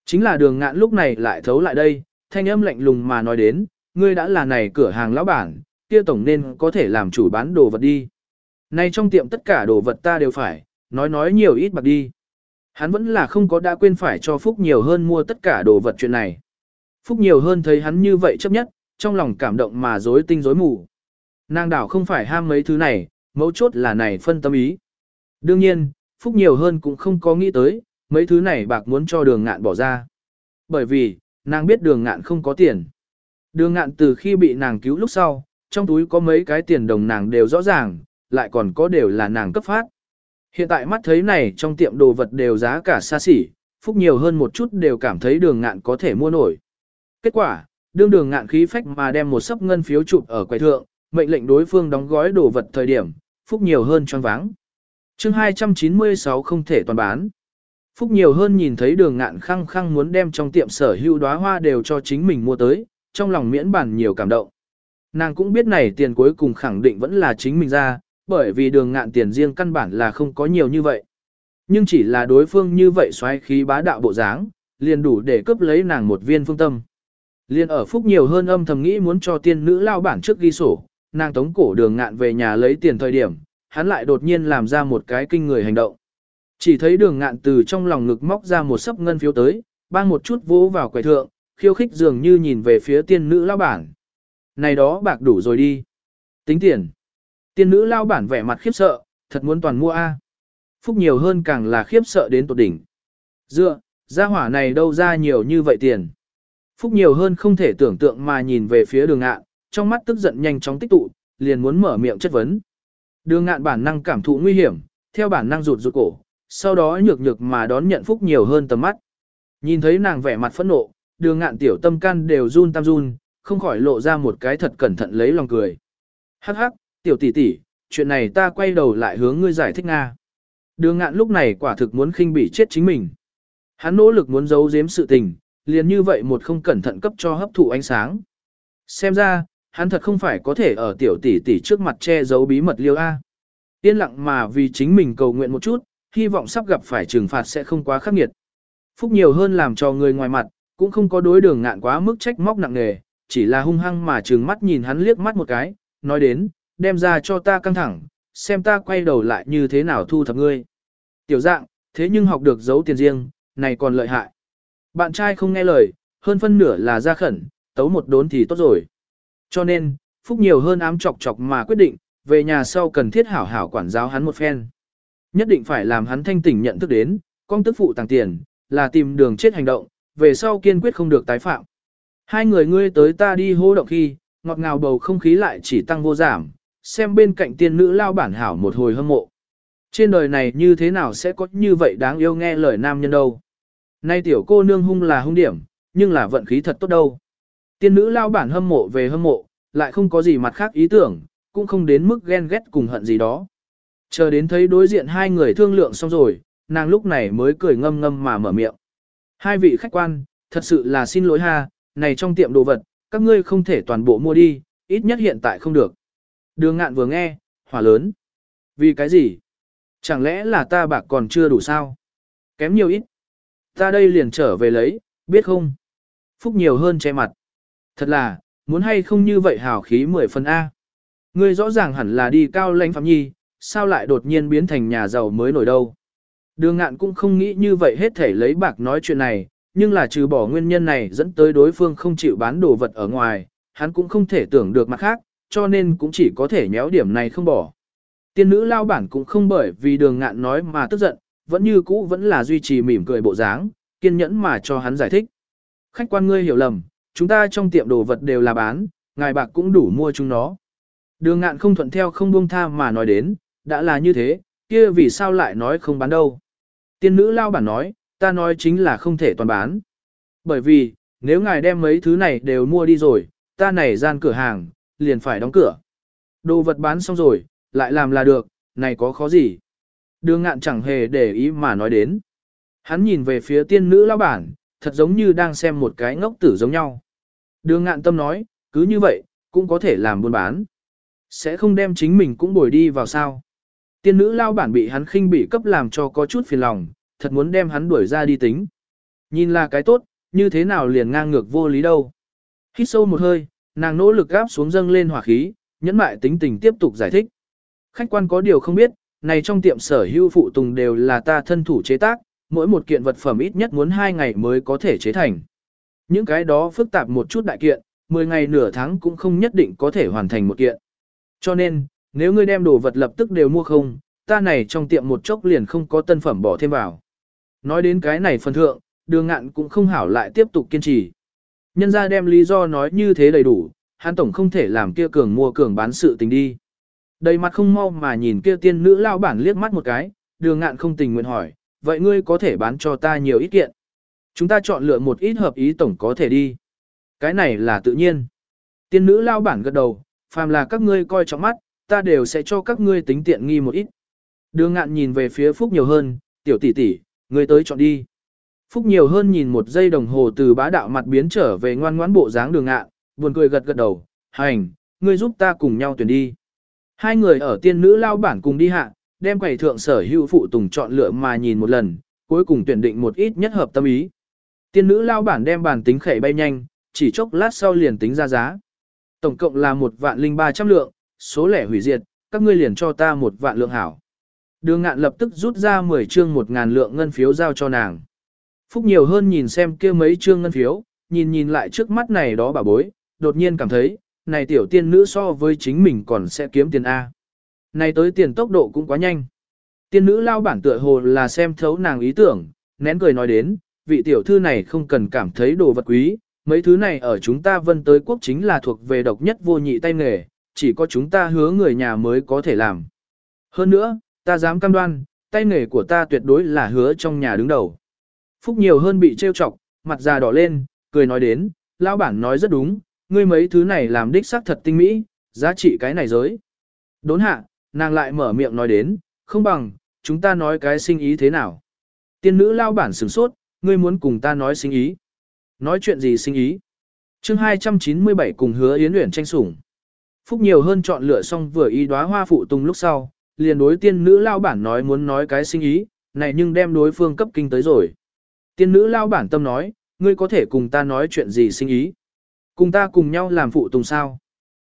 Chính là đường ngạn lúc này lại thấu lại đây, thanh âm lạnh lùng mà nói đến, ngươi đã là này cửa hàng lão bản, kia tổng nên có thể làm chủ bán đồ vật đi. Nay trong tiệm tất cả đồ vật ta đều phải, nói nói nhiều ít bạc đi. Hắn vẫn là không có đã quên phải cho Phúc nhiều hơn mua tất cả đồ vật chuyện này. Phúc nhiều hơn thấy hắn như vậy chấp nhất, trong lòng cảm động mà rối tinh rối mù. Nàng đảo không phải ham mấy thứ này, mấu chốt là này phân tâm ý. Đương nhiên, Phúc nhiều hơn cũng không có nghĩ tới, mấy thứ này bạc muốn cho đường ngạn bỏ ra. Bởi vì, nàng biết đường ngạn không có tiền. Đường ngạn từ khi bị nàng cứu lúc sau, trong túi có mấy cái tiền đồng nàng đều rõ ràng, lại còn có đều là nàng cấp phát. Hiện tại mắt thấy này trong tiệm đồ vật đều giá cả xa xỉ, phúc nhiều hơn một chút đều cảm thấy đường ngạn có thể mua nổi. Kết quả, đương đường ngạn khí phách mà đem một sấp ngân phiếu chụp ở quầy thượng, mệnh lệnh đối phương đóng gói đồ vật thời điểm, phúc nhiều hơn choáng váng. chương 296 không thể toàn bán. Phúc nhiều hơn nhìn thấy đường ngạn khăng khăng muốn đem trong tiệm sở hữu đóa hoa đều cho chính mình mua tới, trong lòng miễn bản nhiều cảm động. Nàng cũng biết này tiền cuối cùng khẳng định vẫn là chính mình ra, bởi vì đường ngạn tiền riêng căn bản là không có nhiều như vậy. Nhưng chỉ là đối phương như vậy xoáy khí bá đạo bộ dáng, liền đủ để cướp lấy nàng một viên phương tâm. Liền ở phúc nhiều hơn âm thầm nghĩ muốn cho tiên nữ lao bản trước ghi sổ, nàng tống cổ đường ngạn về nhà lấy tiền thời điểm, hắn lại đột nhiên làm ra một cái kinh người hành động. Chỉ thấy đường ngạn từ trong lòng ngực móc ra một sấp ngân phiếu tới, bang một chút vỗ vào quầy thượng, khiêu khích dường như nhìn về phía tiên nữ lao bản. Này đó bạc đủ rồi đi. Tính tiền. Tiên nữ lao bản vẻ mặt khiếp sợ, thật muốn toàn mua A. Phúc nhiều hơn càng là khiếp sợ đến tột đỉnh. Dựa, gia hỏa này đâu ra nhiều như vậy tiền. Phúc nhiều hơn không thể tưởng tượng mà nhìn về phía đường ngạn, trong mắt tức giận nhanh chóng tích tụ, liền muốn mở miệng chất vấn. Đường ngạn bản năng cảm thụ nguy hiểm, theo bản năng rụt rụt cổ, sau đó nhược nhược mà đón nhận Phúc nhiều hơn tầm mắt. Nhìn thấy nàng vẻ mặt phẫn nộ, đường ngạn tiểu tâm can đều run tam run, không khỏi lộ ra một cái thật cẩn thận lấy lòng cười. Hắc hắc, tiểu tỷ tỷ, chuyện này ta quay đầu lại hướng ngươi giải thích Nga. Đường ngạn lúc này quả thực muốn khinh bị chết chính mình. Hắn nỗ lực muốn giấu giếm sự tình, liền như vậy một không cẩn thận cấp cho hấp thụ ánh sáng. Xem ra, hắn thật không phải có thể ở tiểu tỷ tỷ trước mặt che giấu bí mật liêu A. Yên lặng mà vì chính mình cầu nguyện một chút, hy vọng sắp gặp phải trừng phạt sẽ không quá khắc nghiệt. Phúc nhiều hơn làm cho người ngoài mặt, cũng không có đối đường ngạn quá mức trách móc nặng nề, chỉ là hung hăng mà trừng mắt nhìn hắn liếc mắt một cái, nói đến, đem ra cho ta căng thẳng, xem ta quay đầu lại như thế nào thu thập ngươi. Tiểu dạng, thế nhưng học được giấu tiền riêng, này còn lợi hại. Bạn trai không nghe lời, hơn phân nửa là ra khẩn, tấu một đốn thì tốt rồi. Cho nên, Phúc nhiều hơn ám chọc chọc mà quyết định, về nhà sau cần thiết hảo hảo quản giáo hắn một phen. Nhất định phải làm hắn thanh tỉnh nhận thức đến, con tức phụ tàng tiền, là tìm đường chết hành động, về sau kiên quyết không được tái phạm. Hai người ngươi tới ta đi hô động khi, ngọt ngào bầu không khí lại chỉ tăng vô giảm, xem bên cạnh tiên nữ lao bản hảo một hồi hâm mộ. Trên đời này như thế nào sẽ có như vậy đáng yêu nghe lời nam nhân đâu. Nay tiểu cô nương hung là hung điểm, nhưng là vận khí thật tốt đâu. Tiên nữ lao bản hâm mộ về hâm mộ, lại không có gì mặt khác ý tưởng, cũng không đến mức ghen ghét cùng hận gì đó. Chờ đến thấy đối diện hai người thương lượng xong rồi, nàng lúc này mới cười ngâm ngâm mà mở miệng. Hai vị khách quan, thật sự là xin lỗi ha, này trong tiệm đồ vật, các ngươi không thể toàn bộ mua đi, ít nhất hiện tại không được. Đường ngạn vừa nghe, hỏa lớn. Vì cái gì? Chẳng lẽ là ta bạc còn chưa đủ sao? Kém nhiều ít. Ta đây liền trở về lấy, biết không? Phúc nhiều hơn che mặt. Thật là, muốn hay không như vậy hào khí mười phần A. Ngươi rõ ràng hẳn là đi cao lãnh phạm nhi, sao lại đột nhiên biến thành nhà giàu mới nổi đâu. Đường ngạn cũng không nghĩ như vậy hết thể lấy bạc nói chuyện này, nhưng là trừ bỏ nguyên nhân này dẫn tới đối phương không chịu bán đồ vật ở ngoài, hắn cũng không thể tưởng được mặt khác, cho nên cũng chỉ có thể nhéo điểm này không bỏ. Tiên nữ lao bản cũng không bởi vì đường ngạn nói mà tức giận, vẫn như cũ vẫn là duy trì mỉm cười bộ dáng, kiên nhẫn mà cho hắn giải thích. Khách quan ngươi hiểu lầm, chúng ta trong tiệm đồ vật đều là bán, ngài bạc cũng đủ mua chúng nó. Đường ngạn không thuận theo không buông tha mà nói đến, đã là như thế, kia vì sao lại nói không bán đâu. Tiên nữ lao bản nói, ta nói chính là không thể toàn bán. Bởi vì, nếu ngài đem mấy thứ này đều mua đi rồi, ta này gian cửa hàng, liền phải đóng cửa. Đồ vật bán xong rồi, lại làm là được, này có khó gì. Đường ngạn chẳng hề để ý mà nói đến. Hắn nhìn về phía tiên nữ lao bản, thật giống như đang xem một cái ngốc tử giống nhau. Đường ngạn tâm nói, cứ như vậy, cũng có thể làm buôn bán. Sẽ không đem chính mình cũng bồi đi vào sao. Tiên nữ lao bản bị hắn khinh bị cấp làm cho có chút phiền lòng, thật muốn đem hắn đuổi ra đi tính. Nhìn là cái tốt, như thế nào liền ngang ngược vô lý đâu. Hít sâu một hơi, nàng nỗ lực gáp xuống dâng lên hỏa khí, nhẫn mại tính tình tiếp tục giải thích. Khách quan có điều không biết, này trong tiệm sở hữu phụ tùng đều là ta thân thủ chế tác, mỗi một kiện vật phẩm ít nhất muốn 2 ngày mới có thể chế thành. Những cái đó phức tạp một chút đại kiện, 10 ngày nửa tháng cũng không nhất định có thể hoàn thành một kiện. Cho nên, nếu ngươi đem đồ vật lập tức đều mua không, ta này trong tiệm một chốc liền không có tân phẩm bỏ thêm vào. Nói đến cái này phần thượng, đường ngạn cũng không hảo lại tiếp tục kiên trì. Nhân ra đem lý do nói như thế đầy đủ, hắn tổng không thể làm kia cường mua cường bán sự tình đi. Đầy mặt không mau mà nhìn kia tiên nữ lao bản liếc mắt một cái, đường ngạn không tình nguyện hỏi, vậy ngươi có thể bán cho ta nhiều ít kiện. Chúng ta chọn lựa một ít hợp ý tổng có thể đi. Cái này là tự nhiên. Tiên nữ lao bản gật đầu, phàm là các ngươi coi trọng mắt, ta đều sẽ cho các ngươi tính tiện nghi một ít. Đường ngạn nhìn về phía Phúc nhiều hơn, tiểu tỷ tỷ, ngươi tới chọn đi. Phúc nhiều hơn nhìn một giây đồng hồ từ bá đạo mặt biến trở về ngoan ngoãn bộ dáng đường ngạn, buồn cười gật gật đầu, hành, ngươi giúp ta cùng nhau tuyển đi. Hai người ở tiên nữ lao bản cùng đi hạ, đem quầy thượng sở hữu phụ tùng chọn lựa mà nhìn một lần, cuối cùng tuyển định một ít nhất hợp tâm ý. Tiên nữ lao bản đem bản tính khẩy bay nhanh, chỉ chốc lát sau liền tính ra giá. Tổng cộng là một vạn linh ba trăm lượng, số lẻ hủy diệt, các ngươi liền cho ta một vạn lượng hảo. Đường ngạn lập tức rút ra 10 chương một ngàn lượng ngân phiếu giao cho nàng. Phúc nhiều hơn nhìn xem kia mấy chương ngân phiếu, nhìn nhìn lại trước mắt này đó bà bối, đột nhiên cảm thấy, này tiểu tiên nữ so với chính mình còn sẽ kiếm tiền A. Này tới tiền tốc độ cũng quá nhanh. Tiên nữ lao bản tựa hồ là xem thấu nàng ý tưởng, nén cười nói đến, vị tiểu thư này không cần cảm thấy đồ vật quý, mấy thứ này ở chúng ta vân tới quốc chính là thuộc về độc nhất vô nhị tay nghề, chỉ có chúng ta hứa người nhà mới có thể làm. Hơn nữa, ta dám cam đoan, tay nghề của ta tuyệt đối là hứa trong nhà đứng đầu. Phúc nhiều hơn bị trêu chọc, mặt già đỏ lên, cười nói đến, lão bản nói rất đúng, ngươi mấy thứ này làm đích xác thật tinh mỹ, giá trị cái này giới. Đốn hạ, nàng lại mở miệng nói đến, không bằng, chúng ta nói cái sinh ý thế nào. Tiên nữ lao bản sửng sốt, ngươi muốn cùng ta nói sinh ý. Nói chuyện gì sinh ý? chương 297 cùng hứa yến luyện tranh sủng. Phúc nhiều hơn chọn lựa xong vừa ý đóa hoa phụ tùng lúc sau, liền đối tiên nữ lao bản nói muốn nói cái sinh ý, này nhưng đem đối phương cấp kinh tới rồi. Tiên nữ lao bản tâm nói, ngươi có thể cùng ta nói chuyện gì sinh ý. Cùng ta cùng nhau làm phụ tùng sao.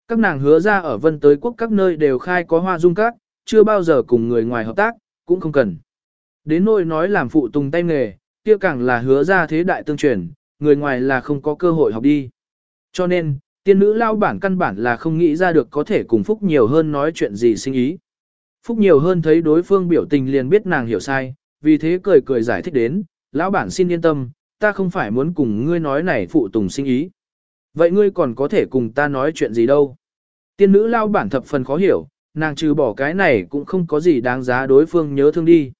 Các nàng hứa ra ở vân tới quốc các nơi đều khai có hoa dung các, chưa bao giờ cùng người ngoài hợp tác, cũng không cần. Đến nỗi nói làm phụ tùng tay nghề, kia càng là hứa ra thế đại tương truyền, người ngoài là không có cơ hội học đi. Cho nên, tiên nữ lao bản căn bản là không nghĩ ra được có thể cùng Phúc nhiều hơn nói chuyện gì sinh ý. Phúc nhiều hơn thấy đối phương biểu tình liền biết nàng hiểu sai, vì thế cười cười giải thích đến, lão bản xin yên tâm, ta không phải muốn cùng ngươi nói này phụ tùng sinh ý. Vậy ngươi còn có thể cùng ta nói chuyện gì đâu? Tiên nữ lao bản thập phần khó hiểu, nàng trừ bỏ cái này cũng không có gì đáng giá đối phương nhớ thương đi.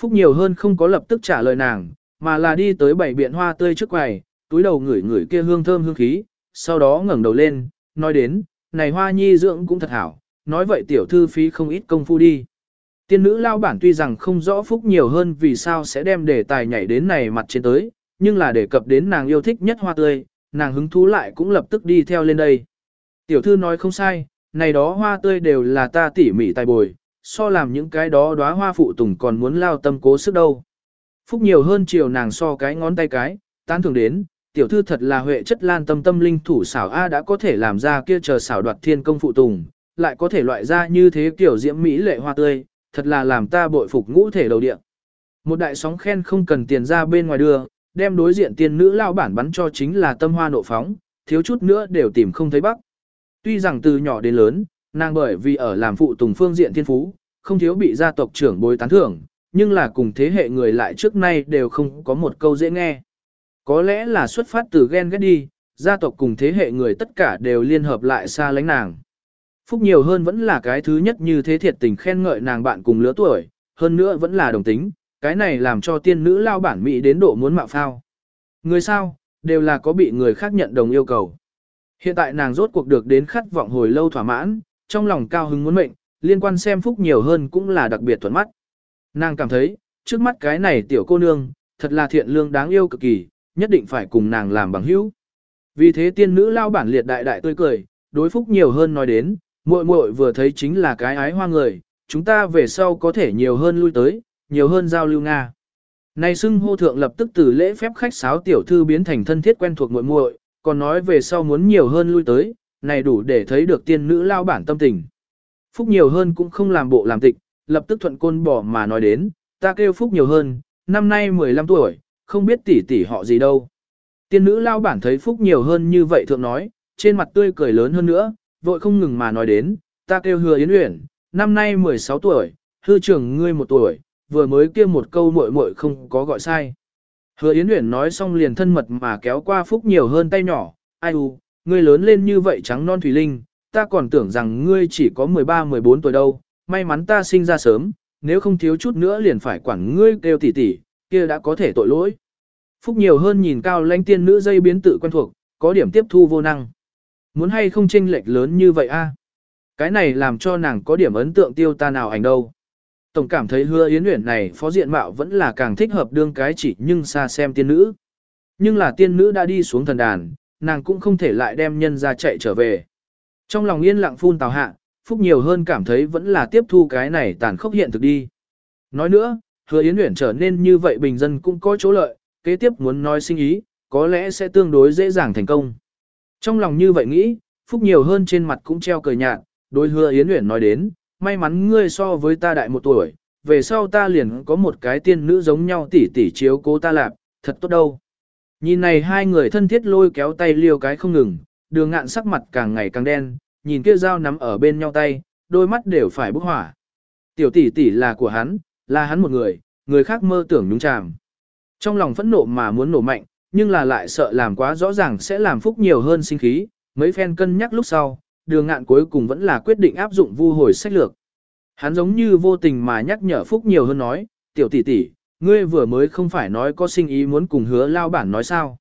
Phúc nhiều hơn không có lập tức trả lời nàng, mà là đi tới bảy biện hoa tươi trước quầy, túi đầu ngửi ngửi kia hương thơm hương khí, sau đó ngẩng đầu lên, nói đến, này hoa nhi dưỡng cũng thật hảo, nói vậy tiểu thư phí không ít công phu đi. Tiên nữ lao bản tuy rằng không rõ phúc nhiều hơn vì sao sẽ đem đề tài nhảy đến này mặt trên tới, nhưng là đề cập đến nàng yêu thích nhất hoa tươi, nàng hứng thú lại cũng lập tức đi theo lên đây. Tiểu thư nói không sai, này đó hoa tươi đều là ta tỉ mỉ tài bồi, so làm những cái đó đóa hoa phụ tùng còn muốn lao tâm cố sức đâu. Phúc nhiều hơn chiều nàng so cái ngón tay cái, tán thường đến, tiểu thư thật là huệ chất lan tâm tâm linh thủ xảo A đã có thể làm ra kia chờ xảo đoạt thiên công phụ tùng, lại có thể loại ra như thế kiểu diễm mỹ lệ hoa tươi, thật là làm ta bội phục ngũ thể đầu địa. Một đại sóng khen không cần tiền ra bên ngoài đưa, đem đối diện tiên nữ lao bản bắn cho chính là tâm hoa nộ phóng, thiếu chút nữa đều tìm không thấy bắc. Tuy rằng từ nhỏ đến lớn, nàng bởi vì ở làm phụ tùng phương diện thiên phú, không thiếu bị gia tộc trưởng bối tán thưởng, nhưng là cùng thế hệ người lại trước nay đều không có một câu dễ nghe. Có lẽ là xuất phát từ ghen ghét đi, gia tộc cùng thế hệ người tất cả đều liên hợp lại xa lánh nàng. Phúc nhiều hơn vẫn là cái thứ nhất như thế thiệt tình khen ngợi nàng bạn cùng lứa tuổi, hơn nữa vẫn là đồng tính, cái này làm cho tiên nữ lao bản Mỹ đến độ muốn mạo phao. Người sao, đều là có bị người khác nhận đồng yêu cầu. Hiện tại nàng rốt cuộc được đến khát vọng hồi lâu thỏa mãn, trong lòng cao hứng muốn mệnh, liên quan xem phúc nhiều hơn cũng là đặc biệt thuận mắt. Nàng cảm thấy, trước mắt cái này tiểu cô nương, thật là thiện lương đáng yêu cực kỳ, nhất định phải cùng nàng làm bằng hữu. Vì thế tiên nữ lao bản liệt đại đại tươi cười, đối phúc nhiều hơn nói đến, muội muội vừa thấy chính là cái ái hoa người, chúng ta về sau có thể nhiều hơn lui tới, nhiều hơn giao lưu Nga. Này xưng hô thượng lập tức từ lễ phép khách sáo tiểu thư biến thành thân thiết quen thuộc muội muội, còn nói về sau muốn nhiều hơn lui tới, này đủ để thấy được tiên nữ lao bản tâm tình. Phúc nhiều hơn cũng không làm bộ làm tịch, lập tức thuận côn bỏ mà nói đến, ta kêu Phúc nhiều hơn, năm nay 15 tuổi, không biết tỷ tỷ họ gì đâu. Tiên nữ lao bản thấy Phúc nhiều hơn như vậy thượng nói, trên mặt tươi cười lớn hơn nữa, vội không ngừng mà nói đến, ta kêu hứa Yến Uyển, năm nay 16 tuổi, hư trưởng ngươi một tuổi, vừa mới kia một câu muội muội không có gọi sai. Hứa Yến Uyển nói xong liền thân mật mà kéo qua Phúc nhiều hơn tay nhỏ, ai u, ngươi lớn lên như vậy trắng non thủy linh, ta còn tưởng rằng ngươi chỉ có 13-14 tuổi đâu, may mắn ta sinh ra sớm, nếu không thiếu chút nữa liền phải quản ngươi kêu tỉ tỉ, kia đã có thể tội lỗi. Phúc nhiều hơn nhìn cao lãnh tiên nữ dây biến tự quen thuộc, có điểm tiếp thu vô năng. Muốn hay không chênh lệch lớn như vậy a? Cái này làm cho nàng có điểm ấn tượng tiêu ta nào ảnh đâu. Tổng cảm thấy hứa yến luyện này phó diện mạo vẫn là càng thích hợp đương cái chỉ nhưng xa xem tiên nữ. Nhưng là tiên nữ đã đi xuống thần đàn, nàng cũng không thể lại đem nhân ra chạy trở về. Trong lòng yên lặng phun tào hạ, Phúc nhiều hơn cảm thấy vẫn là tiếp thu cái này tàn khốc hiện thực đi. Nói nữa, hứa Yến Uyển trở nên như vậy bình dân cũng có chỗ lợi, kế tiếp muốn nói sinh ý, có lẽ sẽ tương đối dễ dàng thành công. Trong lòng như vậy nghĩ, Phúc nhiều hơn trên mặt cũng treo cười nhạt, đối hứa Yến Uyển nói đến, may mắn ngươi so với ta đại một tuổi, về sau ta liền có một cái tiên nữ giống nhau tỉ tỉ chiếu cố ta lạp, thật tốt đâu. Nhìn này hai người thân thiết lôi kéo tay liêu cái không ngừng, đường ngạn sắc mặt càng ngày càng đen, nhìn kia dao nắm ở bên nhau tay, đôi mắt đều phải bốc hỏa. Tiểu tỷ tỷ là của hắn, là hắn một người, người khác mơ tưởng nhúng chàm. Trong lòng phẫn nộ mà muốn nổ mạnh, nhưng là lại sợ làm quá rõ ràng sẽ làm phúc nhiều hơn sinh khí, mấy phen cân nhắc lúc sau, đường ngạn cuối cùng vẫn là quyết định áp dụng vu hồi sách lược. Hắn giống như vô tình mà nhắc nhở phúc nhiều hơn nói, tiểu tỷ tỷ, ngươi vừa mới không phải nói có sinh ý muốn cùng hứa lao bản nói sao.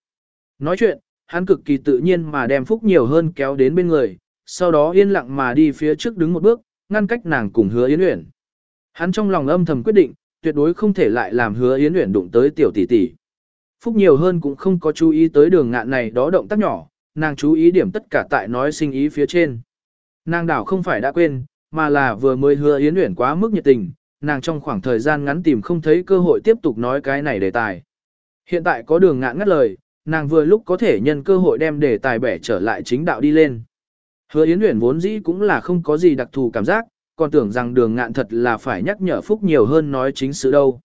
Nói chuyện, hắn cực kỳ tự nhiên mà đem phúc nhiều hơn kéo đến bên người, sau đó yên lặng mà đi phía trước đứng một bước, ngăn cách nàng cùng hứa yến uyển. Hắn trong lòng âm thầm quyết định, tuyệt đối không thể lại làm hứa yến uyển đụng tới tiểu tỷ tỷ. Phúc nhiều hơn cũng không có chú ý tới đường ngạn này đó động tác nhỏ, nàng chú ý điểm tất cả tại nói sinh ý phía trên. Nàng đảo không phải đã quên, mà là vừa mới hứa yến uyển quá mức nhiệt tình, nàng trong khoảng thời gian ngắn tìm không thấy cơ hội tiếp tục nói cái này đề tài. Hiện tại có đường ngạn ngắt lời, nàng vừa lúc có thể nhân cơ hội đem đề tài bẻ trở lại chính đạo đi lên. Hứa Yến Uyển vốn dĩ cũng là không có gì đặc thù cảm giác, còn tưởng rằng đường ngạn thật là phải nhắc nhở Phúc nhiều hơn nói chính sự đâu.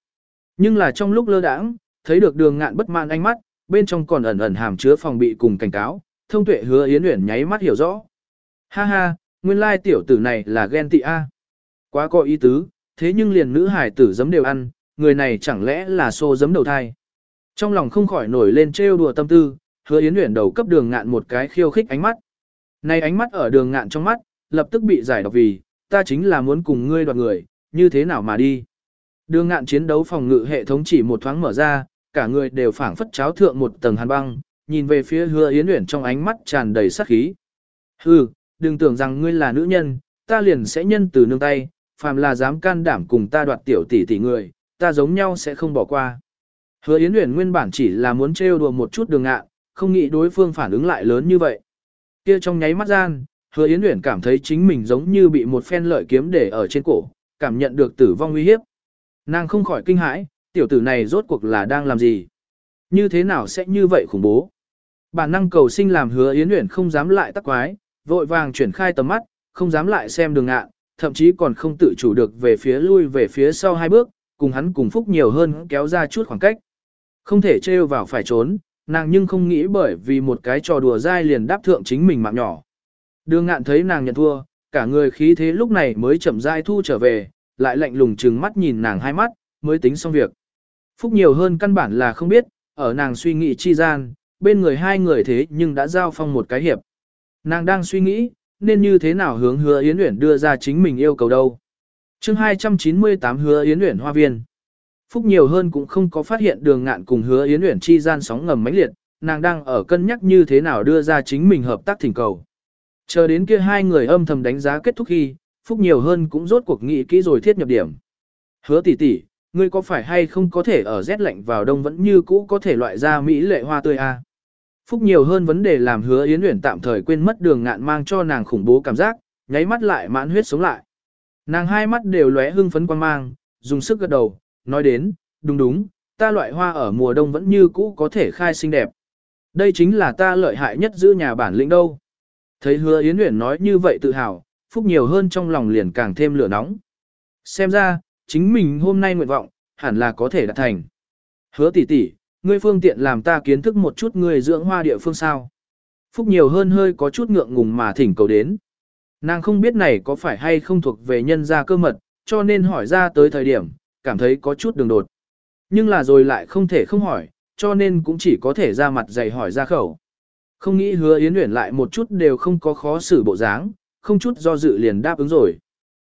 Nhưng là trong lúc lơ đãng, thấy được đường ngạn bất mãn ánh mắt, bên trong còn ẩn ẩn hàm chứa phòng bị cùng cảnh cáo, thông tuệ hứa Yến Uyển nháy mắt hiểu rõ. Ha ha, nguyên lai tiểu tử này là ghen tị a. Quá có ý tứ, thế nhưng liền nữ hải tử giấm đều ăn, người này chẳng lẽ là xô giấm đầu thai. Trong lòng không khỏi nổi lên trêu đùa tâm tư, hứa Yến Uyển đầu cấp đường ngạn một cái khiêu khích ánh mắt. Này ánh mắt ở đường ngạn trong mắt, lập tức bị giải đọc vì, ta chính là muốn cùng ngươi đoạt người, như thế nào mà đi. Đường ngạn chiến đấu phòng ngự hệ thống chỉ một thoáng mở ra, cả người đều phảng phất cháo thượng một tầng hàn băng, nhìn về phía hứa yến uyển trong ánh mắt tràn đầy sát khí. Hừ, đừng tưởng rằng ngươi là nữ nhân, ta liền sẽ nhân từ nương tay, phàm là dám can đảm cùng ta đoạt tiểu tỷ tỷ người, ta giống nhau sẽ không bỏ qua. Hứa Yến Uyển nguyên bản chỉ là muốn trêu đùa một chút đường ngạn, không nghĩ đối phương phản ứng lại lớn như vậy. Kia trong nháy mắt gian, Hứa Yến Uyển cảm thấy chính mình giống như bị một phen lợi kiếm để ở trên cổ, cảm nhận được tử vong nguy hiếp. Nàng không khỏi kinh hãi, tiểu tử này rốt cuộc là đang làm gì? Như thế nào sẽ như vậy khủng bố? Bản năng cầu sinh làm Hứa Yến Uyển không dám lại tắc quái, vội vàng chuyển khai tầm mắt, không dám lại xem đường ngạn, thậm chí còn không tự chủ được về phía lui về phía sau hai bước, cùng hắn cùng phúc nhiều hơn kéo ra chút khoảng cách. Không thể trêu vào phải trốn, nàng nhưng không nghĩ bởi vì một cái trò đùa dai liền đáp thượng chính mình mạng nhỏ. Đường ngạn thấy nàng nhận thua, cả người khí thế lúc này mới chậm rãi thu trở về, lại lạnh lùng trừng mắt nhìn nàng hai mắt, mới tính xong việc. Phúc nhiều hơn căn bản là không biết, ở nàng suy nghĩ chi gian, bên người hai người thế nhưng đã giao phong một cái hiệp. Nàng đang suy nghĩ, nên như thế nào hướng hứa Yến Uyển đưa ra chính mình yêu cầu đâu. chương 298 hứa Yến Uyển Hoa Viên Phúc nhiều hơn cũng không có phát hiện đường ngạn cùng hứa Yến Uyển chi gian sóng ngầm mãnh liệt, nàng đang ở cân nhắc như thế nào đưa ra chính mình hợp tác thỉnh cầu. Chờ đến kia hai người âm thầm đánh giá kết thúc khi, Phúc nhiều hơn cũng rốt cuộc nghĩ kỹ rồi thiết nhập điểm. Hứa tỷ tỷ, ngươi có phải hay không có thể ở rét lạnh vào đông vẫn như cũ có thể loại ra mỹ lệ hoa tươi a? À? Phúc nhiều hơn vấn đề làm hứa Yến Uyển tạm thời quên mất đường ngạn mang cho nàng khủng bố cảm giác, nháy mắt lại mãn huyết sống lại. Nàng hai mắt đều lóe hưng phấn quan mang, dùng sức gật đầu, nói đến, đúng đúng, ta loại hoa ở mùa đông vẫn như cũ có thể khai xinh đẹp. Đây chính là ta lợi hại nhất giữ nhà bản lĩnh đâu. Thấy hứa Yến Uyển nói như vậy tự hào, Phúc nhiều hơn trong lòng liền càng thêm lửa nóng. Xem ra, chính mình hôm nay nguyện vọng, hẳn là có thể đạt thành. Hứa tỷ tỷ, ngươi phương tiện làm ta kiến thức một chút ngươi dưỡng hoa địa phương sao. Phúc nhiều hơn hơi có chút ngượng ngùng mà thỉnh cầu đến. Nàng không biết này có phải hay không thuộc về nhân gia cơ mật, cho nên hỏi ra tới thời điểm, cảm thấy có chút đường đột. Nhưng là rồi lại không thể không hỏi, cho nên cũng chỉ có thể ra mặt dày hỏi ra khẩu. Không nghĩ hứa Yến Uyển lại một chút đều không có khó xử bộ dáng, không chút do dự liền đáp ứng rồi.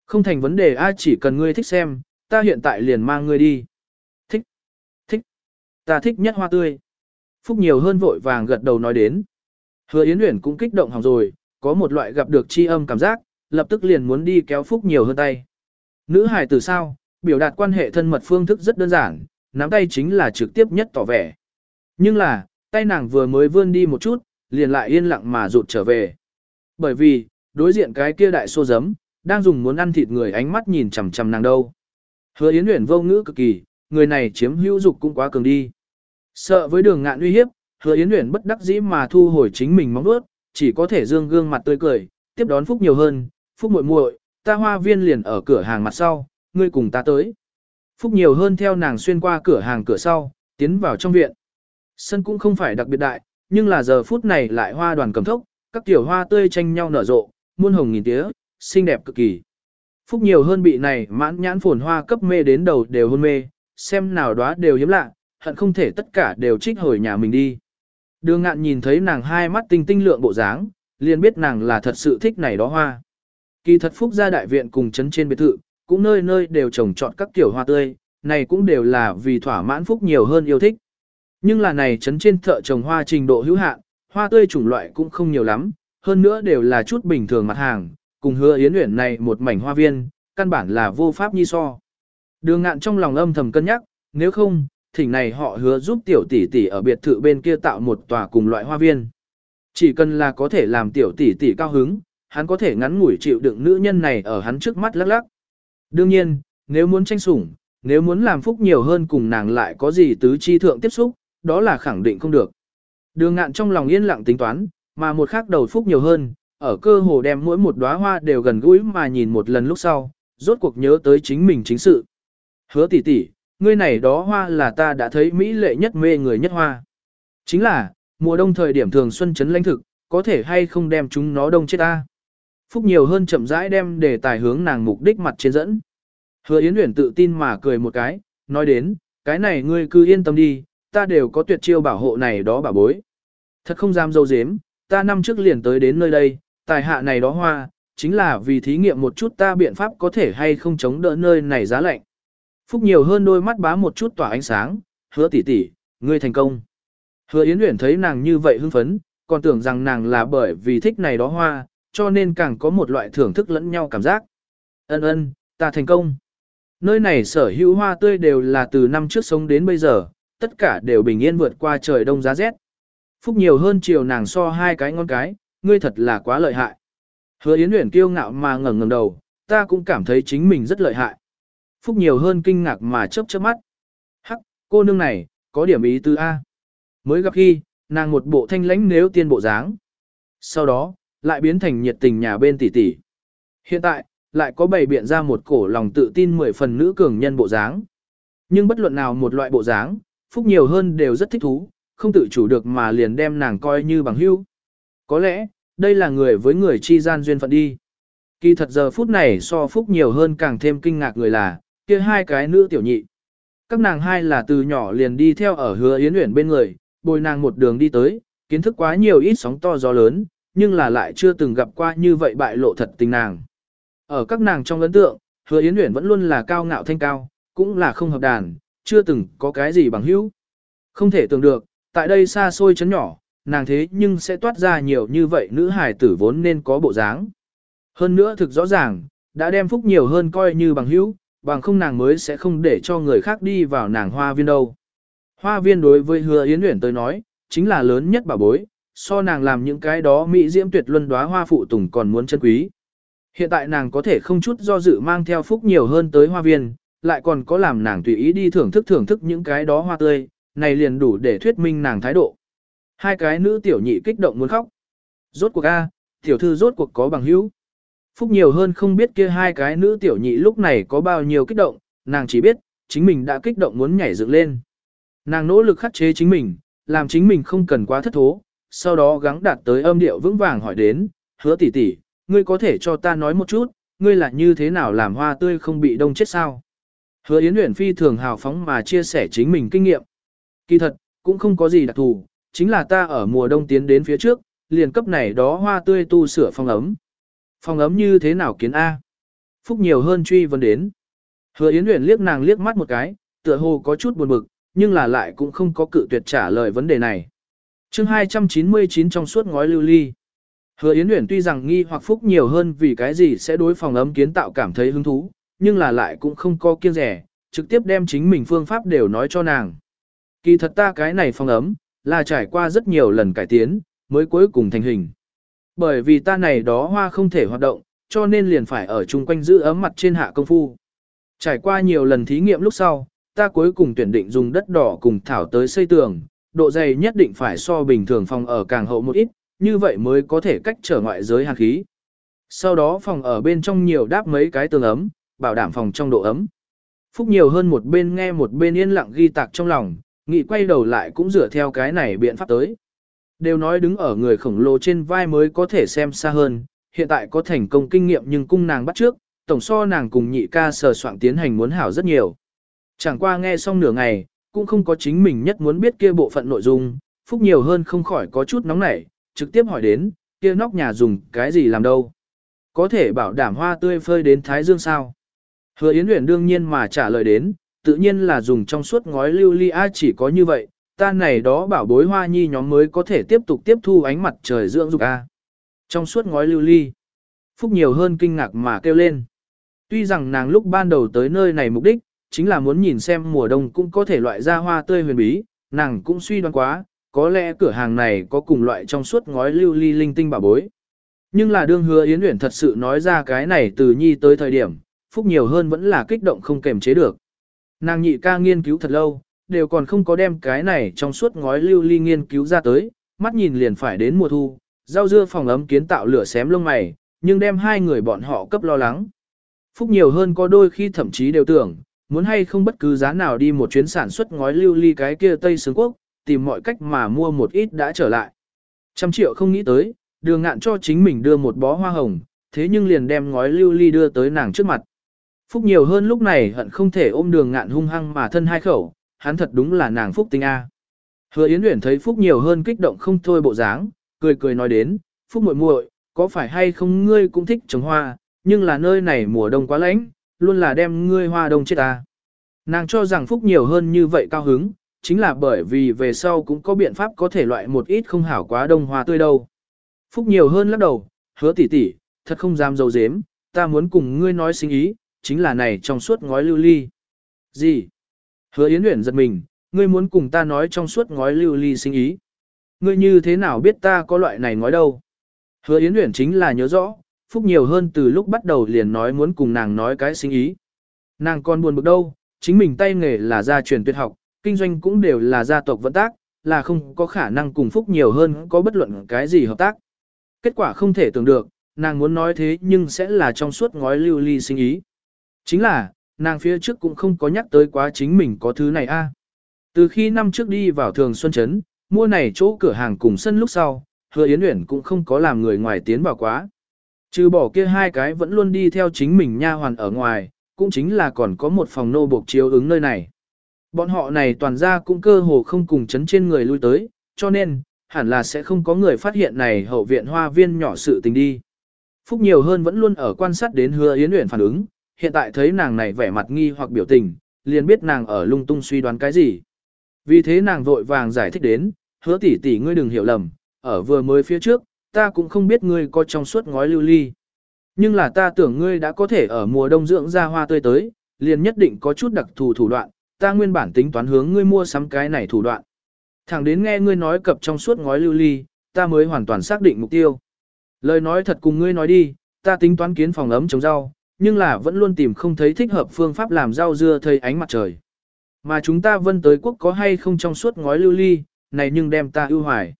Không thành vấn đề ai chỉ cần ngươi thích xem, ta hiện tại liền mang ngươi đi. Thích, thích, ta thích nhất hoa tươi. Phúc nhiều hơn vội vàng gật đầu nói đến. Hứa Yến Uyển cũng kích động hỏng rồi, có một loại gặp được chi âm cảm giác, lập tức liền muốn đi kéo Phúc nhiều hơn tay. Nữ hài từ sao, biểu đạt quan hệ thân mật phương thức rất đơn giản, nắm tay chính là trực tiếp nhất tỏ vẻ. Nhưng là, tay nàng vừa mới vươn đi một chút, liền lại yên lặng mà rụt trở về. Bởi vì, đối diện cái kia đại xô giấm, đang dùng muốn ăn thịt người ánh mắt nhìn chằm chằm nàng đâu. Hứa Yến Uyển vô ngữ cực kỳ, người này chiếm hữu dục cũng quá cường đi. Sợ với đường ngạn uy hiếp, Hứa Yến Uyển bất đắc dĩ mà thu hồi chính mình móng vuốt, chỉ có thể dương gương mặt tươi cười, tiếp đón Phúc nhiều hơn, Phúc muội muội, ta hoa viên liền ở cửa hàng mặt sau, ngươi cùng ta tới. Phúc nhiều hơn theo nàng xuyên qua cửa hàng cửa sau, tiến vào trong viện. Sân cũng không phải đặc biệt đại, nhưng là giờ phút này lại hoa đoàn cầm thốc, các tiểu hoa tươi tranh nhau nở rộ, muôn hồng nghìn tía, xinh đẹp cực kỳ. Phúc nhiều hơn bị này mãn nhãn phồn hoa cấp mê đến đầu đều hôn mê, xem nào đó đều hiếm lạ, hận không thể tất cả đều trích hồi nhà mình đi. Đường ngạn nhìn thấy nàng hai mắt tinh tinh lượng bộ dáng, liền biết nàng là thật sự thích này đó hoa. Kỳ thật Phúc gia đại viện cùng chấn trên biệt thự, cũng nơi nơi đều trồng trọt các kiểu hoa tươi, này cũng đều là vì thỏa mãn Phúc nhiều hơn yêu thích. Nhưng là này chấn trên thợ trồng hoa trình độ hữu hạn, hoa tươi chủng loại cũng không nhiều lắm, hơn nữa đều là chút bình thường mặt hàng, cùng hứa yến uyển này một mảnh hoa viên, căn bản là vô pháp nhi so. Đường ngạn trong lòng âm thầm cân nhắc, nếu không, thỉnh này họ hứa giúp tiểu tỷ tỷ ở biệt thự bên kia tạo một tòa cùng loại hoa viên. Chỉ cần là có thể làm tiểu tỷ tỷ cao hứng, hắn có thể ngắn ngủi chịu đựng nữ nhân này ở hắn trước mắt lắc lắc. Đương nhiên, nếu muốn tranh sủng, nếu muốn làm phúc nhiều hơn cùng nàng lại có gì tứ chi thượng tiếp xúc, đó là khẳng định không được. Đường ngạn trong lòng yên lặng tính toán, mà một khác đầu phúc nhiều hơn, ở cơ hồ đem mỗi một đóa hoa đều gần gũi mà nhìn một lần lúc sau, rốt cuộc nhớ tới chính mình chính sự. Hứa tỷ tỷ, ngươi này đó hoa là ta đã thấy mỹ lệ nhất mê người nhất hoa. Chính là, mùa đông thời điểm thường xuân chấn lãnh thực, có thể hay không đem chúng nó đông chết ta. Phúc nhiều hơn chậm rãi đem để tài hướng nàng mục đích mặt trên dẫn. Hứa Yến Uyển tự tin mà cười một cái, nói đến, cái này ngươi cứ yên tâm đi, ta đều có tuyệt chiêu bảo hộ này đó bà bối. Thật không dám dâu dếm, ta năm trước liền tới đến nơi đây, tài hạ này đó hoa, chính là vì thí nghiệm một chút ta biện pháp có thể hay không chống đỡ nơi này giá lạnh. Phúc nhiều hơn đôi mắt bá một chút tỏa ánh sáng, hứa tỷ tỷ, ngươi thành công. Hứa Yến Uyển thấy nàng như vậy hưng phấn, còn tưởng rằng nàng là bởi vì thích này đó hoa, cho nên càng có một loại thưởng thức lẫn nhau cảm giác. Ân ân, ta thành công. Nơi này sở hữu hoa tươi đều là từ năm trước sống đến bây giờ, tất cả đều bình yên vượt qua trời đông giá rét. Phúc nhiều hơn chiều nàng so hai cái ngon cái, ngươi thật là quá lợi hại. Hứa Yến Uyển kiêu ngạo mà ngẩng ngẩng đầu, ta cũng cảm thấy chính mình rất lợi hại. Phúc nhiều hơn kinh ngạc mà chớp chớp mắt. Hắc, cô nương này, có điểm ý tứ A. Mới gặp khi, nàng một bộ thanh lãnh nếu tiên bộ dáng. Sau đó, lại biến thành nhiệt tình nhà bên tỷ tỷ. Hiện tại, lại có bày biện ra một cổ lòng tự tin mười phần nữ cường nhân bộ dáng. Nhưng bất luận nào một loại bộ dáng, Phúc nhiều hơn đều rất thích thú, không tự chủ được mà liền đem nàng coi như bằng hữu. Có lẽ, đây là người với người chi gian duyên phận đi. Kỳ thật giờ phút này so Phúc nhiều hơn càng thêm kinh ngạc người là, kia hai cái nữ tiểu nhị. Các nàng hai là từ nhỏ liền đi theo ở hứa yến uyển bên người, bồi nàng một đường đi tới, kiến thức quá nhiều ít sóng to gió lớn, nhưng là lại chưa từng gặp qua như vậy bại lộ thật tình nàng. Ở các nàng trong ấn tượng, hứa yến uyển vẫn luôn là cao ngạo thanh cao, cũng là không hợp đàn, chưa từng có cái gì bằng hữu. Không thể tưởng được, tại đây xa xôi chấn nhỏ, nàng thế nhưng sẽ toát ra nhiều như vậy nữ hài tử vốn nên có bộ dáng. Hơn nữa thực rõ ràng, đã đem phúc nhiều hơn coi như bằng hữu, bằng không nàng mới sẽ không để cho người khác đi vào nàng hoa viên đâu. Hoa viên đối với hứa yến uyển tới nói, chính là lớn nhất bảo bối, so nàng làm những cái đó mỹ diễm tuyệt luân đóa hoa phụ tùng còn muốn chân quý. Hiện tại nàng có thể không chút do dự mang theo phúc nhiều hơn tới hoa viên, lại còn có làm nàng tùy ý đi thưởng thức thưởng thức những cái đó hoa tươi, này liền đủ để thuyết minh nàng thái độ. Hai cái nữ tiểu nhị kích động muốn khóc. Rốt cuộc A, tiểu thư rốt cuộc có bằng hữu. Phúc nhiều hơn không biết kia hai cái nữ tiểu nhị lúc này có bao nhiêu kích động, nàng chỉ biết, chính mình đã kích động muốn nhảy dựng lên. Nàng nỗ lực khắc chế chính mình, làm chính mình không cần quá thất thố, sau đó gắng đạt tới âm điệu vững vàng hỏi đến, hứa tỷ tỷ, ngươi có thể cho ta nói một chút, ngươi là như thế nào làm hoa tươi không bị đông chết sao? Hứa Yến Uyển Phi thường hào phóng mà chia sẻ chính mình kinh nghiệm. Kỳ thật, cũng không có gì đặc thù, chính là ta ở mùa đông tiến đến phía trước, liền cấp này đó hoa tươi tu sửa phòng ấm. Phòng ấm như thế nào kiến A? Phúc nhiều hơn truy vấn đến. Hứa Yến Uyển liếc nàng liếc mắt một cái, tựa hồ có chút buồn bực, nhưng là lại cũng không có cự tuyệt trả lời vấn đề này. chương 299 trong suốt ngói lưu ly. Hứa Yến Uyển tuy rằng nghi hoặc Phúc nhiều hơn vì cái gì sẽ đối phòng ấm kiến tạo cảm thấy hứng thú, nhưng là lại cũng không có kiêng rẻ, trực tiếp đem chính mình phương pháp đều nói cho nàng. Kỳ thật ta cái này phòng ấm, là trải qua rất nhiều lần cải tiến, mới cuối cùng thành hình. Bởi vì ta này đó hoa không thể hoạt động, cho nên liền phải ở chung quanh giữ ấm mặt trên hạ công phu. Trải qua nhiều lần thí nghiệm lúc sau, ta cuối cùng tuyển định dùng đất đỏ cùng thảo tới xây tường, độ dày nhất định phải so bình thường phòng ở càng hậu một ít, như vậy mới có thể cách trở ngoại giới hàn khí. sau đó phòng ở bên trong nhiều đáp mấy cái tường ấm, bảo đảm phòng trong độ ấm. Phúc nhiều hơn một bên nghe một bên yên lặng ghi tạc trong lòng, nghị quay đầu lại cũng dựa theo cái này biện pháp tới. Đều nói đứng ở người khổng lồ trên vai mới có thể xem xa hơn, hiện tại có thành công kinh nghiệm nhưng cung nàng bắt trước, tổng so nàng cùng nhị ca sờ soạn tiến hành muốn hảo rất nhiều. Chẳng qua nghe xong nửa ngày, cũng không có chính mình nhất muốn biết kia bộ phận nội dung, Phúc nhiều hơn không khỏi có chút nóng nảy, trực tiếp hỏi đến, kia nóc nhà dùng cái gì làm đâu. Có thể bảo đảm hoa tươi phơi đến Thái Dương sao? Hứa Yến Uyển đương nhiên mà trả lời đến, tự nhiên là dùng trong suốt ngói lưu ly a chỉ có như vậy, ta này đó bảo bối hoa nhi nhóm mới có thể tiếp tục tiếp thu ánh mặt trời dưỡng dục a. Trong suốt ngói lưu ly, Phúc nhiều hơn kinh ngạc mà kêu lên. Tuy rằng nàng lúc ban đầu tới nơi này mục đích, chính là muốn nhìn xem mùa đông cũng có thể loại ra hoa tươi huyền bí, nàng cũng suy đoán quá, có lẽ cửa hàng này có cùng loại trong suốt ngói lưu ly linh tinh bảo bối. Nhưng là đương hứa Yến Uyển thật sự nói ra cái này từ nhi tới thời điểm, phúc nhiều hơn vẫn là kích động không kềm chế được. Nàng nhị ca nghiên cứu thật lâu, đều còn không có đem cái này trong suốt ngói lưu ly nghiên cứu ra tới, mắt nhìn liền phải đến mùa thu, rau dưa phòng ấm kiến tạo lửa xém lông mày, nhưng đem hai người bọn họ cấp lo lắng. Phúc nhiều hơn có đôi khi thậm chí đều tưởng, muốn hay không bất cứ giá nào đi một chuyến sản xuất ngói lưu ly cái kia Tây Sướng Quốc, tìm mọi cách mà mua một ít đã trở lại. Trăm triệu không nghĩ tới, đường ngạn cho chính mình đưa một bó hoa hồng, thế nhưng liền đem ngói lưu ly đưa tới nàng trước mặt. Phúc nhiều hơn lúc này hận không thể ôm đường ngạn hung hăng mà thân hai khẩu, hắn thật đúng là nàng Phúc tinh A. Hứa Yến Uyển thấy Phúc nhiều hơn kích động không thôi bộ dáng, cười cười nói đến, Phúc muội muội, có phải hay không ngươi cũng thích trồng hoa, nhưng là nơi này mùa đông quá lạnh, luôn là đem ngươi hoa đông chết ta. Nàng cho rằng Phúc nhiều hơn như vậy cao hứng, chính là bởi vì về sau cũng có biện pháp có thể loại một ít không hảo quá đông hoa tươi đâu. Phúc nhiều hơn lắc đầu, hứa tỷ tỷ, thật không dám dấu dếm, ta muốn cùng ngươi nói sinh ý, chính là này trong suốt ngói lưu ly. Gì? Hứa Yến Uyển giật mình, ngươi muốn cùng ta nói trong suốt ngói lưu ly sinh ý. Ngươi như thế nào biết ta có loại này ngói đâu? Hứa Yến Uyển chính là nhớ rõ, Phúc nhiều hơn từ lúc bắt đầu liền nói muốn cùng nàng nói cái sinh ý. Nàng còn buồn bực đâu, chính mình tay nghề là gia truyền tuyệt học, kinh doanh cũng đều là gia tộc vận tác, là không có khả năng cùng Phúc nhiều hơn có bất luận cái gì hợp tác. Kết quả không thể tưởng được, nàng muốn nói thế nhưng sẽ là trong suốt ngói lưu ly sinh ý. Chính là, nàng phía trước cũng không có nhắc tới quá chính mình có thứ này a. Từ khi năm trước đi vào thường xuân chấn, mua này chỗ cửa hàng cùng sân lúc sau, hứa Yến Uyển cũng không có làm người ngoài tiến vào quá. Trừ bỏ kia hai cái vẫn luôn đi theo chính mình nha hoàn ở ngoài, cũng chính là còn có một phòng nô buộc chiếu ứng nơi này. Bọn họ này toàn ra cũng cơ hồ không cùng chấn trên người lui tới, cho nên, hẳn là sẽ không có người phát hiện này hậu viện hoa viên nhỏ sự tình đi. Phúc nhiều hơn vẫn luôn ở quan sát đến hứa Yến Uyển phản ứng, hiện tại thấy nàng này vẻ mặt nghi hoặc biểu tình, liền biết nàng ở lung tung suy đoán cái gì. Vì thế nàng vội vàng giải thích đến, hứa tỷ tỷ ngươi đừng hiểu lầm, ở vừa mới phía trước, ta cũng không biết ngươi có trong suốt ngói lưu ly. Nhưng là ta tưởng ngươi đã có thể ở mùa đông dưỡng ra hoa tươi tới, liền nhất định có chút đặc thù thủ đoạn, ta nguyên bản tính toán hướng ngươi mua sắm cái này thủ đoạn. Thẳng đến nghe ngươi nói cập trong suốt ngói lưu ly, ta mới hoàn toàn xác định mục tiêu. Lời nói thật cùng ngươi nói đi, ta tính toán kiến phòng ấm trồng rau, nhưng là vẫn luôn tìm không thấy thích hợp phương pháp làm rau dưa thấy ánh mặt trời. Mà chúng ta vân tới quốc có hay không trong suốt ngói lưu ly, này nhưng đem ta ưu hoài.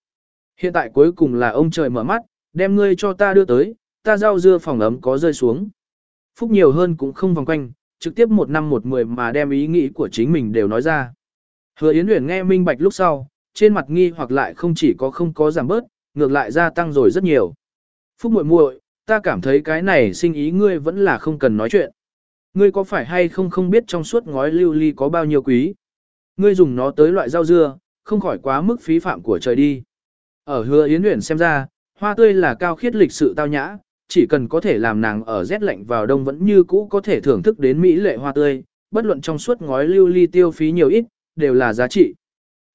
Hiện tại cuối cùng là ông trời mở mắt, đem ngươi cho ta đưa tới, ta rau dưa phòng ấm có rơi xuống. Phúc nhiều hơn cũng không vòng quanh, trực tiếp một năm một mười mà đem ý nghĩ của chính mình đều nói ra. Hứa Yến Uyển nghe minh bạch lúc sau, trên mặt nghi hoặc lại không chỉ có không có giảm bớt, ngược lại gia tăng rồi rất nhiều. Phúc muội muội, ta cảm thấy cái này sinh ý ngươi vẫn là không cần nói chuyện. Ngươi có phải hay không không biết trong suốt ngói lưu ly có bao nhiêu quý? Ngươi dùng nó tới loại rau dưa, không khỏi quá mức phí phạm của trời đi. Ở hứa Yến Uyển xem ra, hoa tươi là cao khiết lịch sự tao nhã, chỉ cần có thể làm nàng ở rét lạnh vào đông vẫn như cũ có thể thưởng thức đến mỹ lệ hoa tươi, bất luận trong suốt ngói lưu ly tiêu phí nhiều ít, đều là giá trị.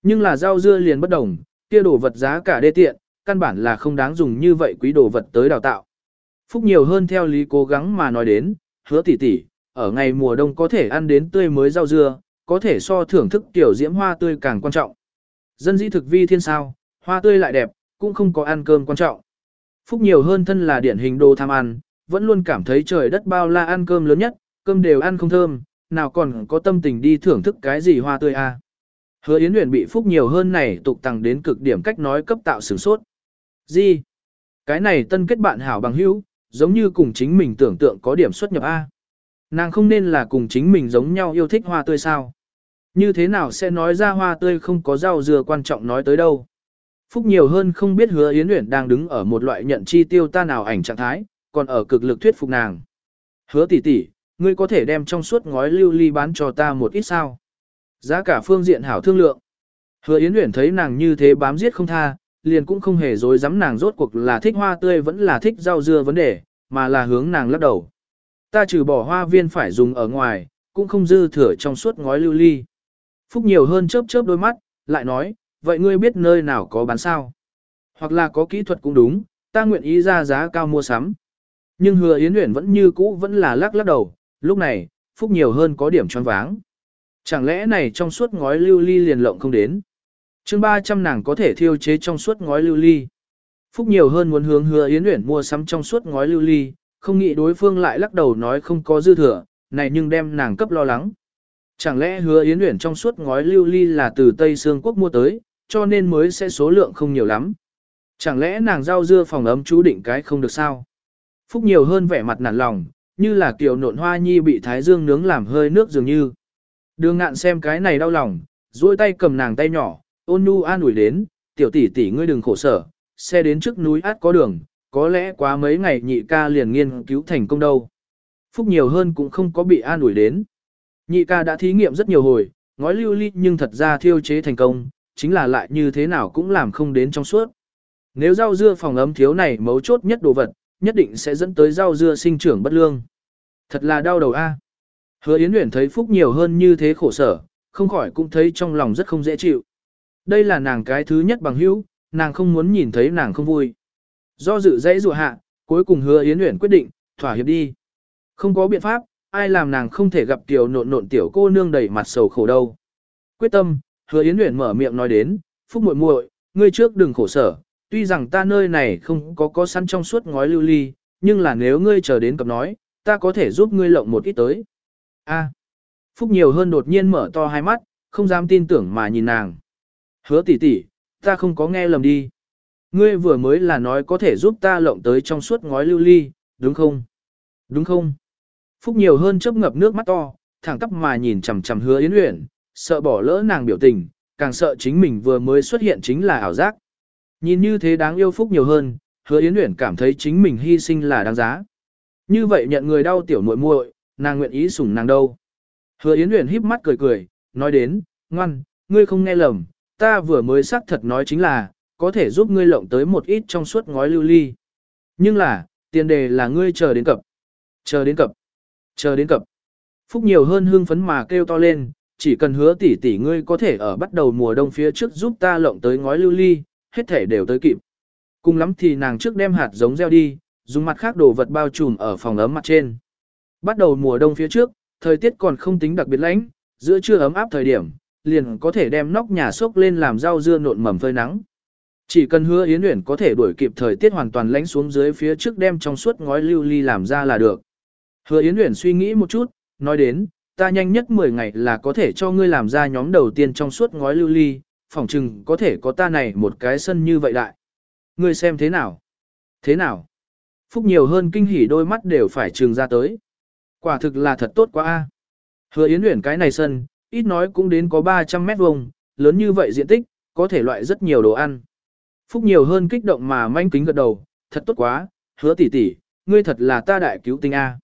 Nhưng là rau dưa liền bất đồng, kia đồ vật giá cả đê tiện, căn bản là không đáng dùng như vậy quý đồ vật tới đào tạo. Phúc nhiều hơn theo lý cố gắng mà nói đến, hứa tỷ tỷ, ở ngày mùa đông có thể ăn đến tươi mới rau dưa, có thể so thưởng thức tiểu diễm hoa tươi càng quan trọng. Dân dĩ thực vi thiên sao, hoa tươi lại đẹp, cũng không có ăn cơm quan trọng. Phúc nhiều hơn thân là điển hình đồ tham ăn, vẫn luôn cảm thấy trời đất bao la ăn cơm lớn nhất, cơm đều ăn không thơm, nào còn có tâm tình đi thưởng thức cái gì hoa tươi a. À. Hứa Yến Uyển bị Phúc nhiều hơn này tục tăng đến cực điểm cách nói cấp tạo sửng sốt. Gì? Cái này tân kết bạn hảo bằng hữu, giống như cùng chính mình tưởng tượng có điểm xuất nhập A. Nàng không nên là cùng chính mình giống nhau yêu thích hoa tươi sao. Như thế nào sẽ nói ra hoa tươi không có rau dừa quan trọng nói tới đâu. Phúc nhiều hơn không biết hứa Yến Uyển đang đứng ở một loại nhận chi tiêu ta nào ảnh trạng thái, còn ở cực lực thuyết phục nàng. Hứa tỷ tỷ, ngươi có thể đem trong suốt ngói lưu ly bán cho ta một ít sao. Giá cả phương diện hảo thương lượng. Hứa Yến Uyển thấy nàng như thế bám giết không tha, liền cũng không hề dối dám nàng rốt cuộc là thích hoa tươi vẫn là thích rau dưa vấn đề, mà là hướng nàng lắc đầu. Ta trừ bỏ hoa viên phải dùng ở ngoài, cũng không dư thừa trong suốt ngói lưu ly. Phúc nhiều hơn chớp chớp đôi mắt, lại nói, vậy ngươi biết nơi nào có bán sao? Hoặc là có kỹ thuật cũng đúng, ta nguyện ý ra giá cao mua sắm. Nhưng hứa Yến Uyển vẫn như cũ vẫn là lắc lắc đầu, lúc này, Phúc nhiều hơn có điểm tròn váng. Chẳng lẽ này trong suốt ngói lưu ly liền lộng không đến? Chương 300 nàng có thể thiêu chế trong suốt ngói lưu ly. Phúc nhiều hơn muốn hướng hứa Yến Uyển mua sắm trong suốt ngói lưu ly, không nghĩ đối phương lại lắc đầu nói không có dư thừa, này nhưng đem nàng cấp lo lắng. Chẳng lẽ hứa Yến Uyển trong suốt ngói lưu ly là từ Tây Sương Quốc mua tới, cho nên mới sẽ số lượng không nhiều lắm. Chẳng lẽ nàng rau dưa phòng ấm chú định cái không được sao? Phúc nhiều hơn vẻ mặt nản lòng, như là kiểu nộn hoa nhi bị thái dương nướng làm hơi nước dường như. Đường ngạn xem cái này đau lòng, duỗi tay cầm nàng tay nhỏ, ôn nhu an ủi đến, tiểu tỷ tỷ ngươi đừng khổ sở, xe đến trước núi át có đường, có lẽ quá mấy ngày nhị ca liền nghiên cứu thành công đâu. Phúc nhiều hơn cũng không có bị an ủi đến. Nhị ca đã thí nghiệm rất nhiều hồi, ngói lưu ly nhưng thật ra thiêu chế thành công, chính là lại như thế nào cũng làm không đến trong suốt. Nếu rau dưa phòng ấm thiếu này mấu chốt nhất đồ vật, nhất định sẽ dẫn tới rau dưa sinh trưởng bất lương. Thật là đau đầu a. Hứa Yến Uyển thấy Phúc nhiều hơn như thế khổ sở, không khỏi cũng thấy trong lòng rất không dễ chịu. Đây là nàng cái thứ nhất bằng hữu, nàng không muốn nhìn thấy nàng không vui. Do dự dãy rùa hạ, cuối cùng hứa Yến Uyển quyết định, thỏa hiệp đi. Không có biện pháp, ai làm nàng không thể gặp tiểu nộn nộn tiểu cô nương đầy mặt sầu khổ đâu. Quyết tâm, hứa Yến Uyển mở miệng nói đến, Phúc muội muội, ngươi trước đừng khổ sở, tuy rằng ta nơi này không có có sẵn trong suốt ngói lưu ly, nhưng là nếu ngươi chờ đến cập nói, ta có thể giúp ngươi lộng một ít tới. A. Phúc nhiều hơn đột nhiên mở to hai mắt, không dám tin tưởng mà nhìn nàng. Hứa tỷ tỷ, ta không có nghe lầm đi. Ngươi vừa mới là nói có thể giúp ta lộng tới trong suốt ngói lưu ly, đúng không? Đúng không? Phúc nhiều hơn chớp ngập nước mắt to, thẳng tắp mà nhìn chằm chằm hứa yến uyển, sợ bỏ lỡ nàng biểu tình, càng sợ chính mình vừa mới xuất hiện chính là ảo giác. Nhìn như thế đáng yêu Phúc nhiều hơn, hứa yến uyển cảm thấy chính mình hy sinh là đáng giá. Như vậy nhận người đau tiểu muội muội, nàng nguyện ý sủng nàng đâu. Hứa yến uyển híp mắt cười cười, nói đến, ngoan, ngươi không nghe lầm, ta vừa mới xác thật nói chính là, có thể giúp ngươi lộng tới một ít trong suốt ngói lưu ly. Nhưng là, tiền đề là ngươi chờ đến cập. Chờ đến cập. Chờ đến cập. Phúc nhiều hơn hương phấn mà kêu to lên, chỉ cần hứa tỷ tỷ ngươi có thể ở bắt đầu mùa đông phía trước giúp ta lộng tới ngói lưu ly, hết thể đều tới kịp. Cùng lắm thì nàng trước đem hạt giống gieo đi, dùng mặt khác đồ vật bao trùm ở phòng ấm mặt trên. Bắt đầu mùa đông phía trước, thời tiết còn không tính đặc biệt lạnh, giữa trưa ấm áp thời điểm, liền có thể đem nóc nhà sốc lên làm rau dưa nộn mầm phơi nắng. Chỉ cần hứa Yến Uyển có thể đuổi kịp thời tiết hoàn toàn lánh xuống dưới phía trước đem trong suốt ngói lưu ly làm ra là được. Hứa Yến Uyển suy nghĩ một chút, nói đến, ta nhanh nhất 10 ngày là có thể cho ngươi làm ra nhóm đầu tiên trong suốt ngói lưu ly, phỏng chừng có thể có ta này một cái sân như vậy đại. Ngươi xem thế nào? Thế nào? Phúc nhiều hơn kinh hỉ đôi mắt đều phải trừng ra tới. Quả thực là thật tốt quá a. Hứa Yến Uyển cái này sân, ít nói cũng đến có 300 mét vuông, lớn như vậy diện tích, có thể loại rất nhiều đồ ăn. Phúc nhiều hơn kích động mà manh kính gật đầu, thật tốt quá, hứa tỷ tỷ, ngươi thật là ta đại cứu tinh A.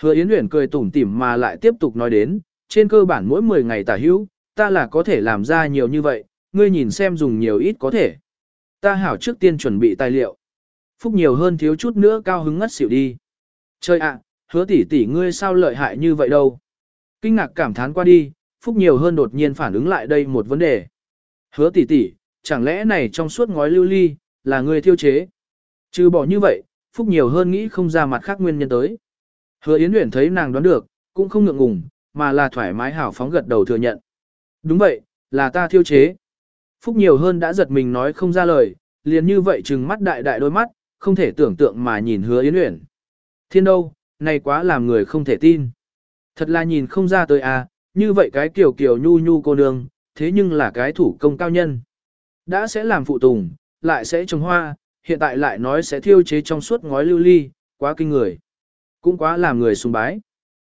Hứa Yến Uyển cười tủm tỉm mà lại tiếp tục nói đến, trên cơ bản mỗi 10 ngày tả hữu, ta là có thể làm ra nhiều như vậy, ngươi nhìn xem dùng nhiều ít có thể. Ta hảo trước tiên chuẩn bị tài liệu. Phúc nhiều hơn thiếu chút nữa cao hứng ngất xỉu đi. Trời ạ, hứa tỷ tỷ ngươi sao lợi hại như vậy đâu. Kinh ngạc cảm thán qua đi, Phúc nhiều hơn đột nhiên phản ứng lại đây một vấn đề. Hứa tỷ tỷ, chẳng lẽ này trong suốt ngói lưu ly, là người thiêu chế? Trừ bỏ như vậy, Phúc nhiều hơn nghĩ không ra mặt khác nguyên nhân tới. Hứa Yến Uyển thấy nàng đoán được, cũng không ngượng ngùng, mà là thoải mái hảo phóng gật đầu thừa nhận. Đúng vậy, là ta thiêu chế. Phúc nhiều hơn đã giật mình nói không ra lời, liền như vậy trừng mắt đại đại đôi mắt, không thể tưởng tượng mà nhìn hứa Yến Uyển. Thiên đâu, này quá làm người không thể tin. Thật là nhìn không ra tới à, như vậy cái kiểu kiểu nhu nhu cô nương, thế nhưng là cái thủ công cao nhân. Đã sẽ làm phụ tùng, lại sẽ trồng hoa, hiện tại lại nói sẽ thiêu chế trong suốt ngói lưu ly, quá kinh người. Cũng quá làm người sùng bái.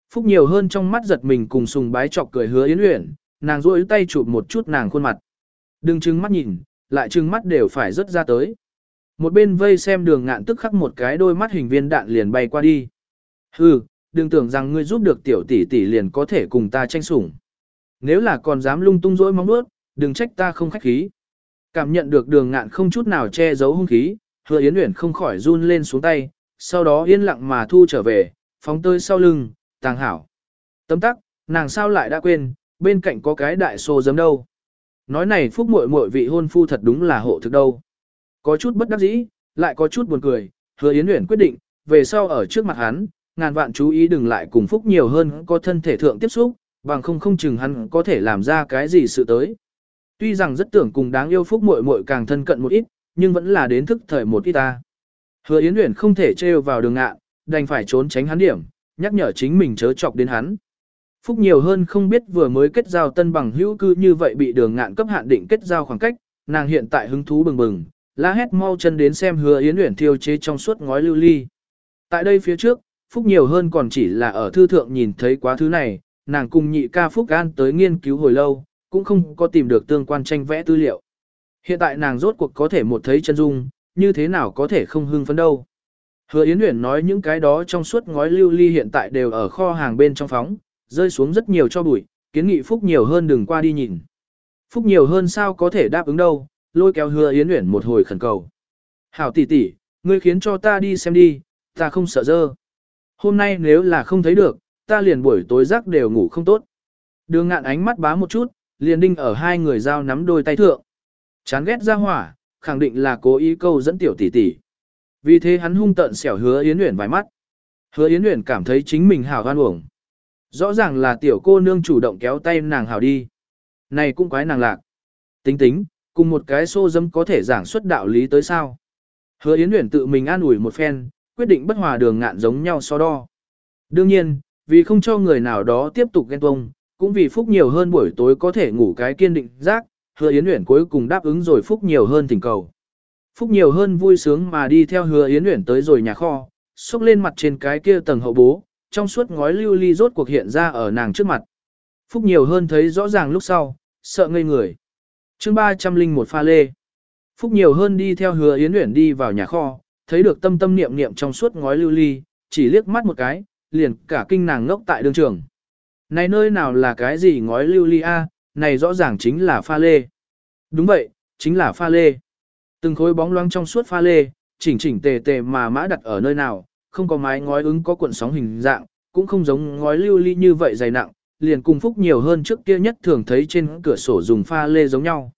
Phúc nhiều hơn trong mắt giật mình cùng sùng bái chọc cười hứa yến uyển, nàng rôi tay chụp một chút nàng khuôn mặt. Đừng trừng mắt nhìn, lại trừng mắt đều phải rớt ra tới. Một bên vây xem đường ngạn tức khắc một cái đôi mắt hình viên đạn liền bay qua đi. Hừ, đừng tưởng rằng ngươi giúp được tiểu tỷ tỷ liền có thể cùng ta tranh sủng. Nếu là còn dám lung tung dỗi móng nuốt, đừng trách ta không khách khí. Cảm nhận được đường ngạn không chút nào che giấu hung khí, hứa yến uyển không khỏi run lên xuống tay, sau đó yên lặng mà thu trở về, phóng tơi sau lưng, tàng hảo. Tấm tắc, nàng sao lại đã quên, bên cạnh có cái đại xô giấm đâu. Nói này phúc muội muội vị hôn phu thật đúng là hộ thực đâu. Có chút bất đắc dĩ, lại có chút buồn cười, hứa Yến Uyển quyết định, về sau ở trước mặt hắn, ngàn vạn chú ý đừng lại cùng phúc nhiều hơn có thân thể thượng tiếp xúc, bằng không không chừng hắn có thể làm ra cái gì sự tới. Tuy rằng rất tưởng cùng đáng yêu phúc muội muội càng thân cận một ít, nhưng vẫn là đến thức thời một ít ta. Hứa Yến Uyển không thể trêu vào đường ngạ, đành phải trốn tránh hắn điểm, nhắc nhở chính mình chớ chọc đến hắn. Phúc nhiều hơn không biết vừa mới kết giao tân bằng hữu cư như vậy bị đường ngạn cấp hạn định kết giao khoảng cách, nàng hiện tại hứng thú bừng bừng, la hét mau chân đến xem hứa yến uyển thiêu chế trong suốt ngói lưu ly. Tại đây phía trước, Phúc nhiều hơn còn chỉ là ở thư thượng nhìn thấy quá thứ này, nàng cùng nhị ca Phúc An tới nghiên cứu hồi lâu, cũng không có tìm được tương quan tranh vẽ tư liệu. Hiện tại nàng rốt cuộc có thể một thấy chân dung, như thế nào có thể không hưng phấn đâu. Hứa Yến Uyển nói những cái đó trong suốt ngói lưu ly hiện tại đều ở kho hàng bên trong phóng, rơi xuống rất nhiều cho bụi, kiến nghị Phúc nhiều hơn đừng qua đi nhìn. Phúc nhiều hơn sao có thể đáp ứng đâu, lôi kéo Hứa Yến Uyển một hồi khẩn cầu. Hảo tỷ tỷ, ngươi khiến cho ta đi xem đi, ta không sợ dơ. Hôm nay nếu là không thấy được, ta liền buổi tối giấc đều ngủ không tốt. Đường ngạn ánh mắt bá một chút, liền đinh ở hai người giao nắm đôi tay thượng. Chán ghét ra hỏa, khẳng định là cố ý câu dẫn tiểu tỷ tỷ. Vì thế hắn hung tận xẻo hứa Yến Uyển vài mắt. Hứa Yến Uyển cảm thấy chính mình hảo gan uổng. Rõ ràng là tiểu cô nương chủ động kéo tay nàng hảo đi. Này cũng quái nàng lạc. Tính tính, cùng một cái xô dâm có thể giảng xuất đạo lý tới sao. Hứa Yến Uyển tự mình an ủi một phen, quyết định bất hòa đường ngạn giống nhau so đo. Đương nhiên, vì không cho người nào đó tiếp tục ghen tuông, cũng vì phúc nhiều hơn buổi tối có thể ngủ cái kiên định giác, hứa Yến Uyển cuối cùng đáp ứng rồi phúc nhiều hơn thỉnh cầu. Phúc nhiều hơn vui sướng mà đi theo hứa Yến Uyển tới rồi nhà kho, xúc lên mặt trên cái kia tầng hậu bố, trong suốt ngói lưu ly rốt cuộc hiện ra ở nàng trước mặt. Phúc nhiều hơn thấy rõ ràng lúc sau, sợ ngây người. chương 301 pha lê. Phúc nhiều hơn đi theo hứa Yến Uyển đi vào nhà kho, thấy được tâm tâm niệm niệm trong suốt ngói lưu ly, chỉ liếc mắt một cái, liền cả kinh nàng ngốc tại đường trường. Này nơi nào là cái gì ngói lưu ly a, này rõ ràng chính là pha lê. Đúng vậy, chính là pha lê. Từng khối bóng loáng trong suốt pha lê, chỉnh chỉnh tề tề mà mã đặt ở nơi nào, không có mái ngói ứng có cuộn sóng hình dạng, cũng không giống ngói lưu ly như vậy dày nặng, liền cùng phúc nhiều hơn trước kia nhất thường thấy trên cửa sổ dùng pha lê giống nhau.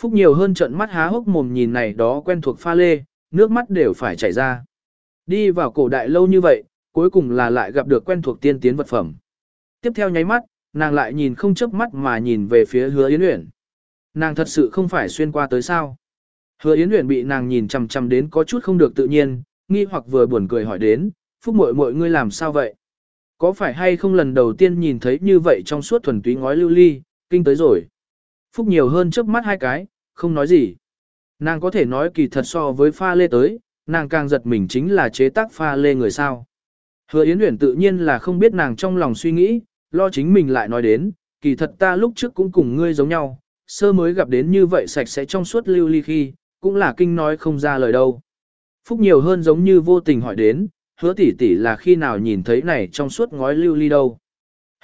Phúc nhiều hơn trận mắt há hốc mồm nhìn này đó quen thuộc pha lê, nước mắt đều phải chảy ra. Đi vào cổ đại lâu như vậy, cuối cùng là lại gặp được quen thuộc tiên tiến vật phẩm. Tiếp theo nháy mắt, nàng lại nhìn không chớp mắt mà nhìn về phía hứa Yến Uyển. Nàng thật sự không phải xuyên qua tới sao. Hứa Yến Uyển bị nàng nhìn chằm chằm đến có chút không được tự nhiên, nghi hoặc vừa buồn cười hỏi đến, phúc muội muội ngươi làm sao vậy? Có phải hay không lần đầu tiên nhìn thấy như vậy trong suốt thuần túy ngói lưu ly, kinh tới rồi. Phúc nhiều hơn trước mắt hai cái, không nói gì. Nàng có thể nói kỳ thật so với pha lê tới, nàng càng giật mình chính là chế tác pha lê người sao. Hứa Yến Uyển tự nhiên là không biết nàng trong lòng suy nghĩ, lo chính mình lại nói đến, kỳ thật ta lúc trước cũng cùng ngươi giống nhau, sơ mới gặp đến như vậy sạch sẽ trong suốt lưu ly khi, cũng là kinh nói không ra lời đâu. Phúc nhiều hơn giống như vô tình hỏi đến, hứa tỷ tỷ là khi nào nhìn thấy này trong suốt ngói lưu ly đâu.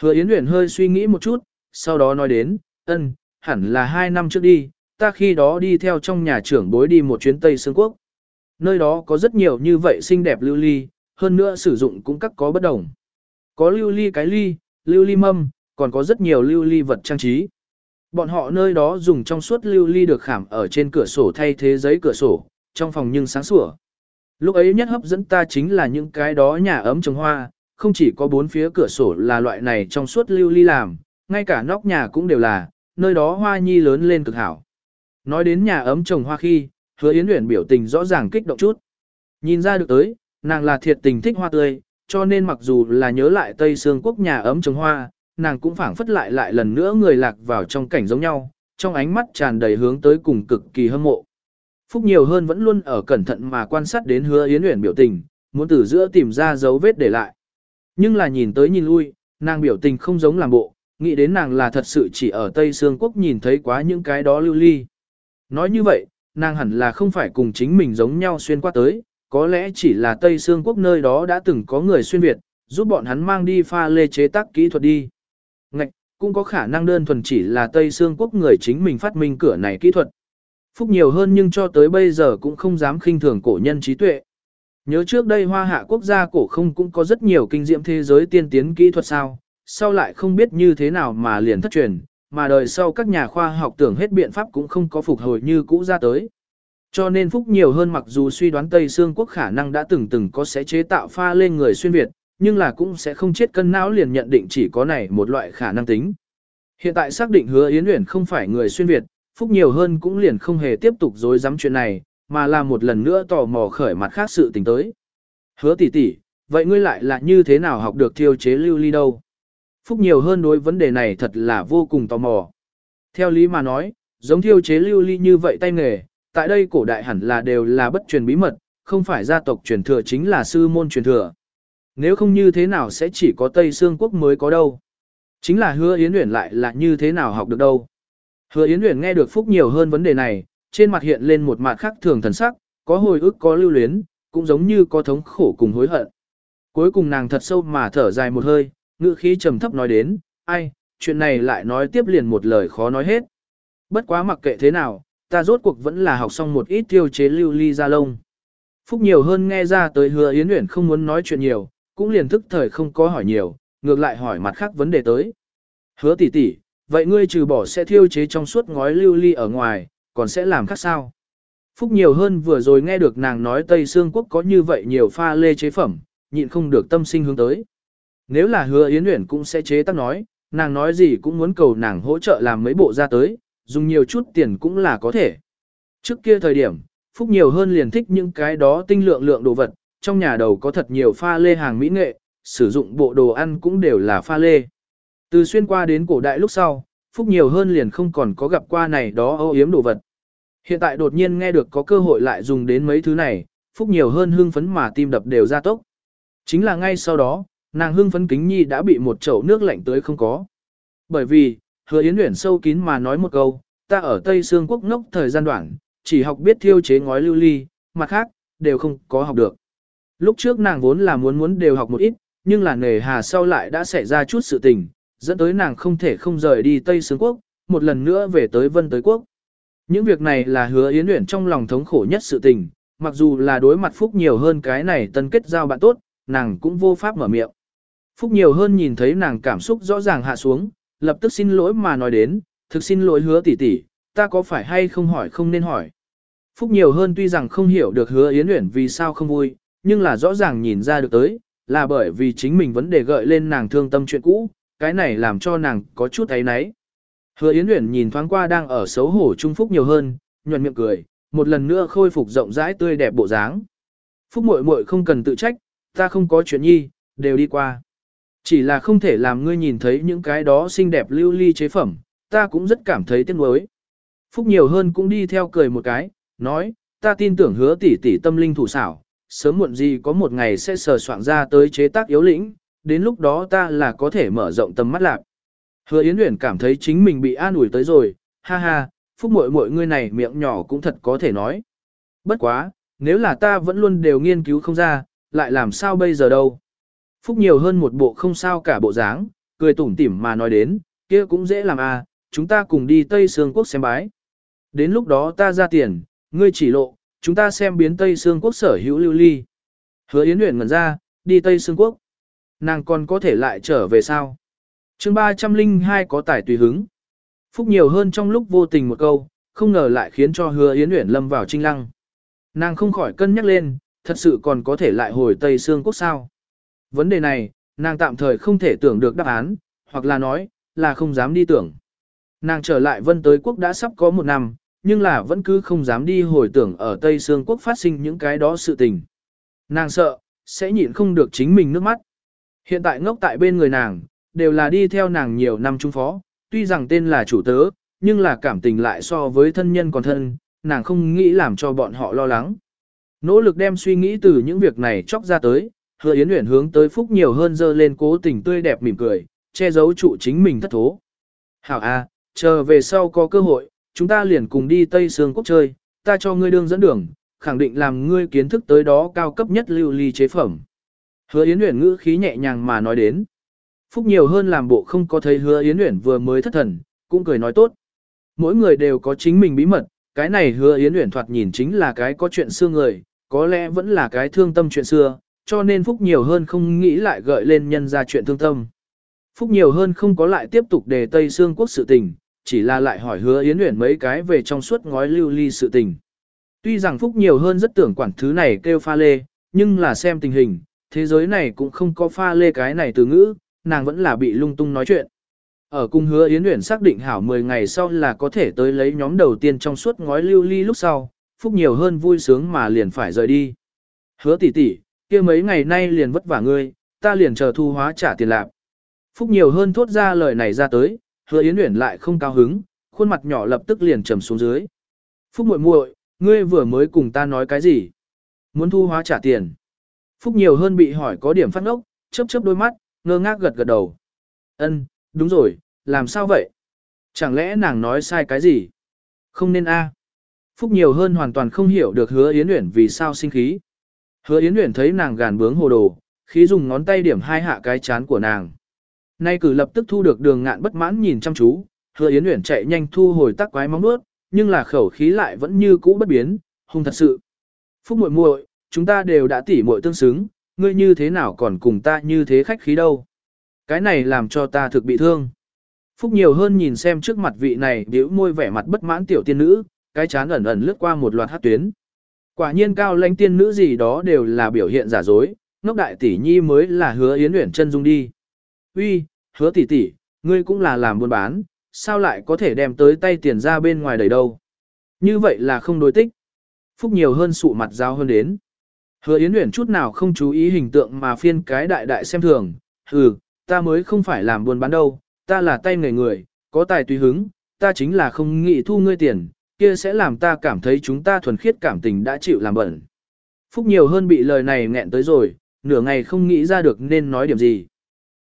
Hứa Yến Uyển hơi suy nghĩ một chút, sau đó nói đến, ân, hẳn là hai năm trước đi, ta khi đó đi theo trong nhà trưởng bối đi một chuyến Tây Sương Quốc. Nơi đó có rất nhiều như vậy xinh đẹp lưu ly, hơn nữa sử dụng cũng các có bất đồng. Có lưu ly cái ly, lưu ly mâm, còn có rất nhiều lưu ly vật trang trí. Bọn họ nơi đó dùng trong suốt lưu ly được khảm ở trên cửa sổ thay thế giấy cửa sổ, trong phòng nhưng sáng sủa. Lúc ấy nhất hấp dẫn ta chính là những cái đó nhà ấm trồng hoa, không chỉ có bốn phía cửa sổ là loại này trong suốt lưu ly làm, ngay cả nóc nhà cũng đều là, nơi đó hoa nhi lớn lên cực hảo. Nói đến nhà ấm trồng hoa khi, hứa Yến Uyển biểu tình rõ ràng kích động chút. Nhìn ra được tới, nàng là thiệt tình thích hoa tươi, cho nên mặc dù là nhớ lại Tây Sương quốc nhà ấm trồng hoa, nàng cũng phảng phất lại lại lần nữa người lạc vào trong cảnh giống nhau, trong ánh mắt tràn đầy hướng tới cùng cực kỳ hâm mộ. Phúc nhiều hơn vẫn luôn ở cẩn thận mà quan sát đến hứa Yến Uyển biểu tình, muốn từ giữa tìm ra dấu vết để lại. Nhưng là nhìn tới nhìn lui, nàng biểu tình không giống làm bộ, nghĩ đến nàng là thật sự chỉ ở Tây Sương Quốc nhìn thấy quá những cái đó lưu ly. Nói như vậy, nàng hẳn là không phải cùng chính mình giống nhau xuyên qua tới, có lẽ chỉ là Tây Sương Quốc nơi đó đã từng có người xuyên Việt, giúp bọn hắn mang đi pha lê chế tác kỹ thuật đi. Ngạch, cũng có khả năng đơn thuần chỉ là Tây Sương Quốc người chính mình phát minh cửa này kỹ thuật. Phúc nhiều hơn nhưng cho tới bây giờ cũng không dám khinh thường cổ nhân trí tuệ. Nhớ trước đây hoa hạ quốc gia cổ không cũng có rất nhiều kinh diệm thế giới tiên tiến kỹ thuật sao, sau lại không biết như thế nào mà liền thất truyền, mà đời sau các nhà khoa học tưởng hết biện pháp cũng không có phục hồi như cũ ra tới. Cho nên Phúc nhiều hơn mặc dù suy đoán Tây Sương Quốc khả năng đã từng từng có sẽ chế tạo pha lên người xuyên Việt, nhưng là cũng sẽ không chết cân não liền nhận định chỉ có này một loại khả năng tính. Hiện tại xác định hứa Yến Uyển không phải người xuyên Việt, Phúc nhiều hơn cũng liền không hề tiếp tục dối dám chuyện này, mà là một lần nữa tò mò khởi mặt khác sự tình tới. Hứa tỷ tỷ, vậy ngươi lại là như thế nào học được thiêu chế lưu ly đâu? Phúc nhiều hơn đối vấn đề này thật là vô cùng tò mò. Theo lý mà nói, giống thiêu chế lưu ly như vậy tay nghề, tại đây cổ đại hẳn là đều là bất truyền bí mật, không phải gia tộc truyền thừa chính là sư môn truyền thừa. Nếu không như thế nào sẽ chỉ có Tây Sương Quốc mới có đâu. Chính là hứa Yến Uyển lại là như thế nào học được đâu. Hứa Yến Uyển nghe được Phúc nhiều hơn vấn đề này, trên mặt hiện lên một mặt khác thường thần sắc, có hồi ức có lưu luyến, cũng giống như có thống khổ cùng hối hận. Cuối cùng nàng thật sâu mà thở dài một hơi, ngữ khí trầm thấp nói đến, ai, chuyện này lại nói tiếp liền một lời khó nói hết. Bất quá mặc kệ thế nào, ta rốt cuộc vẫn là học xong một ít tiêu chế lưu ly ra lông. Phúc nhiều hơn nghe ra tới hứa Yến Uyển không muốn nói chuyện nhiều, cũng liền thức thời không có hỏi nhiều, ngược lại hỏi mặt khác vấn đề tới. Hứa tỷ tỷ, vậy ngươi trừ bỏ sẽ thiêu chế trong suốt ngói lưu ly ở ngoài, còn sẽ làm khác sao? Phúc nhiều hơn vừa rồi nghe được nàng nói Tây Sương Quốc có như vậy nhiều pha lê chế phẩm, nhịn không được tâm sinh hướng tới. Nếu là hứa Yến Uyển cũng sẽ chế tác nói, nàng nói gì cũng muốn cầu nàng hỗ trợ làm mấy bộ ra tới, dùng nhiều chút tiền cũng là có thể. Trước kia thời điểm, Phúc nhiều hơn liền thích những cái đó tinh lượng lượng đồ vật, trong nhà đầu có thật nhiều pha lê hàng mỹ nghệ, sử dụng bộ đồ ăn cũng đều là pha lê. Từ xuyên qua đến cổ đại lúc sau, Phúc nhiều hơn liền không còn có gặp qua này đó âu yếm đồ vật. Hiện tại đột nhiên nghe được có cơ hội lại dùng đến mấy thứ này, Phúc nhiều hơn hưng phấn mà tim đập đều ra tốc. Chính là ngay sau đó, nàng hưng phấn kính nhi đã bị một chậu nước lạnh tới không có. Bởi vì, hứa Yến Uyển sâu kín mà nói một câu, ta ở Tây Sương Quốc ngốc thời gian đoạn, chỉ học biết thiêu chế ngói lưu ly, mặt khác, đều không có học được. Lúc trước nàng vốn là muốn muốn đều học một ít, nhưng là nề hà sau lại đã xảy ra chút sự tình, dẫn tới nàng không thể không rời đi Tây Sương Quốc, một lần nữa về tới Vân Tới Quốc. Những việc này là hứa Yến Uyển trong lòng thống khổ nhất sự tình, mặc dù là đối mặt Phúc nhiều hơn cái này tân kết giao bạn tốt, nàng cũng vô pháp mở miệng. Phúc nhiều hơn nhìn thấy nàng cảm xúc rõ ràng hạ xuống, lập tức xin lỗi mà nói đến, thực xin lỗi hứa tỷ tỷ, ta có phải hay không hỏi không nên hỏi. Phúc nhiều hơn tuy rằng không hiểu được hứa Yến Uyển vì sao không vui, nhưng là rõ ràng nhìn ra được tới, là bởi vì chính mình vấn đề gợi lên nàng thương tâm chuyện cũ, cái này làm cho nàng có chút ấy náy. Hứa Yến Uyển nhìn thoáng qua đang ở xấu hổ trung phúc nhiều hơn, nhuận miệng cười, một lần nữa khôi phục rộng rãi tươi đẹp bộ dáng. Phúc muội muội không cần tự trách, ta không có chuyện nhi, đều đi qua. Chỉ là không thể làm ngươi nhìn thấy những cái đó xinh đẹp lưu ly chế phẩm, ta cũng rất cảm thấy tiếc nuối. Phúc nhiều hơn cũng đi theo cười một cái, nói, ta tin tưởng hứa tỷ tỷ tâm linh thủ xảo, sớm muộn gì có một ngày sẽ sờ soạn ra tới chế tác yếu lĩnh, đến lúc đó ta là có thể mở rộng tầm mắt lạc. Hứa Yến Uyển cảm thấy chính mình bị an ủi tới rồi, ha ha, phúc muội muội ngươi này miệng nhỏ cũng thật có thể nói. Bất quá, nếu là ta vẫn luôn đều nghiên cứu không ra, lại làm sao bây giờ đâu. Phúc nhiều hơn một bộ không sao cả bộ dáng, cười tủm tỉm mà nói đến, kia cũng dễ làm à, chúng ta cùng đi Tây Sương Quốc xem bái. Đến lúc đó ta ra tiền, ngươi chỉ lộ, chúng ta xem biến Tây Sương Quốc sở hữu lưu ly. Hứa Yến Uyển ngẩn ra, đi Tây Sương Quốc. Nàng còn có thể lại trở về sao? chương 302 có tài tùy hứng. Phúc nhiều hơn trong lúc vô tình một câu, không ngờ lại khiến cho hứa Yến Uyển lâm vào trinh lăng. Nàng không khỏi cân nhắc lên, thật sự còn có thể lại hồi Tây Sương Quốc sao? Vấn đề này, nàng tạm thời không thể tưởng được đáp án, hoặc là nói, là không dám đi tưởng. Nàng trở lại vân tới quốc đã sắp có một năm, nhưng là vẫn cứ không dám đi hồi tưởng ở Tây Sương Quốc phát sinh những cái đó sự tình. Nàng sợ, sẽ nhịn không được chính mình nước mắt. Hiện tại ngốc tại bên người nàng, đều là đi theo nàng nhiều năm trung phó, tuy rằng tên là chủ tớ, nhưng là cảm tình lại so với thân nhân còn thân, nàng không nghĩ làm cho bọn họ lo lắng. Nỗ lực đem suy nghĩ từ những việc này chóc ra tới, hứa Yến Uyển hướng tới Phúc nhiều hơn dơ lên cố tình tươi đẹp mỉm cười, che giấu trụ chính mình thất thố. Hảo a, chờ về sau có cơ hội, chúng ta liền cùng đi Tây Sương Quốc chơi, ta cho ngươi đương dẫn đường, khẳng định làm ngươi kiến thức tới đó cao cấp nhất lưu ly chế phẩm. Hứa Yến Uyển ngữ khí nhẹ nhàng mà nói đến. Phúc nhiều hơn làm bộ không có thấy Hứa Yến Uyển vừa mới thất thần, cũng cười nói tốt. Mỗi người đều có chính mình bí mật, cái này Hứa Yến Uyển thoạt nhìn chính là cái có chuyện xưa người, có lẽ vẫn là cái thương tâm chuyện xưa, cho nên Phúc nhiều hơn không nghĩ lại gợi lên nhân ra chuyện thương tâm. Phúc nhiều hơn không có lại tiếp tục đề Tây Sương Quốc sự tình, chỉ là lại hỏi hứa Yến Uyển mấy cái về trong suốt ngói lưu ly sự tình. Tuy rằng Phúc nhiều hơn rất tưởng quản thứ này kêu pha lê, nhưng là xem tình hình, thế giới này cũng không có pha lê cái này từ ngữ, nàng vẫn là bị lung tung nói chuyện. Ở cung hứa Yến Uyển xác định hảo 10 ngày sau là có thể tới lấy nhóm đầu tiên trong suốt ngói lưu ly lúc sau, Phúc nhiều hơn vui sướng mà liền phải rời đi. Hứa tỷ tỷ, kia mấy ngày nay liền vất vả ngươi, ta liền chờ thu hóa trả tiền lạc. Phúc nhiều hơn thốt ra lời này ra tới, hứa Yến Uyển lại không cao hứng, khuôn mặt nhỏ lập tức liền trầm xuống dưới. Phúc muội muội, ngươi vừa mới cùng ta nói cái gì? Muốn thu hóa trả tiền. Phúc nhiều hơn bị hỏi có điểm phát ngốc, chớp chớp đôi mắt, ngơ ngác gật gật đầu. Ân, đúng rồi, làm sao vậy? Chẳng lẽ nàng nói sai cái gì? Không nên a. Phúc nhiều hơn hoàn toàn không hiểu được hứa Yến Uyển vì sao sinh khí. Hứa Yến Uyển thấy nàng gàn bướng hồ đồ, khí dùng ngón tay điểm hai hạ cái chán của nàng. Nay cử lập tức thu được đường ngạn bất mãn nhìn chăm chú, hứa Yến Uyển chạy nhanh thu hồi tắc quái móng nuốt, nhưng là khẩu khí lại vẫn như cũ bất biến, hung thật sự. Phúc muội muội, chúng ta đều đã tỉ muội tương xứng, ngươi như thế nào còn cùng ta như thế khách khí đâu. Cái này làm cho ta thực bị thương. Phúc nhiều hơn nhìn xem trước mặt vị này biểu môi vẻ mặt bất mãn tiểu tiên nữ, cái chán ẩn ẩn lướt qua một loạt hát tuyến. Quả nhiên cao lãnh tiên nữ gì đó đều là biểu hiện giả dối, ngốc đại tỷ nhi mới là hứa yến uyển chân dung đi. Uy, hứa tỷ tỷ, ngươi cũng là làm buôn bán, sao lại có thể đem tới tay tiền ra bên ngoài đầy đâu. Như vậy là không đối tích. Phúc nhiều hơn sụ mặt giao hơn đến. Hứa Yến Uyển chút nào không chú ý hình tượng mà phiên cái đại đại xem thường, hừ, ta mới không phải làm buôn bán đâu, ta là tay người người, có tài tùy hứng, ta chính là không nghĩ thu ngươi tiền, kia sẽ làm ta cảm thấy chúng ta thuần khiết cảm tình đã chịu làm bẩn. Phúc nhiều hơn bị lời này nghẹn tới rồi, nửa ngày không nghĩ ra được nên nói điểm gì.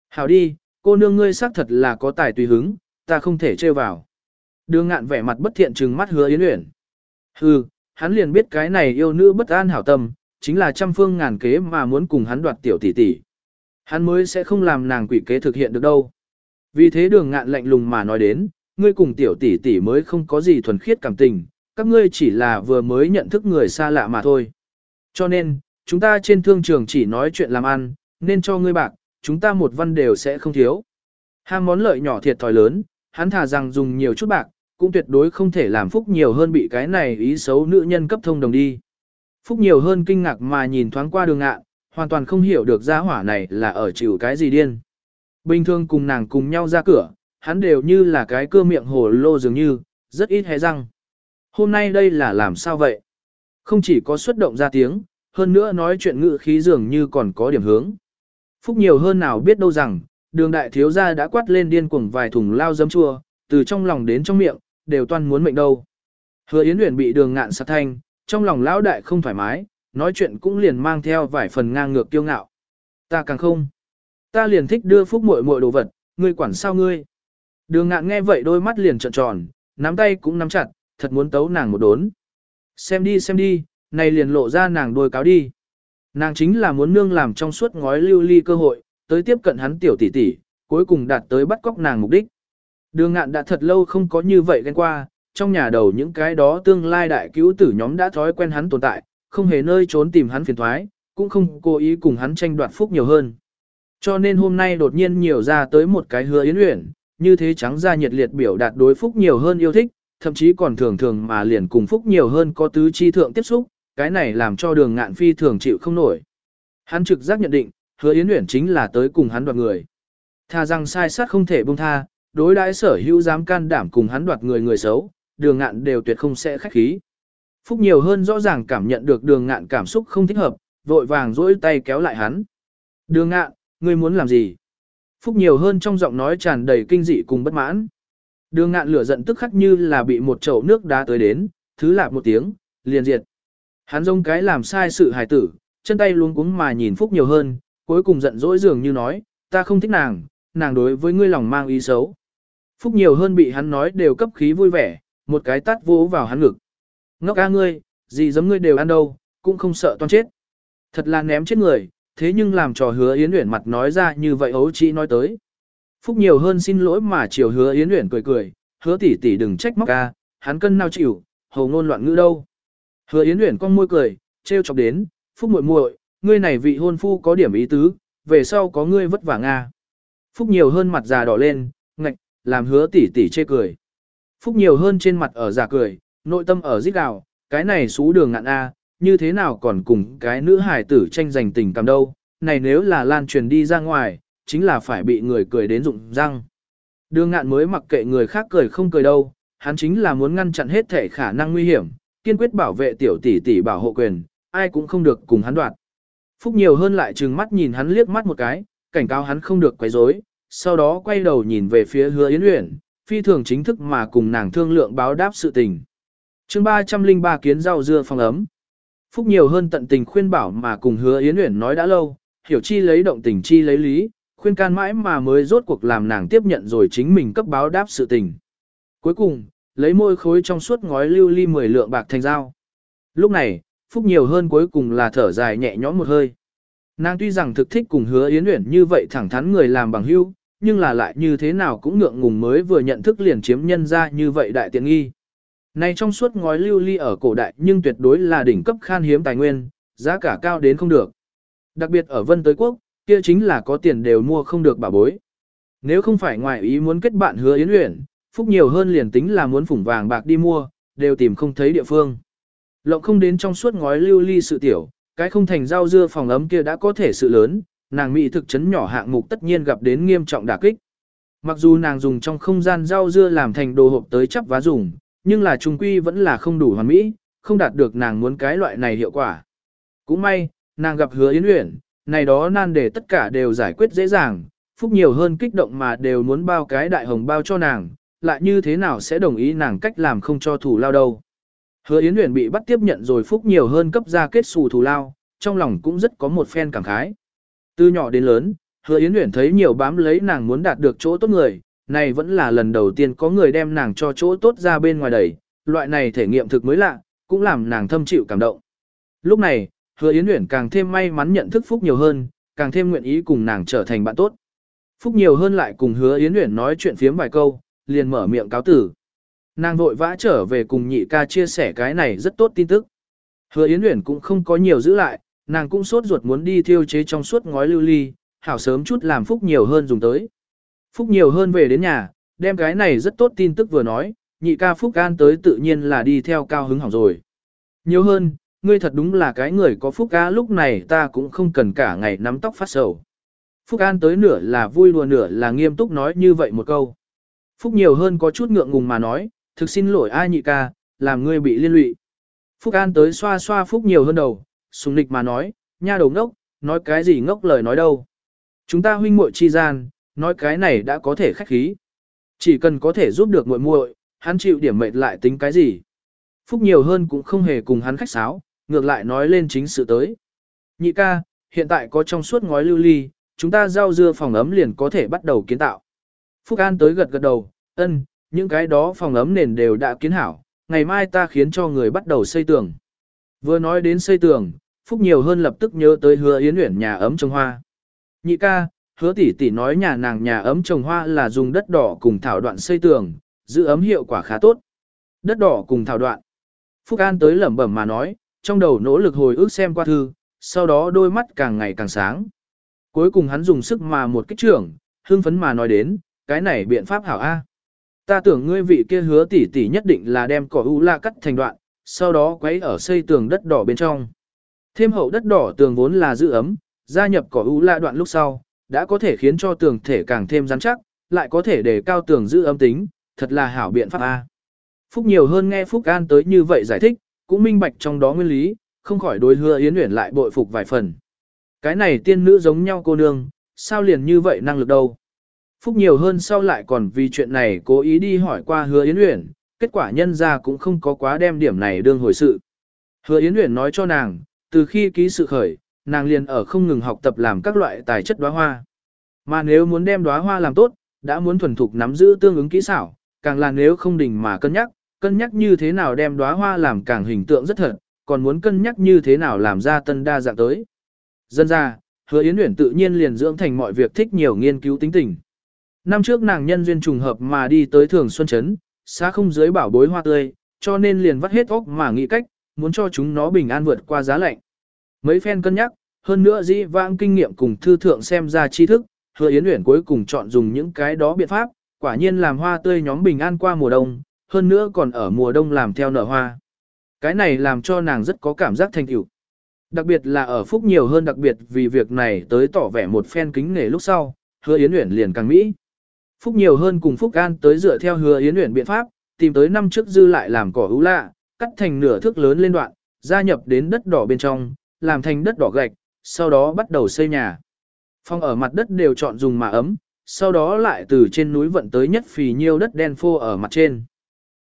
Hảo đi, cô nương ngươi xác thật là có tài tùy hứng, ta không thể trêu vào. Đường ngạn vẻ mặt bất thiện trừng mắt hứa Yến Uyển. Hừ, hắn liền biết cái này yêu nữ bất an hảo tâm, chính là trăm phương ngàn kế mà muốn cùng hắn đoạt tiểu tỷ tỷ. Hắn mới sẽ không làm nàng quỷ kế thực hiện được đâu. Vì thế đường ngạn lạnh lùng mà nói đến, ngươi cùng tiểu tỷ tỷ mới không có gì thuần khiết cảm tình, các ngươi chỉ là vừa mới nhận thức người xa lạ mà thôi. Cho nên, chúng ta trên thương trường chỉ nói chuyện làm ăn, nên cho ngươi bạc, chúng ta một văn đều sẽ không thiếu. Ham món lợi nhỏ thiệt thòi lớn, hắn thà rằng dùng nhiều chút bạc, cũng tuyệt đối không thể làm phúc nhiều hơn bị cái này ý xấu nữ nhân cấp thông đồng đi. Phúc nhiều hơn kinh ngạc mà nhìn thoáng qua đường ngạ, hoàn toàn không hiểu được gia hỏa này là ở chịu cái gì điên. Bình thường cùng nàng cùng nhau ra cửa, hắn đều như là cái cưa miệng hồ lô dường như, rất ít hé răng. Hôm nay đây là làm sao vậy? Không chỉ có xuất động ra tiếng, hơn nữa nói chuyện ngự khí dường như còn có điểm hướng. Phúc nhiều hơn nào biết đâu rằng, đường đại thiếu gia đã quát lên điên cuồng vài thùng lao dấm chua, từ trong lòng đến trong miệng, đều toan muốn mệnh đâu. Hứa Yến Uyển bị đường ngạn sát thanh, trong lòng lão đại không thoải mái, nói chuyện cũng liền mang theo vài phần ngang ngược kiêu ngạo. Ta càng không. Ta liền thích đưa phúc muội muội đồ vật, ngươi quản sao ngươi. Đường ngạn nghe vậy đôi mắt liền trợn tròn, nắm tay cũng nắm chặt, thật muốn tấu nàng một đốn. Xem đi xem đi, này liền lộ ra nàng đôi cáo đi. Nàng chính là muốn nương làm trong suốt ngói lưu ly cơ hội, tới tiếp cận hắn tiểu tỷ tỷ, cuối cùng đạt tới bắt cóc nàng mục đích. Đường ngạn đã thật lâu không có như vậy ghen qua, trong nhà đầu những cái đó tương lai đại cứu tử nhóm đã thói quen hắn tồn tại, không hề nơi trốn tìm hắn phiền thoái, cũng không cố ý cùng hắn tranh đoạt phúc nhiều hơn. Cho nên hôm nay đột nhiên nhiều ra tới một cái hứa yến uyển, như thế trắng ra nhiệt liệt biểu đạt đối phúc nhiều hơn yêu thích, thậm chí còn thường thường mà liền cùng phúc nhiều hơn có tứ chi thượng tiếp xúc, cái này làm cho đường ngạn phi thường chịu không nổi. Hắn trực giác nhận định, hứa yến uyển chính là tới cùng hắn đoạt người. Tha rằng sai sát không thể buông tha, đối đãi sở hữu dám can đảm cùng hắn đoạt người người xấu, đường ngạn đều tuyệt không sẽ khách khí. Phúc nhiều hơn rõ ràng cảm nhận được đường ngạn cảm xúc không thích hợp, vội vàng dỗi tay kéo lại hắn. Đường ngạn, ngươi muốn làm gì? Phúc nhiều hơn trong giọng nói tràn đầy kinh dị cùng bất mãn. Đường ngạn lửa giận tức khắc như là bị một chậu nước đá tới đến, thứ lạp một tiếng, liền diệt. Hắn rông cái làm sai sự hài tử, chân tay luống cuống mà nhìn Phúc nhiều hơn, cuối cùng giận dỗi dường như nói, ta không thích nàng, nàng đối với ngươi lòng mang ý xấu. Phúc nhiều hơn bị hắn nói đều cấp khí vui vẻ, một cái tát vỗ vào hắn ngực. Ngốc ca ngươi, gì giống ngươi đều ăn đâu, cũng không sợ toan chết. Thật là ném chết người, thế nhưng làm trò hứa Yến Uyển mặt nói ra như vậy ấu chị nói tới. Phúc nhiều hơn xin lỗi mà chiều hứa Yến Uyển cười cười, hứa tỷ tỷ đừng trách móc ca, hắn cân nào chịu, hầu ngôn loạn ngữ đâu. Hứa Yến Uyển con môi cười, trêu chọc đến, Phúc muội muội, ngươi này vị hôn phu có điểm ý tứ, về sau có ngươi vất vả nga. Phúc nhiều hơn mặt già đỏ lên, ngạch, làm hứa tỷ tỷ chê cười. Phúc nhiều hơn trên mặt ở giả cười, nội tâm ở rít gào, cái này xú đường ngạn A, như thế nào còn cùng cái nữ hải tử tranh giành tình cảm đâu, này nếu là lan truyền đi ra ngoài, chính là phải bị người cười đến rụng răng. Đường ngạn mới mặc kệ người khác cười không cười đâu, hắn chính là muốn ngăn chặn hết thể khả năng nguy hiểm, kiên quyết bảo vệ tiểu tỷ tỷ bảo hộ quyền, ai cũng không được cùng hắn đoạt. Phúc nhiều hơn lại trừng mắt nhìn hắn liếc mắt một cái, cảnh cáo hắn không được quấy rối, sau đó quay đầu nhìn về phía hứa Yến Uyển, phi thường chính thức mà cùng nàng thương lượng báo đáp sự tình. chương 303 kiến rau dưa phòng ấm. Phúc nhiều hơn tận tình khuyên bảo mà cùng hứa Yến Uyển nói đã lâu, hiểu chi lấy động tình chi lấy lý, khuyên can mãi mà mới rốt cuộc làm nàng tiếp nhận rồi chính mình cấp báo đáp sự tình. Cuối cùng, lấy môi khối trong suốt ngói lưu ly 10 lượng bạc thành dao. Lúc này, Phúc nhiều hơn cuối cùng là thở dài nhẹ nhõm một hơi. Nàng tuy rằng thực thích cùng hứa Yến Uyển như vậy thẳng thắn người làm bằng hữu, nhưng là lại như thế nào cũng ngượng ngùng mới vừa nhận thức liền chiếm nhân ra như vậy đại tiện nghi. Này trong suốt ngói lưu ly ở cổ đại nhưng tuyệt đối là đỉnh cấp khan hiếm tài nguyên, giá cả cao đến không được. Đặc biệt ở Vân Tới Quốc, kia chính là có tiền đều mua không được bà bối. Nếu không phải ngoài ý muốn kết bạn hứa Yến Uyển, phúc nhiều hơn liền tính là muốn phủng vàng bạc đi mua, đều tìm không thấy địa phương. Lộng không đến trong suốt ngói lưu ly sự tiểu, cái không thành rau dưa phòng ấm kia đã có thể sự lớn, nàng mỹ thực chấn nhỏ hạng mục tất nhiên gặp đến nghiêm trọng đả kích. Mặc dù nàng dùng trong không gian rau dưa làm thành đồ hộp tới chắp vá dùng, nhưng là trung quy vẫn là không đủ hoàn mỹ, không đạt được nàng muốn cái loại này hiệu quả. Cũng may, nàng gặp hứa yến uyển, này đó nan để tất cả đều giải quyết dễ dàng, phúc nhiều hơn kích động mà đều muốn bao cái đại hồng bao cho nàng, lại như thế nào sẽ đồng ý nàng cách làm không cho thủ lao đâu. Hứa Yến Uyển bị bắt tiếp nhận rồi phúc nhiều hơn cấp ra kết xù thủ lao, trong lòng cũng rất có một phen cảm khái. Từ nhỏ đến lớn, Hứa Yến Uyển thấy nhiều bám lấy nàng muốn đạt được chỗ tốt người, này vẫn là lần đầu tiên có người đem nàng cho chỗ tốt ra bên ngoài đẩy, loại này thể nghiệm thực mới lạ, cũng làm nàng thâm chịu cảm động. Lúc này, Hứa Yến Uyển càng thêm may mắn nhận thức Phúc nhiều hơn, càng thêm nguyện ý cùng nàng trở thành bạn tốt. Phúc nhiều hơn lại cùng Hứa Yến Uyển nói chuyện phiếm vài câu, liền mở miệng cáo tử. Nàng vội vã trở về cùng nhị ca chia sẻ cái này rất tốt tin tức. Hứa Yến Uyển cũng không có nhiều giữ lại, nàng cũng sốt ruột muốn đi thiêu chế trong suốt ngói lưu ly, hảo sớm chút làm phúc nhiều hơn dùng tới. Phúc nhiều hơn về đến nhà, đem cái này rất tốt tin tức vừa nói, nhị ca Phúc An tới tự nhiên là đi theo cao hứng hỏng rồi. Nhiều hơn, ngươi thật đúng là cái người có Phúc Ca lúc này ta cũng không cần cả ngày nắm tóc phát sầu. Phúc An tới nửa là vui đùa nửa là nghiêm túc nói như vậy một câu. Phúc nhiều hơn có chút ngượng ngùng mà nói, thực xin lỗi ai nhị ca, làm ngươi bị liên lụy. Phúc An tới xoa xoa Phúc nhiều hơn đầu, sùng nịch mà nói, nha đầu ngốc, nói cái gì ngốc lời nói đâu. Chúng ta huynh muội chi gian, nói cái này đã có thể khách khí. Chỉ cần có thể giúp được muội muội, hắn chịu điểm mệt lại tính cái gì. Phúc nhiều hơn cũng không hề cùng hắn khách sáo, ngược lại nói lên chính sự tới. Nhị ca, hiện tại có trong suốt ngói lưu ly, chúng ta giao dưa phòng ấm liền có thể bắt đầu kiến tạo. Phúc An tới gật gật đầu, ân, những cái đó phòng ấm nền đều đã kiến hảo, ngày mai ta khiến cho người bắt đầu xây tường. Vừa nói đến xây tường, Phúc nhiều hơn lập tức nhớ tới hứa yến uyển nhà ấm trồng hoa. Nhị ca, hứa tỷ tỷ nói nhà nàng nhà ấm trồng hoa là dùng đất đỏ cùng thảo đoạn xây tường, giữ ấm hiệu quả khá tốt. Đất đỏ cùng thảo đoạn. Phúc An tới lẩm bẩm mà nói, trong đầu nỗ lực hồi ức xem qua thư, sau đó đôi mắt càng ngày càng sáng. Cuối cùng hắn dùng sức mà một kích trưởng, hưng phấn mà nói đến, cái này biện pháp hảo A. Ta tưởng ngươi vị kia hứa tỷ tỷ nhất định là đem cỏ u la cắt thành đoạn, sau đó quấy ở xây tường đất đỏ bên trong. Thêm hậu đất đỏ tường vốn là giữ ấm, gia nhập cỏ u la đoạn lúc sau, đã có thể khiến cho tường thể càng thêm rắn chắc, lại có thể để cao tường giữ âm tính, thật là hảo biện pháp A. Phúc nhiều hơn nghe Phúc An tới như vậy giải thích, cũng minh bạch trong đó nguyên lý, không khỏi đối hứa Yến Uyển lại bội phục vài phần. Cái này tiên nữ giống nhau cô nương, sao liền như vậy năng lực đâu. Phúc nhiều hơn sau lại còn vì chuyện này cố ý đi hỏi qua hứa Yến Uyển, kết quả nhân ra cũng không có quá đem điểm này đương hồi sự. Hứa Yến Uyển nói cho nàng, từ khi ký sự khởi, nàng liền ở không ngừng học tập làm các loại tài chất đóa hoa. Mà nếu muốn đem đóa hoa làm tốt, đã muốn thuần thục nắm giữ tương ứng kỹ xảo, càng là nếu không đỉnh mà cân nhắc, cân nhắc như thế nào đem đóa hoa làm càng hình tượng rất thật, còn muốn cân nhắc như thế nào làm ra tân đa dạng tới. Dân ra, hứa Yến Uyển tự nhiên liền dưỡng thành mọi việc thích nhiều nghiên cứu tính tình. Năm trước nàng nhân duyên trùng hợp mà đi tới Thường Xuân Trấn, xa không dưới bảo bối hoa tươi, cho nên liền vắt hết óc mà nghĩ cách, muốn cho chúng nó bình an vượt qua giá lạnh. Mấy phen cân nhắc, hơn nữa dĩ vãng kinh nghiệm cùng thư thượng xem ra tri thức, hứa Yến Uyển cuối cùng chọn dùng những cái đó biện pháp, quả nhiên làm hoa tươi nhóm bình an qua mùa đông, hơn nữa còn ở mùa đông làm theo nở hoa. Cái này làm cho nàng rất có cảm giác thành tựu. Đặc biệt là ở phúc nhiều hơn đặc biệt vì việc này tới tỏ vẻ một phen kính nể lúc sau, hứa Yến Uyển liền càng mỹ. Phúc nhiều hơn cùng Phúc An tới dựa theo hứa Yến Uyển biện pháp, tìm tới năm trước dư lại làm cỏ ưu lạ, cắt thành nửa thước lớn lên đoạn, gia nhập đến đất đỏ bên trong, làm thành đất đỏ gạch, sau đó bắt đầu xây nhà. Phòng ở mặt đất đều chọn dùng mà ấm, sau đó lại từ trên núi vận tới nhất phì nhiêu đất đen phô ở mặt trên.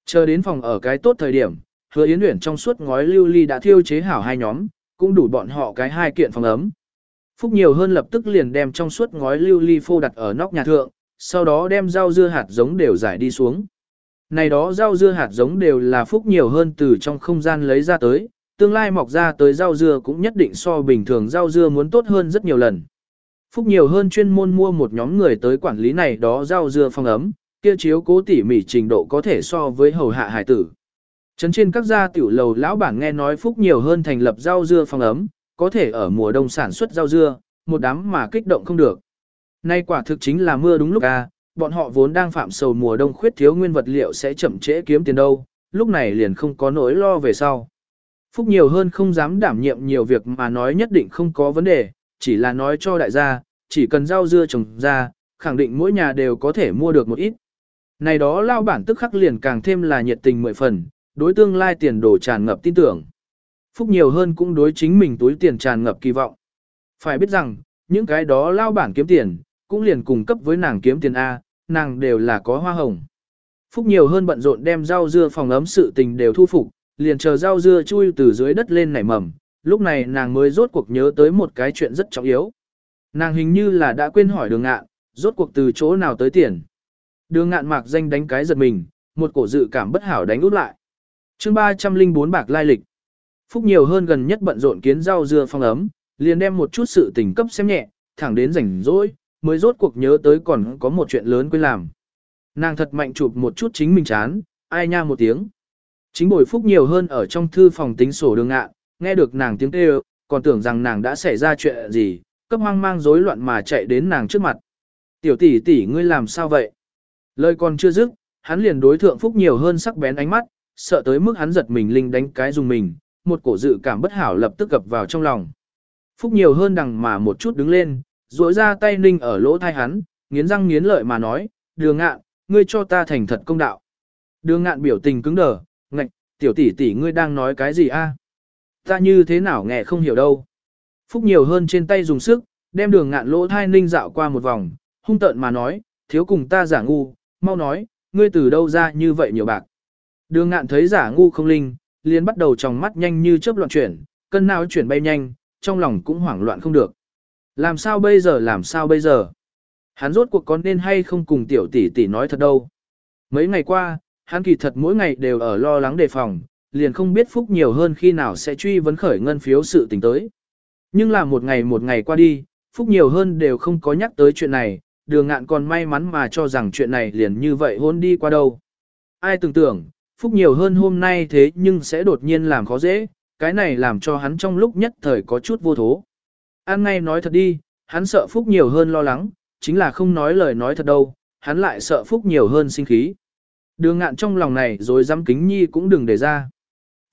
Chờ đến phòng ở cái tốt thời điểm, hứa Yến luyện trong suốt ngói lưu ly đã thiêu chế hảo hai nhóm, cũng đủ bọn họ cái hai kiện phòng ấm. Phúc nhiều hơn lập tức liền đem trong suốt ngói lưu ly phô đặt ở nóc nhà thượng, sau đó đem rau dưa hạt giống đều giải đi xuống. Này đó rau dưa hạt giống đều là phúc nhiều hơn từ trong không gian lấy ra tới, tương lai mọc ra tới rau dưa cũng nhất định so bình thường rau dưa muốn tốt hơn rất nhiều lần. Phúc nhiều hơn chuyên môn mua một nhóm người tới quản lý này đó rau dưa phong ấm, kia chiếu cố tỉ mỉ trình độ có thể so với hầu hạ hải tử. Trấn trên các gia tiểu lầu lão bản nghe nói Phúc nhiều hơn thành lập rau dưa phong ấm, có thể ở mùa đông sản xuất rau dưa, một đám mà kích động không được. Nay quả thực chính là mưa đúng lúc à, bọn họ vốn đang phạm sầu mùa đông khuyết thiếu nguyên vật liệu sẽ chậm trễ kiếm tiền đâu, lúc này liền không có nỗi lo về sau. Phúc nhiều hơn không dám đảm nhiệm nhiều việc mà nói nhất định không có vấn đề, chỉ là nói cho đại gia, chỉ cần rau dưa trồng ra, khẳng định mỗi nhà đều có thể mua được một ít. Này đó lao bản tức khắc liền càng thêm là nhiệt tình mười phần, đối tương lai tiền đồ tràn ngập tin tưởng. Phúc nhiều hơn cũng đối chính mình túi tiền tràn ngập kỳ vọng. Phải biết rằng, những cái đó lao bản kiếm tiền, cũng liền cùng cấp với nàng kiếm tiền A, nàng đều là có hoa hồng. Phúc nhiều hơn bận rộn đem rau dưa phòng ấm sự tình đều thu phục, liền chờ rau dưa chui từ dưới đất lên nảy mầm, lúc này nàng mới rốt cuộc nhớ tới một cái chuyện rất trọng yếu. Nàng hình như là đã quên hỏi đường ngạn, rốt cuộc từ chỗ nào tới tiền. Đường ngạn mạc danh đánh cái giật mình, một cổ dự cảm bất hảo đánh út lại. chương 304 bạc lai lịch. Phúc nhiều hơn gần nhất bận rộn kiến rau dưa phong ấm, liền đem một chút sự tình cấp xem nhẹ, thẳng đến rảnh rỗi, mới rốt cuộc nhớ tới còn có một chuyện lớn quên làm. Nàng thật mạnh chụp một chút chính mình chán, ai nha một tiếng. Chính bồi phúc nhiều hơn ở trong thư phòng tính sổ đường ngạ, nghe được nàng tiếng kêu, còn tưởng rằng nàng đã xảy ra chuyện gì, cấp hoang mang rối loạn mà chạy đến nàng trước mặt. Tiểu tỷ tỷ ngươi làm sao vậy? Lời còn chưa dứt, hắn liền đối thượng phúc nhiều hơn sắc bén ánh mắt, sợ tới mức hắn giật mình linh đánh cái dùng mình, một cổ dự cảm bất hảo lập tức gập vào trong lòng. Phúc nhiều hơn đằng mà một chút đứng lên, duỗi ra tay ninh ở lỗ thai hắn, nghiến răng nghiến lợi mà nói, đường ngạn, ngươi cho ta thành thật công đạo. Đường ngạn biểu tình cứng đờ, tiểu tỷ tỷ ngươi đang nói cái gì a? Ta như thế nào nghe không hiểu đâu. Phúc nhiều hơn trên tay dùng sức, đem đường ngạn lỗ thai ninh dạo qua một vòng, hung tợn mà nói, thiếu cùng ta giả ngu, mau nói, ngươi từ đâu ra như vậy nhiều bạc. Đường ngạn thấy giả ngu không linh, liền bắt đầu tròng mắt nhanh như chớp loạn chuyển, cân nào chuyển bay nhanh, trong lòng cũng hoảng loạn không được. Làm sao bây giờ làm sao bây giờ? Hắn rốt cuộc có nên hay không cùng tiểu tỷ tỷ nói thật đâu. Mấy ngày qua, hắn kỳ thật mỗi ngày đều ở lo lắng đề phòng, liền không biết phúc nhiều hơn khi nào sẽ truy vấn khởi ngân phiếu sự tình tới. Nhưng là một ngày một ngày qua đi, phúc nhiều hơn đều không có nhắc tới chuyện này, đường ngạn còn may mắn mà cho rằng chuyện này liền như vậy hôn đi qua đâu. Ai tưởng tưởng, phúc nhiều hơn hôm nay thế nhưng sẽ đột nhiên làm khó dễ, cái này làm cho hắn trong lúc nhất thời có chút vô thố. An ngay nói thật đi, hắn sợ Phúc nhiều hơn lo lắng, chính là không nói lời nói thật đâu, hắn lại sợ Phúc nhiều hơn sinh khí. Đường ngạn trong lòng này rồi dám kính nhi cũng đừng để ra.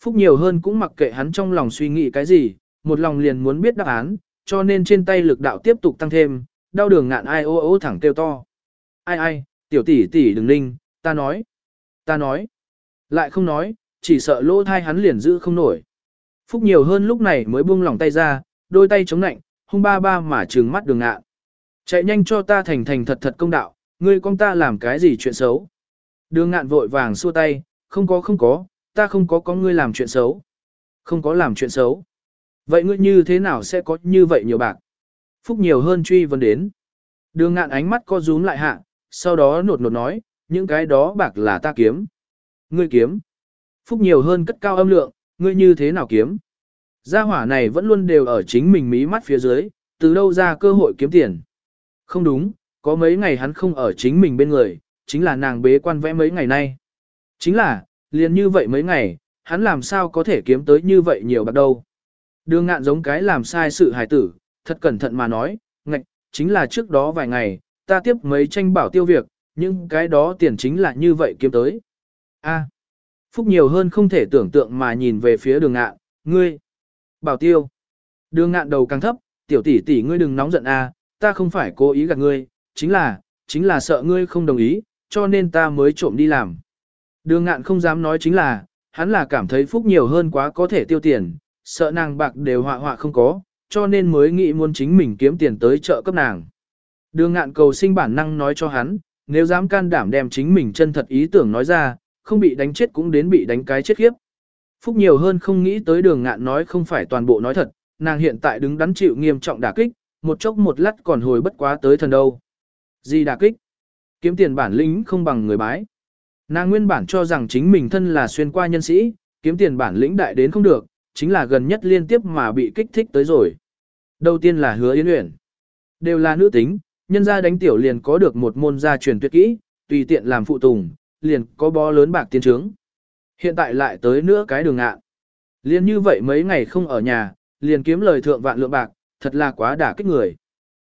Phúc nhiều hơn cũng mặc kệ hắn trong lòng suy nghĩ cái gì, một lòng liền muốn biết đáp án, cho nên trên tay lực đạo tiếp tục tăng thêm, đau đường ngạn ai ô ô thẳng kêu to. Ai ai, tiểu tỷ tỷ đừng ninh, ta nói, ta nói, lại không nói, chỉ sợ lỗ thai hắn liền giữ không nổi. Phúc nhiều hơn lúc này mới buông lỏng tay ra, đôi tay chống nạnh, hung ba ba mà trừng mắt đường ngạn. Chạy nhanh cho ta thành thành thật thật công đạo, ngươi con ta làm cái gì chuyện xấu. Đường ngạn vội vàng xua tay, không có không có, ta không có có ngươi làm chuyện xấu. Không có làm chuyện xấu. Vậy ngươi như thế nào sẽ có như vậy nhiều bạc? Phúc nhiều hơn truy vấn đến. Đường ngạn ánh mắt co rúm lại hạ, sau đó nột nột nói, những cái đó bạc là ta kiếm. Ngươi kiếm. Phúc nhiều hơn cất cao âm lượng, ngươi như thế nào kiếm? Gia hỏa này vẫn luôn đều ở chính mình mí mắt phía dưới, từ đâu ra cơ hội kiếm tiền. Không đúng, có mấy ngày hắn không ở chính mình bên người, chính là nàng bế quan vẽ mấy ngày nay. Chính là, liền như vậy mấy ngày, hắn làm sao có thể kiếm tới như vậy nhiều bạc đâu. Đường ngạn giống cái làm sai sự hài tử, thật cẩn thận mà nói, ngạch, chính là trước đó vài ngày, ta tiếp mấy tranh bảo tiêu việc, nhưng cái đó tiền chính là như vậy kiếm tới. A. Phúc nhiều hơn không thể tưởng tượng mà nhìn về phía đường ngạn, ngươi. Bảo tiêu. Đường ngạn đầu càng thấp, tiểu tỷ tỷ ngươi đừng nóng giận a, ta không phải cố ý gạt ngươi, chính là, chính là sợ ngươi không đồng ý, cho nên ta mới trộm đi làm. Đường ngạn không dám nói chính là, hắn là cảm thấy phúc nhiều hơn quá có thể tiêu tiền, sợ nàng bạc đều họa họa không có, cho nên mới nghĩ muốn chính mình kiếm tiền tới chợ cấp nàng. Đường ngạn cầu sinh bản năng nói cho hắn, nếu dám can đảm đem chính mình chân thật ý tưởng nói ra, không bị đánh chết cũng đến bị đánh cái chết khiếp. Phúc nhiều hơn không nghĩ tới đường ngạn nói không phải toàn bộ nói thật, nàng hiện tại đứng đắn chịu nghiêm trọng đả kích, một chốc một lát còn hồi bất quá tới thần đâu. Gì đả kích? Kiếm tiền bản lĩnh không bằng người bái. Nàng nguyên bản cho rằng chính mình thân là xuyên qua nhân sĩ, kiếm tiền bản lĩnh đại đến không được, chính là gần nhất liên tiếp mà bị kích thích tới rồi. Đầu tiên là hứa yến luyện. Đều là nữ tính, nhân gia đánh tiểu liền có được một môn gia truyền tuyệt kỹ, tùy tiện làm phụ tùng, liền có bó lớn bạc tiến trướng. Hiện tại lại tới nữa cái đường ngạ. Liên như vậy mấy ngày không ở nhà, liền kiếm lời thượng vạn lượng bạc, thật là quá đả kích người.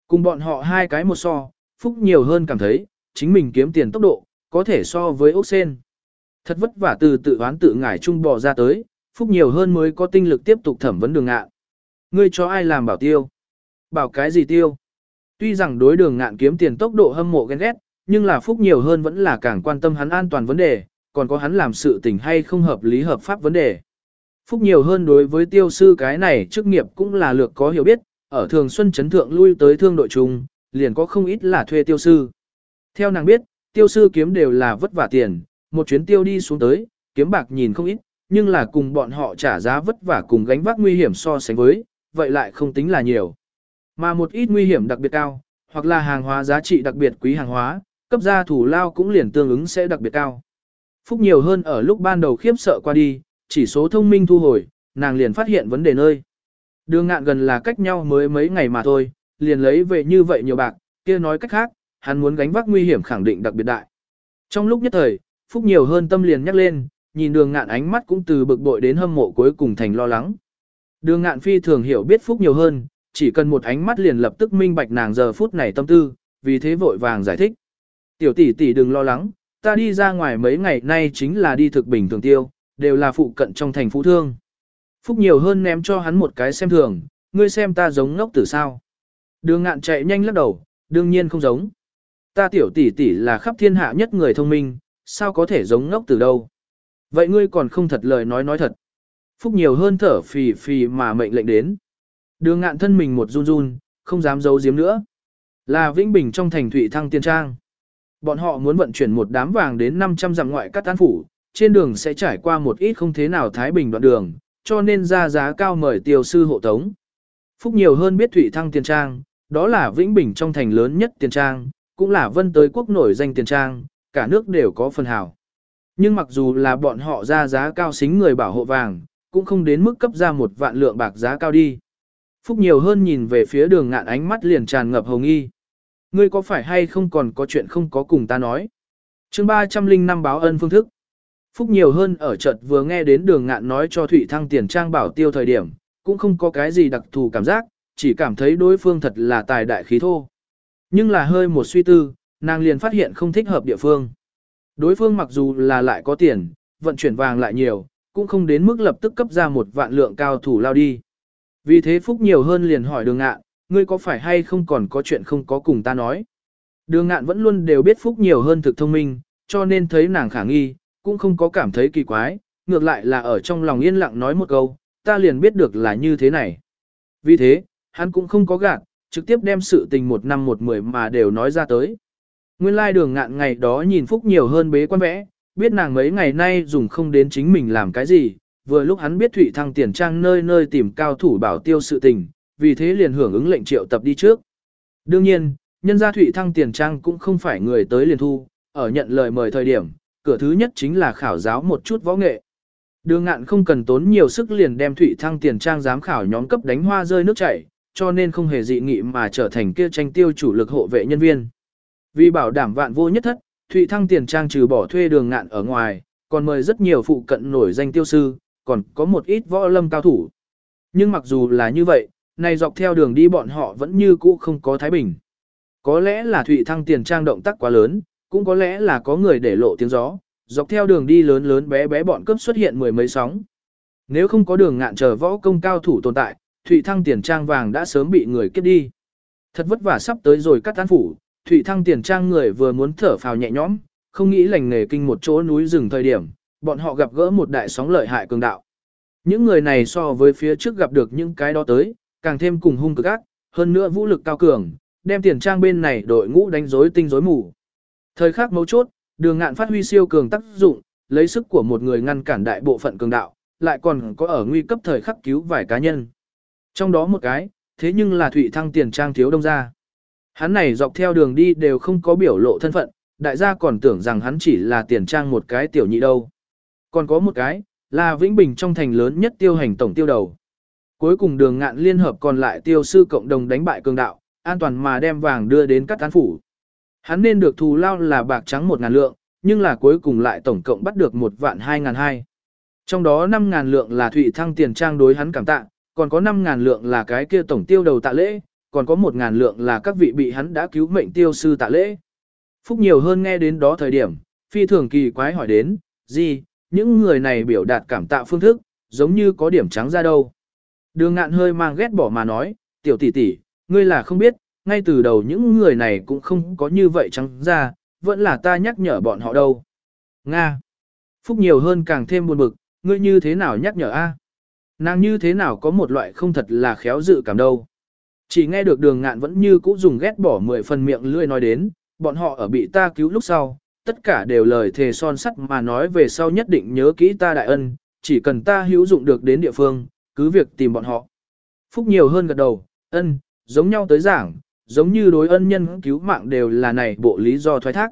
Cùng bọn họ hai cái một so, phúc nhiều hơn cảm thấy, chính mình kiếm tiền tốc độ, có thể so với ốc sen. Thật vất vả từ tự oán tự ngải trung bò ra tới, phúc nhiều hơn mới có tinh lực tiếp tục thẩm vấn đường ngạn Ngươi cho ai làm bảo tiêu? Bảo cái gì tiêu? Tuy rằng đối đường ngạn kiếm tiền tốc độ hâm mộ ghen ghét, nhưng là phúc nhiều hơn vẫn là càng quan tâm hắn an toàn vấn đề, còn có hắn làm sự tình hay không hợp lý hợp pháp vấn đề. Phúc nhiều hơn đối với tiêu sư cái này chức nghiệp cũng là lược có hiểu biết, ở thường xuân chấn thượng lui tới thương đội chung, liền có không ít là thuê tiêu sư. Theo nàng biết, tiêu sư kiếm đều là vất vả tiền, một chuyến tiêu đi xuống tới, kiếm bạc nhìn không ít, nhưng là cùng bọn họ trả giá vất vả cùng gánh vác nguy hiểm so sánh với, vậy lại không tính là nhiều. Mà một ít nguy hiểm đặc biệt cao, hoặc là hàng hóa giá trị đặc biệt quý hàng hóa, cấp gia thủ lao cũng liền tương ứng sẽ đặc biệt cao. Phúc nhiều hơn ở lúc ban đầu khiếp sợ qua đi, chỉ số thông minh thu hồi, nàng liền phát hiện vấn đề nơi. Đường ngạn gần là cách nhau mới mấy ngày mà thôi, liền lấy về như vậy nhiều bạc, kia nói cách khác, hắn muốn gánh vác nguy hiểm khẳng định đặc biệt đại. Trong lúc nhất thời, Phúc nhiều hơn tâm liền nhắc lên, nhìn đường ngạn ánh mắt cũng từ bực bội đến hâm mộ cuối cùng thành lo lắng. Đường ngạn phi thường hiểu biết Phúc nhiều hơn, chỉ cần một ánh mắt liền lập tức minh bạch nàng giờ phút này tâm tư, vì thế vội vàng giải thích. Tiểu tỷ tỷ đừng lo lắng, ta đi ra ngoài mấy ngày nay chính là đi thực bình thường tiêu, đều là phụ cận trong thành phú thương. Phúc nhiều hơn ném cho hắn một cái xem thường, ngươi xem ta giống ngốc tử sao. Đường ngạn chạy nhanh lắc đầu, đương nhiên không giống. Ta tiểu tỷ tỷ là khắp thiên hạ nhất người thông minh, sao có thể giống ngốc từ đâu. Vậy ngươi còn không thật lời nói nói thật. Phúc nhiều hơn thở phì phì mà mệnh lệnh đến. Đường ngạn thân mình một run run, không dám giấu giếm nữa. Là Vĩnh Bình trong thành Thụy Thăng Tiên Trang. Bọn họ muốn vận chuyển một đám vàng đến 500 dặm ngoại các tán phủ, trên đường sẽ trải qua một ít không thế nào Thái Bình đoạn đường, cho nên ra giá cao mời tiêu sư hộ tống. Phúc nhiều hơn biết Thụy Thăng tiên Trang, đó là Vĩnh Bình trong thành lớn nhất tiên Trang, cũng là vân tới quốc nổi danh Tiền Trang, cả nước đều có phần hào. Nhưng mặc dù là bọn họ ra giá cao xính người bảo hộ vàng, cũng không đến mức cấp ra một vạn lượng bạc giá cao đi. Phúc nhiều hơn nhìn về phía đường ngạn ánh mắt liền tràn ngập hồng nghi. Ngươi có phải hay không còn có chuyện không có cùng ta nói? chương 305 báo ân phương thức. Phúc nhiều hơn ở chợt vừa nghe đến đường ngạn nói cho Thụy Thăng tiền trang bảo tiêu thời điểm, cũng không có cái gì đặc thù cảm giác, chỉ cảm thấy đối phương thật là tài đại khí thô. Nhưng là hơi một suy tư, nàng liền phát hiện không thích hợp địa phương. Đối phương mặc dù là lại có tiền, vận chuyển vàng lại nhiều, cũng không đến mức lập tức cấp ra một vạn lượng cao thủ lao đi. Vì thế Phúc nhiều hơn liền hỏi đường ngạn, ngươi có phải hay không còn có chuyện không có cùng ta nói. Đường ngạn vẫn luôn đều biết Phúc nhiều hơn thực thông minh, cho nên thấy nàng khả nghi, cũng không có cảm thấy kỳ quái, ngược lại là ở trong lòng yên lặng nói một câu, ta liền biết được là như thế này. Vì thế, hắn cũng không có gạt, trực tiếp đem sự tình một năm một mười mà đều nói ra tới. Nguyên lai đường ngạn ngày đó nhìn Phúc nhiều hơn bế quan vẽ, biết nàng mấy ngày nay dùng không đến chính mình làm cái gì, vừa lúc hắn biết Thụy Thăng tiền trang nơi nơi tìm cao thủ bảo tiêu sự tình, vì thế liền hưởng ứng lệnh triệu tập đi trước. Đương nhiên, nhân gia Thụy Thăng tiền trang cũng không phải người tới liền thu, ở nhận lời mời thời điểm, cửa thứ nhất chính là khảo giáo một chút võ nghệ. Đường ngạn không cần tốn nhiều sức liền đem Thụy Thăng tiền trang giám khảo nhóm cấp đánh hoa rơi nước chảy, cho nên không hề dị nghị mà trở thành kia tranh tiêu chủ lực hộ vệ nhân viên. Vì bảo đảm vạn vô nhất thất, Thụy Thăng tiền trang trừ bỏ thuê đường ngạn ở ngoài, còn mời rất nhiều phụ cận nổi danh tiêu sư, còn có một ít võ lâm cao thủ. Nhưng mặc dù là như vậy, này dọc theo đường đi bọn họ vẫn như cũ không có thái bình. Có lẽ là Thụy Thăng tiền trang động tác quá lớn, cũng có lẽ là có người để lộ tiếng gió, dọc theo đường đi lớn lớn bé bé bọn cướp xuất hiện mười mấy sóng. Nếu không có đường ngạn chờ võ công cao thủ tồn tại, Thụy Thăng tiền trang vàng đã sớm bị người kiếp đi. Thật vất vả sắp tới rồi cắt tán phủ, Thụy Thăng tiền trang người vừa muốn thở phào nhẹ nhõm, không nghĩ lành nghề kinh một chỗ núi rừng thời điểm, bọn họ gặp gỡ một đại sóng lợi hại cường đạo. Những người này so với phía trước gặp được những cái đó tới, càng thêm cùng hung cực ác, hơn nữa vũ lực cao cường, đem tiền trang bên này đội ngũ đánh rối tinh rối mù. Thời khắc mấu chốt, đường ngạn phát huy siêu cường tác dụng, lấy sức của một người ngăn cản đại bộ phận cường đạo, lại còn có ở nguy cấp thời khắc cứu vài cá nhân. Trong đó một cái, thế nhưng là Thụy Thăng tiền trang thiếu đông gia. Hắn này dọc theo đường đi đều không có biểu lộ thân phận, đại gia còn tưởng rằng hắn chỉ là tiền trang một cái tiểu nhị đâu. Còn có một cái, là Vĩnh Bình trong thành lớn nhất tiêu hành tổng tiêu đầu. Cuối cùng đường ngạn liên hợp còn lại tiêu sư cộng đồng đánh bại cường đạo, an toàn mà đem vàng đưa đến các tán phủ. Hắn nên được thù lao là bạc trắng một ngàn lượng, nhưng là cuối cùng lại tổng cộng bắt được một vạn hai ngàn hai. Trong đó năm ngàn lượng là thụy thăng tiền trang đối hắn cảm tạ, còn có năm ngàn lượng là cái kia tổng tiêu đầu tạ lễ, còn có một ngàn lượng là các vị bị hắn đã cứu mệnh tiêu sư tạ lễ. Phúc nhiều hơn nghe đến đó thời điểm, phi thường kỳ quái hỏi đến, gì, những người này biểu đạt cảm tạ phương thức, giống như có điểm trắng ra đâu. Đường ngạn hơi mang ghét bỏ mà nói, tiểu tỷ tỷ, ngươi là không biết, ngay từ đầu những người này cũng không có như vậy trắng ra, vẫn là ta nhắc nhở bọn họ đâu. Nga. Phúc nhiều hơn càng thêm buồn bực, ngươi như thế nào nhắc nhở a? Nàng như thế nào có một loại không thật là khéo dự cảm đâu. Chỉ nghe được đường ngạn vẫn như cũ dùng ghét bỏ mười phần miệng lươi nói đến, bọn họ ở bị ta cứu lúc sau, tất cả đều lời thề son sắt mà nói về sau nhất định nhớ kỹ ta đại ân, chỉ cần ta hữu dụng được đến địa phương, cứ việc tìm bọn họ. Phúc nhiều hơn gật đầu, ân, giống nhau tới giảng, giống như đối ân nhân cứu mạng đều là này bộ lý do thoái thác.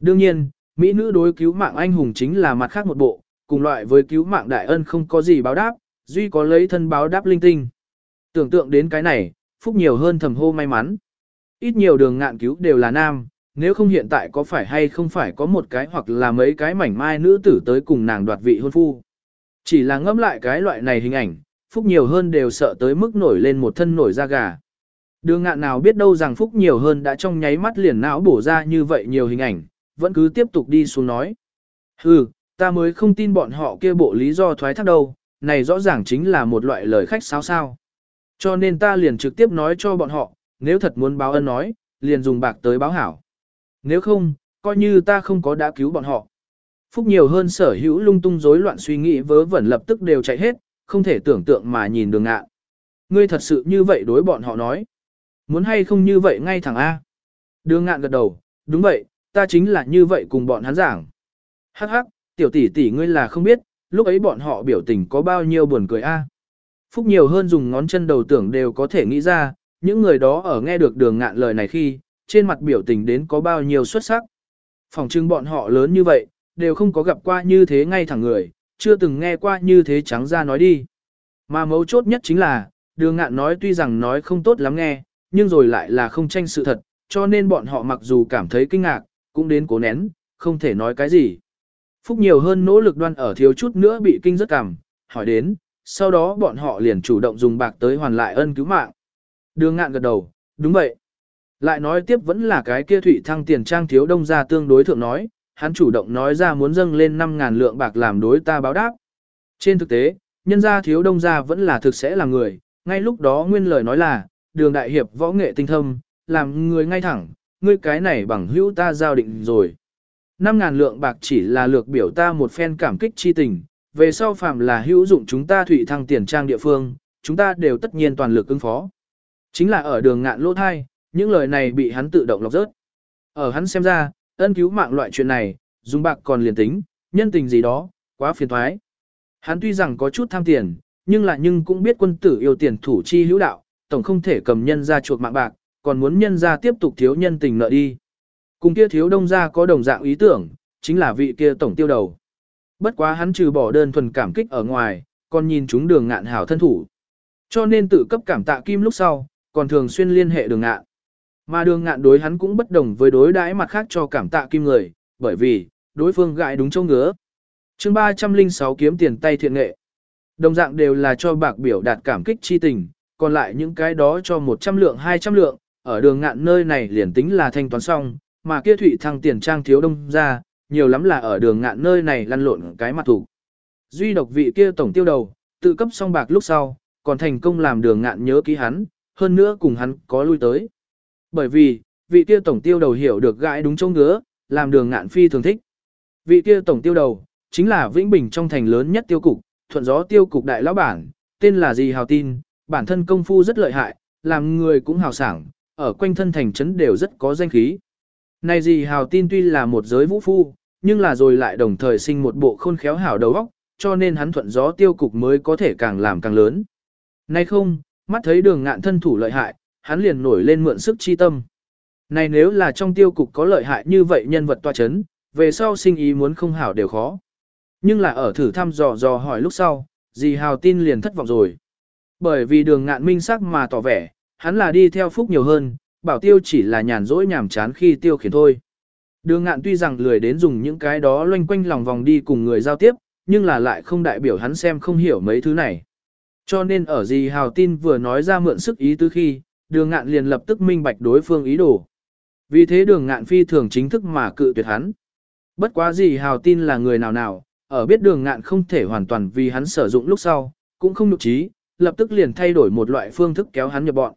Đương nhiên, Mỹ nữ đối cứu mạng anh hùng chính là mặt khác một bộ, cùng loại với cứu mạng đại ân không có gì báo đáp, duy có lấy thân báo đáp linh tinh. Tưởng tượng đến cái này, Phúc nhiều hơn thầm hô may mắn. Ít nhiều đường ngạn cứu đều là nam, nếu không hiện tại có phải hay không phải có một cái hoặc là mấy cái mảnh mai nữ tử tới cùng nàng đoạt vị hôn phu. Chỉ là ngẫm lại cái loại này hình ảnh, Phúc nhiều hơn đều sợ tới mức nổi lên một thân nổi da gà. Đường ngạn nào biết đâu rằng Phúc nhiều hơn đã trong nháy mắt liền não bổ ra như vậy nhiều hình ảnh, vẫn cứ tiếp tục đi xuống nói. Hừ, ta mới không tin bọn họ kia bộ lý do thoái thác đâu, này rõ ràng chính là một loại lời khách sao sao. Cho nên ta liền trực tiếp nói cho bọn họ, nếu thật muốn báo ân nói, liền dùng bạc tới báo hảo. Nếu không, coi như ta không có đã cứu bọn họ. Phúc nhiều hơn sở hữu lung tung rối loạn suy nghĩ vớ vẩn lập tức đều chạy hết, không thể tưởng tượng mà nhìn đường ngạn. Ngươi thật sự như vậy đối bọn họ nói. Muốn hay không như vậy ngay thẳng A. Đường ngạn gật đầu, đúng vậy, ta chính là như vậy cùng bọn hắn giảng. Hắc hắc, tiểu tỷ tỷ ngươi là không biết, lúc ấy bọn họ biểu tình có bao nhiêu buồn cười A. Phúc nhiều hơn dùng ngón chân đầu tưởng đều có thể nghĩ ra, những người đó ở nghe được đường ngạn lời này khi, trên mặt biểu tình đến có bao nhiêu xuất sắc. Phòng trưng bọn họ lớn như vậy, đều không có gặp qua như thế ngay thẳng người, chưa từng nghe qua như thế trắng ra nói đi. Mà mấu chốt nhất chính là, đường ngạn nói tuy rằng nói không tốt lắm nghe, nhưng rồi lại là không tranh sự thật, cho nên bọn họ mặc dù cảm thấy kinh ngạc, cũng đến cố nén, không thể nói cái gì. Phúc nhiều hơn nỗ lực đoan ở thiếu chút nữa bị kinh rất cảm, hỏi đến, sau đó bọn họ liền chủ động dùng bạc tới hoàn lại ân cứu mạng. Đường ngạn gật đầu, đúng vậy. Lại nói tiếp vẫn là cái kia thủy thăng tiền trang thiếu đông ra tương đối thượng nói, hắn chủ động nói ra muốn dâng lên 5.000 lượng bạc làm đối ta báo đáp. Trên thực tế, nhân gia thiếu đông gia vẫn là thực sẽ là người, ngay lúc đó nguyên lời nói là, đường đại hiệp võ nghệ tinh thâm, làm người ngay thẳng, ngươi cái này bằng hữu ta giao định rồi. 5.000 lượng bạc chỉ là lược biểu ta một phen cảm kích chi tình, về sau phạm là hữu dụng chúng ta thủy thăng tiền trang địa phương, chúng ta đều tất nhiên toàn lực ứng phó. Chính là ở đường ngạn lỗ thai, những lời này bị hắn tự động lọc rớt. Ở hắn xem ra, ân cứu mạng loại chuyện này, dùng bạc còn liền tính, nhân tình gì đó, quá phiền thoái. Hắn tuy rằng có chút tham tiền, nhưng là nhưng cũng biết quân tử yêu tiền thủ chi hữu đạo, tổng không thể cầm nhân ra chuột mạng bạc, còn muốn nhân ra tiếp tục thiếu nhân tình nợ đi. Cùng kia thiếu đông gia có đồng dạng ý tưởng, chính là vị kia tổng tiêu đầu. Bất quá hắn trừ bỏ đơn thuần cảm kích ở ngoài, còn nhìn chúng đường ngạn hảo thân thủ. Cho nên tự cấp cảm tạ kim lúc sau, còn thường xuyên liên hệ đường ngạn. Mà đường ngạn đối hắn cũng bất đồng với đối đãi mặt khác cho cảm tạ kim người, bởi vì, đối phương gại đúng châu ngứa. chương 306 kiếm tiền tay thiện nghệ. Đồng dạng đều là cho bạc biểu đạt cảm kích chi tình, còn lại những cái đó cho 100 lượng 200 lượng, ở đường ngạn nơi này liền tính là thanh toán xong, mà kia thủy thăng tiền trang thiếu đông ra, nhiều lắm là ở đường ngạn nơi này lăn lộn cái mặt thủ. Duy độc vị kia tổng tiêu đầu, tự cấp xong bạc lúc sau, còn thành công làm đường ngạn nhớ ký hắn, hơn nữa cùng hắn có lui tới. Bởi vì, vị kia tổng tiêu đầu hiểu được gãi đúng chỗ ngứa, làm đường ngạn phi thường thích. Vị kia tổng tiêu đầu, chính là Vĩnh Bình trong thành lớn nhất tiêu cục, thuận gió tiêu cục đại lão bản, tên là gì hào tin, bản thân công phu rất lợi hại, làm người cũng hào sảng, ở quanh thân thành trấn đều rất có danh khí. Này gì hào tin tuy là một giới vũ phu, nhưng là rồi lại đồng thời sinh một bộ khôn khéo hảo đầu óc, cho nên hắn thuận gió tiêu cục mới có thể càng làm càng lớn. Nay không, mắt thấy đường ngạn thân thủ lợi hại, hắn liền nổi lên mượn sức chi tâm. Này nếu là trong tiêu cục có lợi hại như vậy nhân vật tòa chấn, về sau sinh ý muốn không hảo đều khó. Nhưng là ở thử thăm dò dò hỏi lúc sau, dì hào tin liền thất vọng rồi. Bởi vì đường ngạn minh sắc mà tỏ vẻ, hắn là đi theo phúc nhiều hơn, bảo tiêu chỉ là nhàn rỗi nhàm chán khi tiêu khiển thôi. Đường ngạn tuy rằng lười đến dùng những cái đó loanh quanh lòng vòng đi cùng người giao tiếp, nhưng là lại không đại biểu hắn xem không hiểu mấy thứ này. Cho nên ở gì hào tin vừa nói ra mượn sức ý tứ khi, đường ngạn liền lập tức minh bạch đối phương ý đồ. Vì thế đường ngạn phi thường chính thức mà cự tuyệt hắn. Bất quá gì hào tin là người nào nào, ở biết đường ngạn không thể hoàn toàn vì hắn sử dụng lúc sau, cũng không nhục trí, lập tức liền thay đổi một loại phương thức kéo hắn nhập bọn.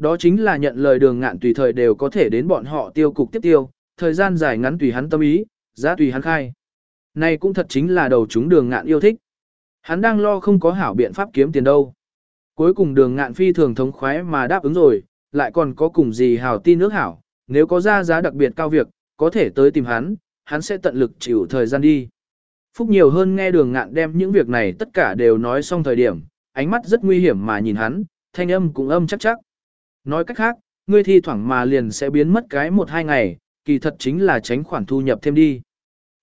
Đó chính là nhận lời đường ngạn tùy thời đều có thể đến bọn họ tiêu cục tiếp tiêu, thời gian dài ngắn tùy hắn tâm ý, giá tùy hắn khai. Này cũng thật chính là đầu chúng đường ngạn yêu thích. Hắn đang lo không có hảo biện pháp kiếm tiền đâu. Cuối cùng đường ngạn phi thường thống khoái mà đáp ứng rồi, lại còn có cùng gì hảo tin nước hảo, nếu có ra giá đặc biệt cao việc, có thể tới tìm hắn, hắn sẽ tận lực chịu thời gian đi. Phúc nhiều hơn nghe đường ngạn đem những việc này tất cả đều nói xong thời điểm, ánh mắt rất nguy hiểm mà nhìn hắn, thanh âm cũng âm chắc chắc. Nói cách khác, ngươi thi thoảng mà liền sẽ biến mất cái một hai ngày, kỳ thật chính là tránh khoản thu nhập thêm đi.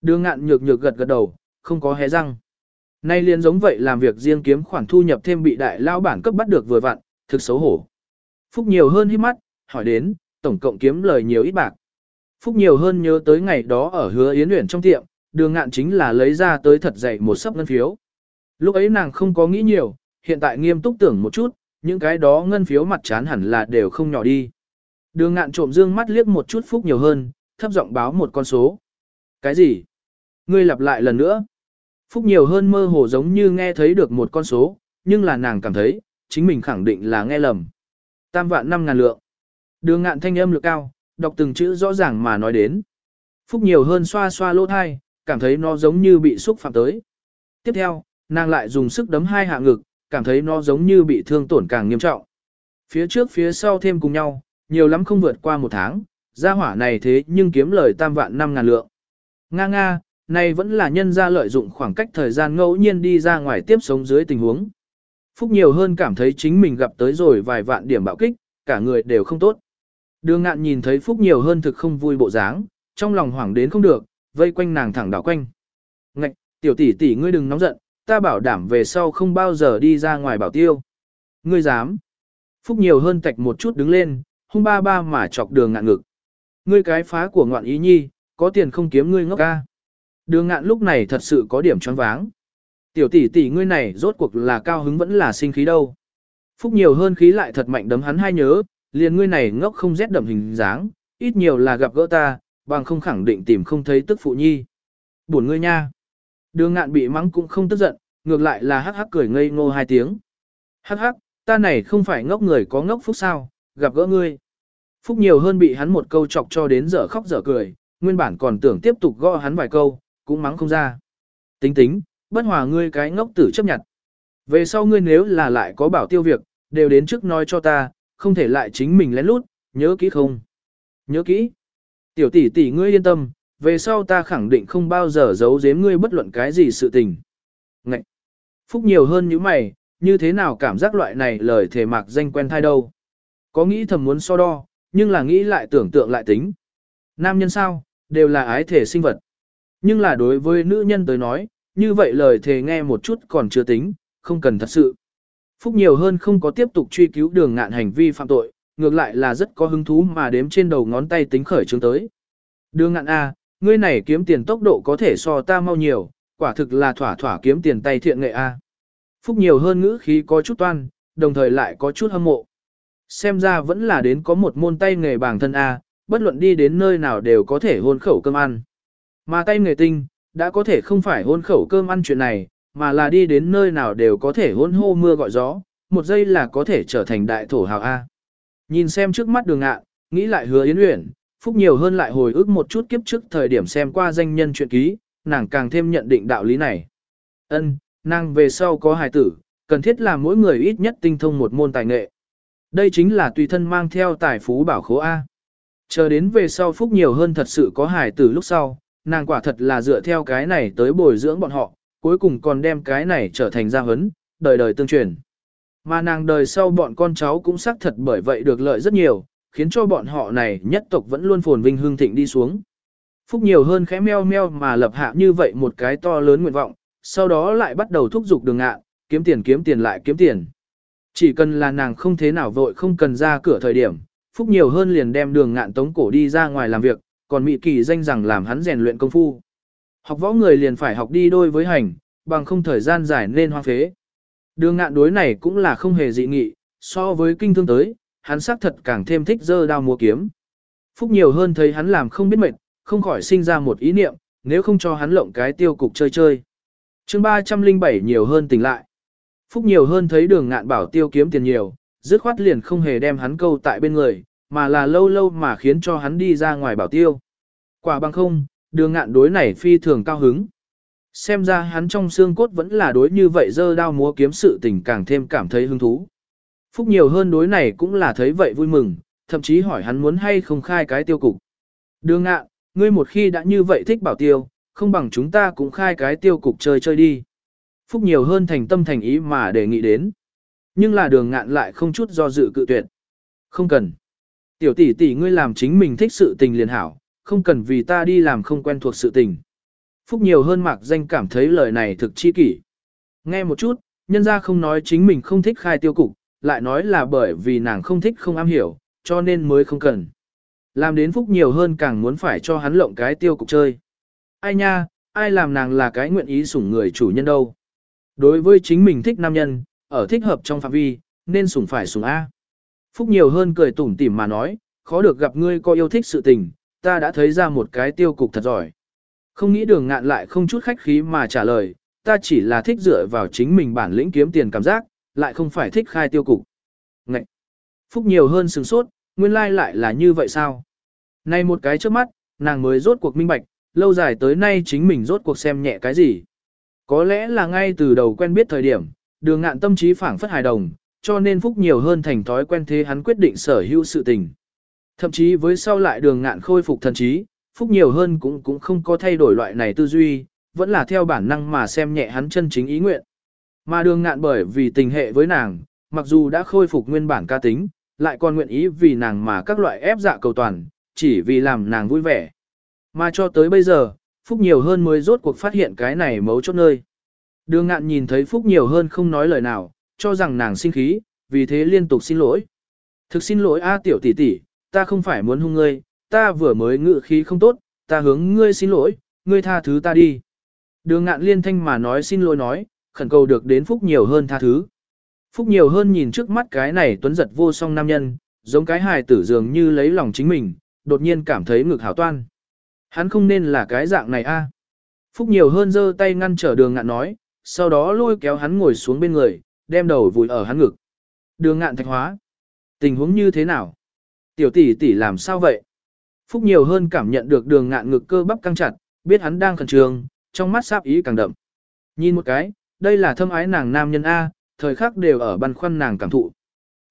Đường ngạn nhược nhược gật gật đầu, không có hé răng. Nay liền giống vậy làm việc riêng kiếm khoản thu nhập thêm bị đại lao bản cấp bắt được vừa vặn, thực xấu hổ. Phúc nhiều hơn hít mắt, hỏi đến, tổng cộng kiếm lời nhiều ít bạc. Phúc nhiều hơn nhớ tới ngày đó ở hứa yến luyện trong tiệm, đường ngạn chính là lấy ra tới thật dày một sấp ngân phiếu. Lúc ấy nàng không có nghĩ nhiều, hiện tại nghiêm túc tưởng một chút, những cái đó ngân phiếu mặt chán hẳn là đều không nhỏ đi. Đường ngạn trộm dương mắt liếc một chút Phúc nhiều hơn, thấp giọng báo một con số. Cái gì? Ngươi lặp lại lần nữa. Phúc nhiều hơn mơ hồ giống như nghe thấy được một con số, nhưng là nàng cảm thấy, chính mình khẳng định là nghe lầm. Tam vạn năm ngàn lượng. Đường ngạn thanh âm lực cao, đọc từng chữ rõ ràng mà nói đến. Phúc nhiều hơn xoa xoa lỗ thai, cảm thấy nó giống như bị xúc phạm tới. Tiếp theo, nàng lại dùng sức đấm hai hạ ngực, cảm thấy nó giống như bị thương tổn càng nghiêm trọng. Phía trước phía sau thêm cùng nhau, nhiều lắm không vượt qua một tháng, gia hỏa này thế nhưng kiếm lời tam vạn năm ngàn lượng. Nga nga, này vẫn là nhân ra lợi dụng khoảng cách thời gian ngẫu nhiên đi ra ngoài tiếp sống dưới tình huống. Phúc nhiều hơn cảm thấy chính mình gặp tới rồi vài vạn điểm bạo kích, cả người đều không tốt. Đường ngạn nhìn thấy Phúc nhiều hơn thực không vui bộ dáng, trong lòng hoảng đến không được, vây quanh nàng thẳng đảo quanh. Ngạch, tiểu tỷ tỷ ngươi đừng nóng giận, ta bảo đảm về sau không bao giờ đi ra ngoài bảo tiêu. Ngươi dám. Phúc nhiều hơn tạch một chút đứng lên, hung ba ba mà chọc đường ngạn ngực. Ngươi cái phá của ngoạn ý nhi, có tiền không kiếm ngươi ngốc ca. Đường ngạn lúc này thật sự có điểm choáng váng. Tiểu tỷ tỷ ngươi này rốt cuộc là cao hứng vẫn là sinh khí đâu. Phúc nhiều hơn khí lại thật mạnh đấm hắn hay nhớ, liền ngươi này ngốc không rét đậm hình dáng, ít nhiều là gặp gỡ ta, bằng không khẳng định tìm không thấy tức phụ nhi. Buồn ngươi nha. Đường ngạn bị mắng cũng không tức giận, ngược lại là hắc hắc cười ngây ngô hai tiếng. Hắc hắc, ta này không phải ngốc người có ngốc phúc sao, gặp gỡ ngươi. Phúc nhiều hơn bị hắn một câu chọc cho đến giờ khóc giờ cười, nguyên bản còn tưởng tiếp tục gõ hắn vài câu, cũng mắng không ra. Tính tính, bất hòa ngươi cái ngốc tử chấp nhận. Về sau ngươi nếu là lại có bảo tiêu việc, đều đến trước nói cho ta, không thể lại chính mình lén lút, nhớ kỹ không? Nhớ kỹ. Tiểu tỷ tỷ ngươi yên tâm, về sau ta khẳng định không bao giờ giấu giếm ngươi bất luận cái gì sự tình. Ngậy! Phúc nhiều hơn những mày, như thế nào cảm giác loại này lời thể mạc danh quen thai đâu. Có nghĩ thầm muốn so đo, nhưng là nghĩ lại tưởng tượng lại tính. Nam nhân sao, đều là ái thể sinh vật. Nhưng là đối với nữ nhân tới nói, như vậy lời thề nghe một chút còn chưa tính, không cần thật sự. Phúc nhiều hơn không có tiếp tục truy cứu đường ngạn hành vi phạm tội, ngược lại là rất có hứng thú mà đếm trên đầu ngón tay tính khởi chứng tới. Đường ngạn A, ngươi này kiếm tiền tốc độ có thể so ta mau nhiều, quả thực là thỏa thỏa kiếm tiền tay thiện nghệ A. Phúc nhiều hơn ngữ khí có chút toan, đồng thời lại có chút hâm mộ. Xem ra vẫn là đến có một môn tay nghề bản thân A, bất luận đi đến nơi nào đều có thể hôn khẩu cơm ăn. Mà tay nghề tinh, đã có thể không phải hôn khẩu cơm ăn chuyện này, mà là đi đến nơi nào đều có thể hôn hô mưa gọi gió, một giây là có thể trở thành đại thổ hào A. Nhìn xem trước mắt đường ngạ, nghĩ lại hứa yến uyển, phúc nhiều hơn lại hồi ức một chút kiếp trước thời điểm xem qua danh nhân chuyện ký, nàng càng thêm nhận định đạo lý này. Ân, nàng về sau có hài tử, cần thiết là mỗi người ít nhất tinh thông một môn tài nghệ. Đây chính là tùy thân mang theo tài phú bảo khố A. Chờ đến về sau phúc nhiều hơn thật sự có hài tử lúc sau, nàng quả thật là dựa theo cái này tới bồi dưỡng bọn họ, cuối cùng còn đem cái này trở thành gia hấn, đời đời tương truyền. Mà nàng đời sau bọn con cháu cũng xác thật bởi vậy được lợi rất nhiều, khiến cho bọn họ này nhất tộc vẫn luôn phồn vinh hương thịnh đi xuống. Phúc nhiều hơn khẽ meo meo mà lập hạ như vậy một cái to lớn nguyện vọng, sau đó lại bắt đầu thúc giục đường ngạ, kiếm tiền kiếm tiền lại kiếm tiền. Chỉ cần là nàng không thế nào vội không cần ra cửa thời điểm, Phúc nhiều hơn liền đem đường ngạn tống cổ đi ra ngoài làm việc, còn Mỹ Kỳ danh rằng làm hắn rèn luyện công phu. Học võ người liền phải học đi đôi với hành, bằng không thời gian dài nên hoang phế. Đường ngạn đối này cũng là không hề dị nghị, so với kinh thương tới, hắn xác thật càng thêm thích dơ đao múa kiếm. Phúc nhiều hơn thấy hắn làm không biết mệt, không khỏi sinh ra một ý niệm, nếu không cho hắn lộng cái tiêu cục chơi chơi. chương 307 nhiều hơn tỉnh lại. Phúc nhiều hơn thấy đường ngạn bảo tiêu kiếm tiền nhiều, dứt khoát liền không hề đem hắn câu tại bên người, mà là lâu lâu mà khiến cho hắn đi ra ngoài bảo tiêu. Quả bằng không, đường ngạn đối này phi thường cao hứng. Xem ra hắn trong xương cốt vẫn là đối như vậy dơ đao múa kiếm sự tình càng thêm cảm thấy hứng thú. Phúc nhiều hơn đối này cũng là thấy vậy vui mừng, thậm chí hỏi hắn muốn hay không khai cái tiêu cục. Đường ngạn, ngươi một khi đã như vậy thích bảo tiêu, không bằng chúng ta cũng khai cái tiêu cục chơi chơi đi. Phúc nhiều hơn thành tâm thành ý mà đề nghị đến. Nhưng là đường ngạn lại không chút do dự cự tuyệt. Không cần. Tiểu tỷ tỷ ngươi làm chính mình thích sự tình liền hảo, không cần vì ta đi làm không quen thuộc sự tình. Phúc nhiều hơn mạc danh cảm thấy lời này thực chi kỷ. Nghe một chút, nhân ra không nói chính mình không thích khai tiêu cục, lại nói là bởi vì nàng không thích không am hiểu, cho nên mới không cần. Làm đến Phúc nhiều hơn càng muốn phải cho hắn lộng cái tiêu cục chơi. Ai nha, ai làm nàng là cái nguyện ý sủng người chủ nhân đâu. Đối với chính mình thích nam nhân, ở thích hợp trong phạm vi, nên sủng phải sủng A. Phúc nhiều hơn cười tủm tỉm mà nói, khó được gặp ngươi có yêu thích sự tình, ta đã thấy ra một cái tiêu cục thật giỏi. Không nghĩ đường ngạn lại không chút khách khí mà trả lời, ta chỉ là thích dựa vào chính mình bản lĩnh kiếm tiền cảm giác, lại không phải thích khai tiêu cục. Ngậy! Phúc nhiều hơn sừng sốt, nguyên lai lại là như vậy sao? Nay một cái trước mắt, nàng mới rốt cuộc minh bạch, lâu dài tới nay chính mình rốt cuộc xem nhẹ cái gì. Có lẽ là ngay từ đầu quen biết thời điểm, đường ngạn tâm trí phảng phất hài đồng, cho nên Phúc nhiều hơn thành thói quen thế hắn quyết định sở hữu sự tình. Thậm chí với sau lại đường ngạn khôi phục thần trí, Phúc nhiều hơn cũng cũng không có thay đổi loại này tư duy, vẫn là theo bản năng mà xem nhẹ hắn chân chính ý nguyện. Mà đường ngạn bởi vì tình hệ với nàng, mặc dù đã khôi phục nguyên bản ca tính, lại còn nguyện ý vì nàng mà các loại ép dạ cầu toàn, chỉ vì làm nàng vui vẻ. Mà cho tới bây giờ, Phúc nhiều hơn mới rốt cuộc phát hiện cái này mấu chốt nơi. Đường ngạn nhìn thấy Phúc nhiều hơn không nói lời nào, cho rằng nàng sinh khí, vì thế liên tục xin lỗi. Thực xin lỗi A tiểu tỷ tỷ, ta không phải muốn hung ngươi, ta vừa mới ngự khí không tốt, ta hướng ngươi xin lỗi, ngươi tha thứ ta đi. Đường ngạn liên thanh mà nói xin lỗi nói, khẩn cầu được đến Phúc nhiều hơn tha thứ. Phúc nhiều hơn nhìn trước mắt cái này tuấn giật vô song nam nhân, giống cái hài tử dường như lấy lòng chính mình, đột nhiên cảm thấy ngực hảo toan. Hắn không nên là cái dạng này a. À. Phúc nhiều hơn giơ tay ngăn trở đường ngạn nói, sau đó lôi kéo hắn ngồi xuống bên người, đem đầu vùi ở hắn ngực. Đường ngạn thạch hóa. Tình huống như thế nào? Tiểu tỷ tỷ làm sao vậy? Phúc nhiều hơn cảm nhận được đường ngạn ngực cơ bắp căng chặt, biết hắn đang khẩn trương, trong mắt sáp ý càng đậm. Nhìn một cái, đây là thâm ái nàng nam nhân A, thời khắc đều ở băn khoăn nàng cảm thụ.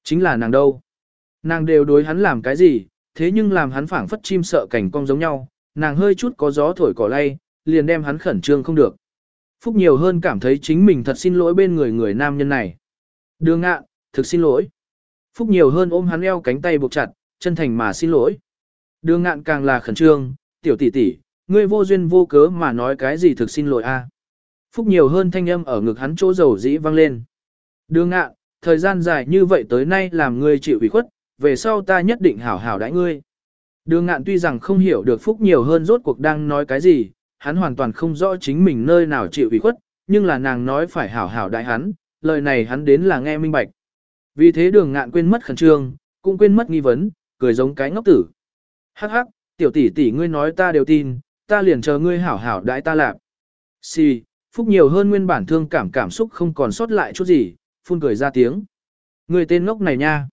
Chính là nàng đâu? Nàng đều đối hắn làm cái gì, thế nhưng làm hắn phảng phất chim sợ cảnh cong giống nhau, nàng hơi chút có gió thổi cỏ lay, liền đem hắn khẩn trương không được. Phúc nhiều hơn cảm thấy chính mình thật xin lỗi bên người người nam nhân này. Đường ngạn, thực xin lỗi. Phúc nhiều hơn ôm hắn eo cánh tay buộc chặt, chân thành mà xin lỗi. Đường ngạn càng là khẩn trương, tiểu tỷ tỷ, ngươi vô duyên vô cớ mà nói cái gì thực xin lỗi a? Phúc nhiều hơn thanh âm ở ngực hắn chỗ dầu dĩ vang lên. Đường ngạn, thời gian dài như vậy tới nay làm ngươi chịu ủy khuất, về sau ta nhất định hảo hảo đãi ngươi. Đường ngạn tuy rằng không hiểu được Phúc nhiều hơn rốt cuộc đang nói cái gì, hắn hoàn toàn không rõ chính mình nơi nào chịu ủy khuất, nhưng là nàng nói phải hảo hảo đại hắn, lời này hắn đến là nghe minh bạch. Vì thế đường ngạn quên mất khẩn trương, cũng quên mất nghi vấn, cười giống cái ngốc tử. Hắc hắc, tiểu tỷ tỷ ngươi nói ta đều tin, ta liền chờ ngươi hảo hảo đại ta lạp. Xì, phúc nhiều hơn nguyên bản thương cảm cảm xúc không còn sót lại chút gì, phun cười ra tiếng. Người tên ngốc này nha.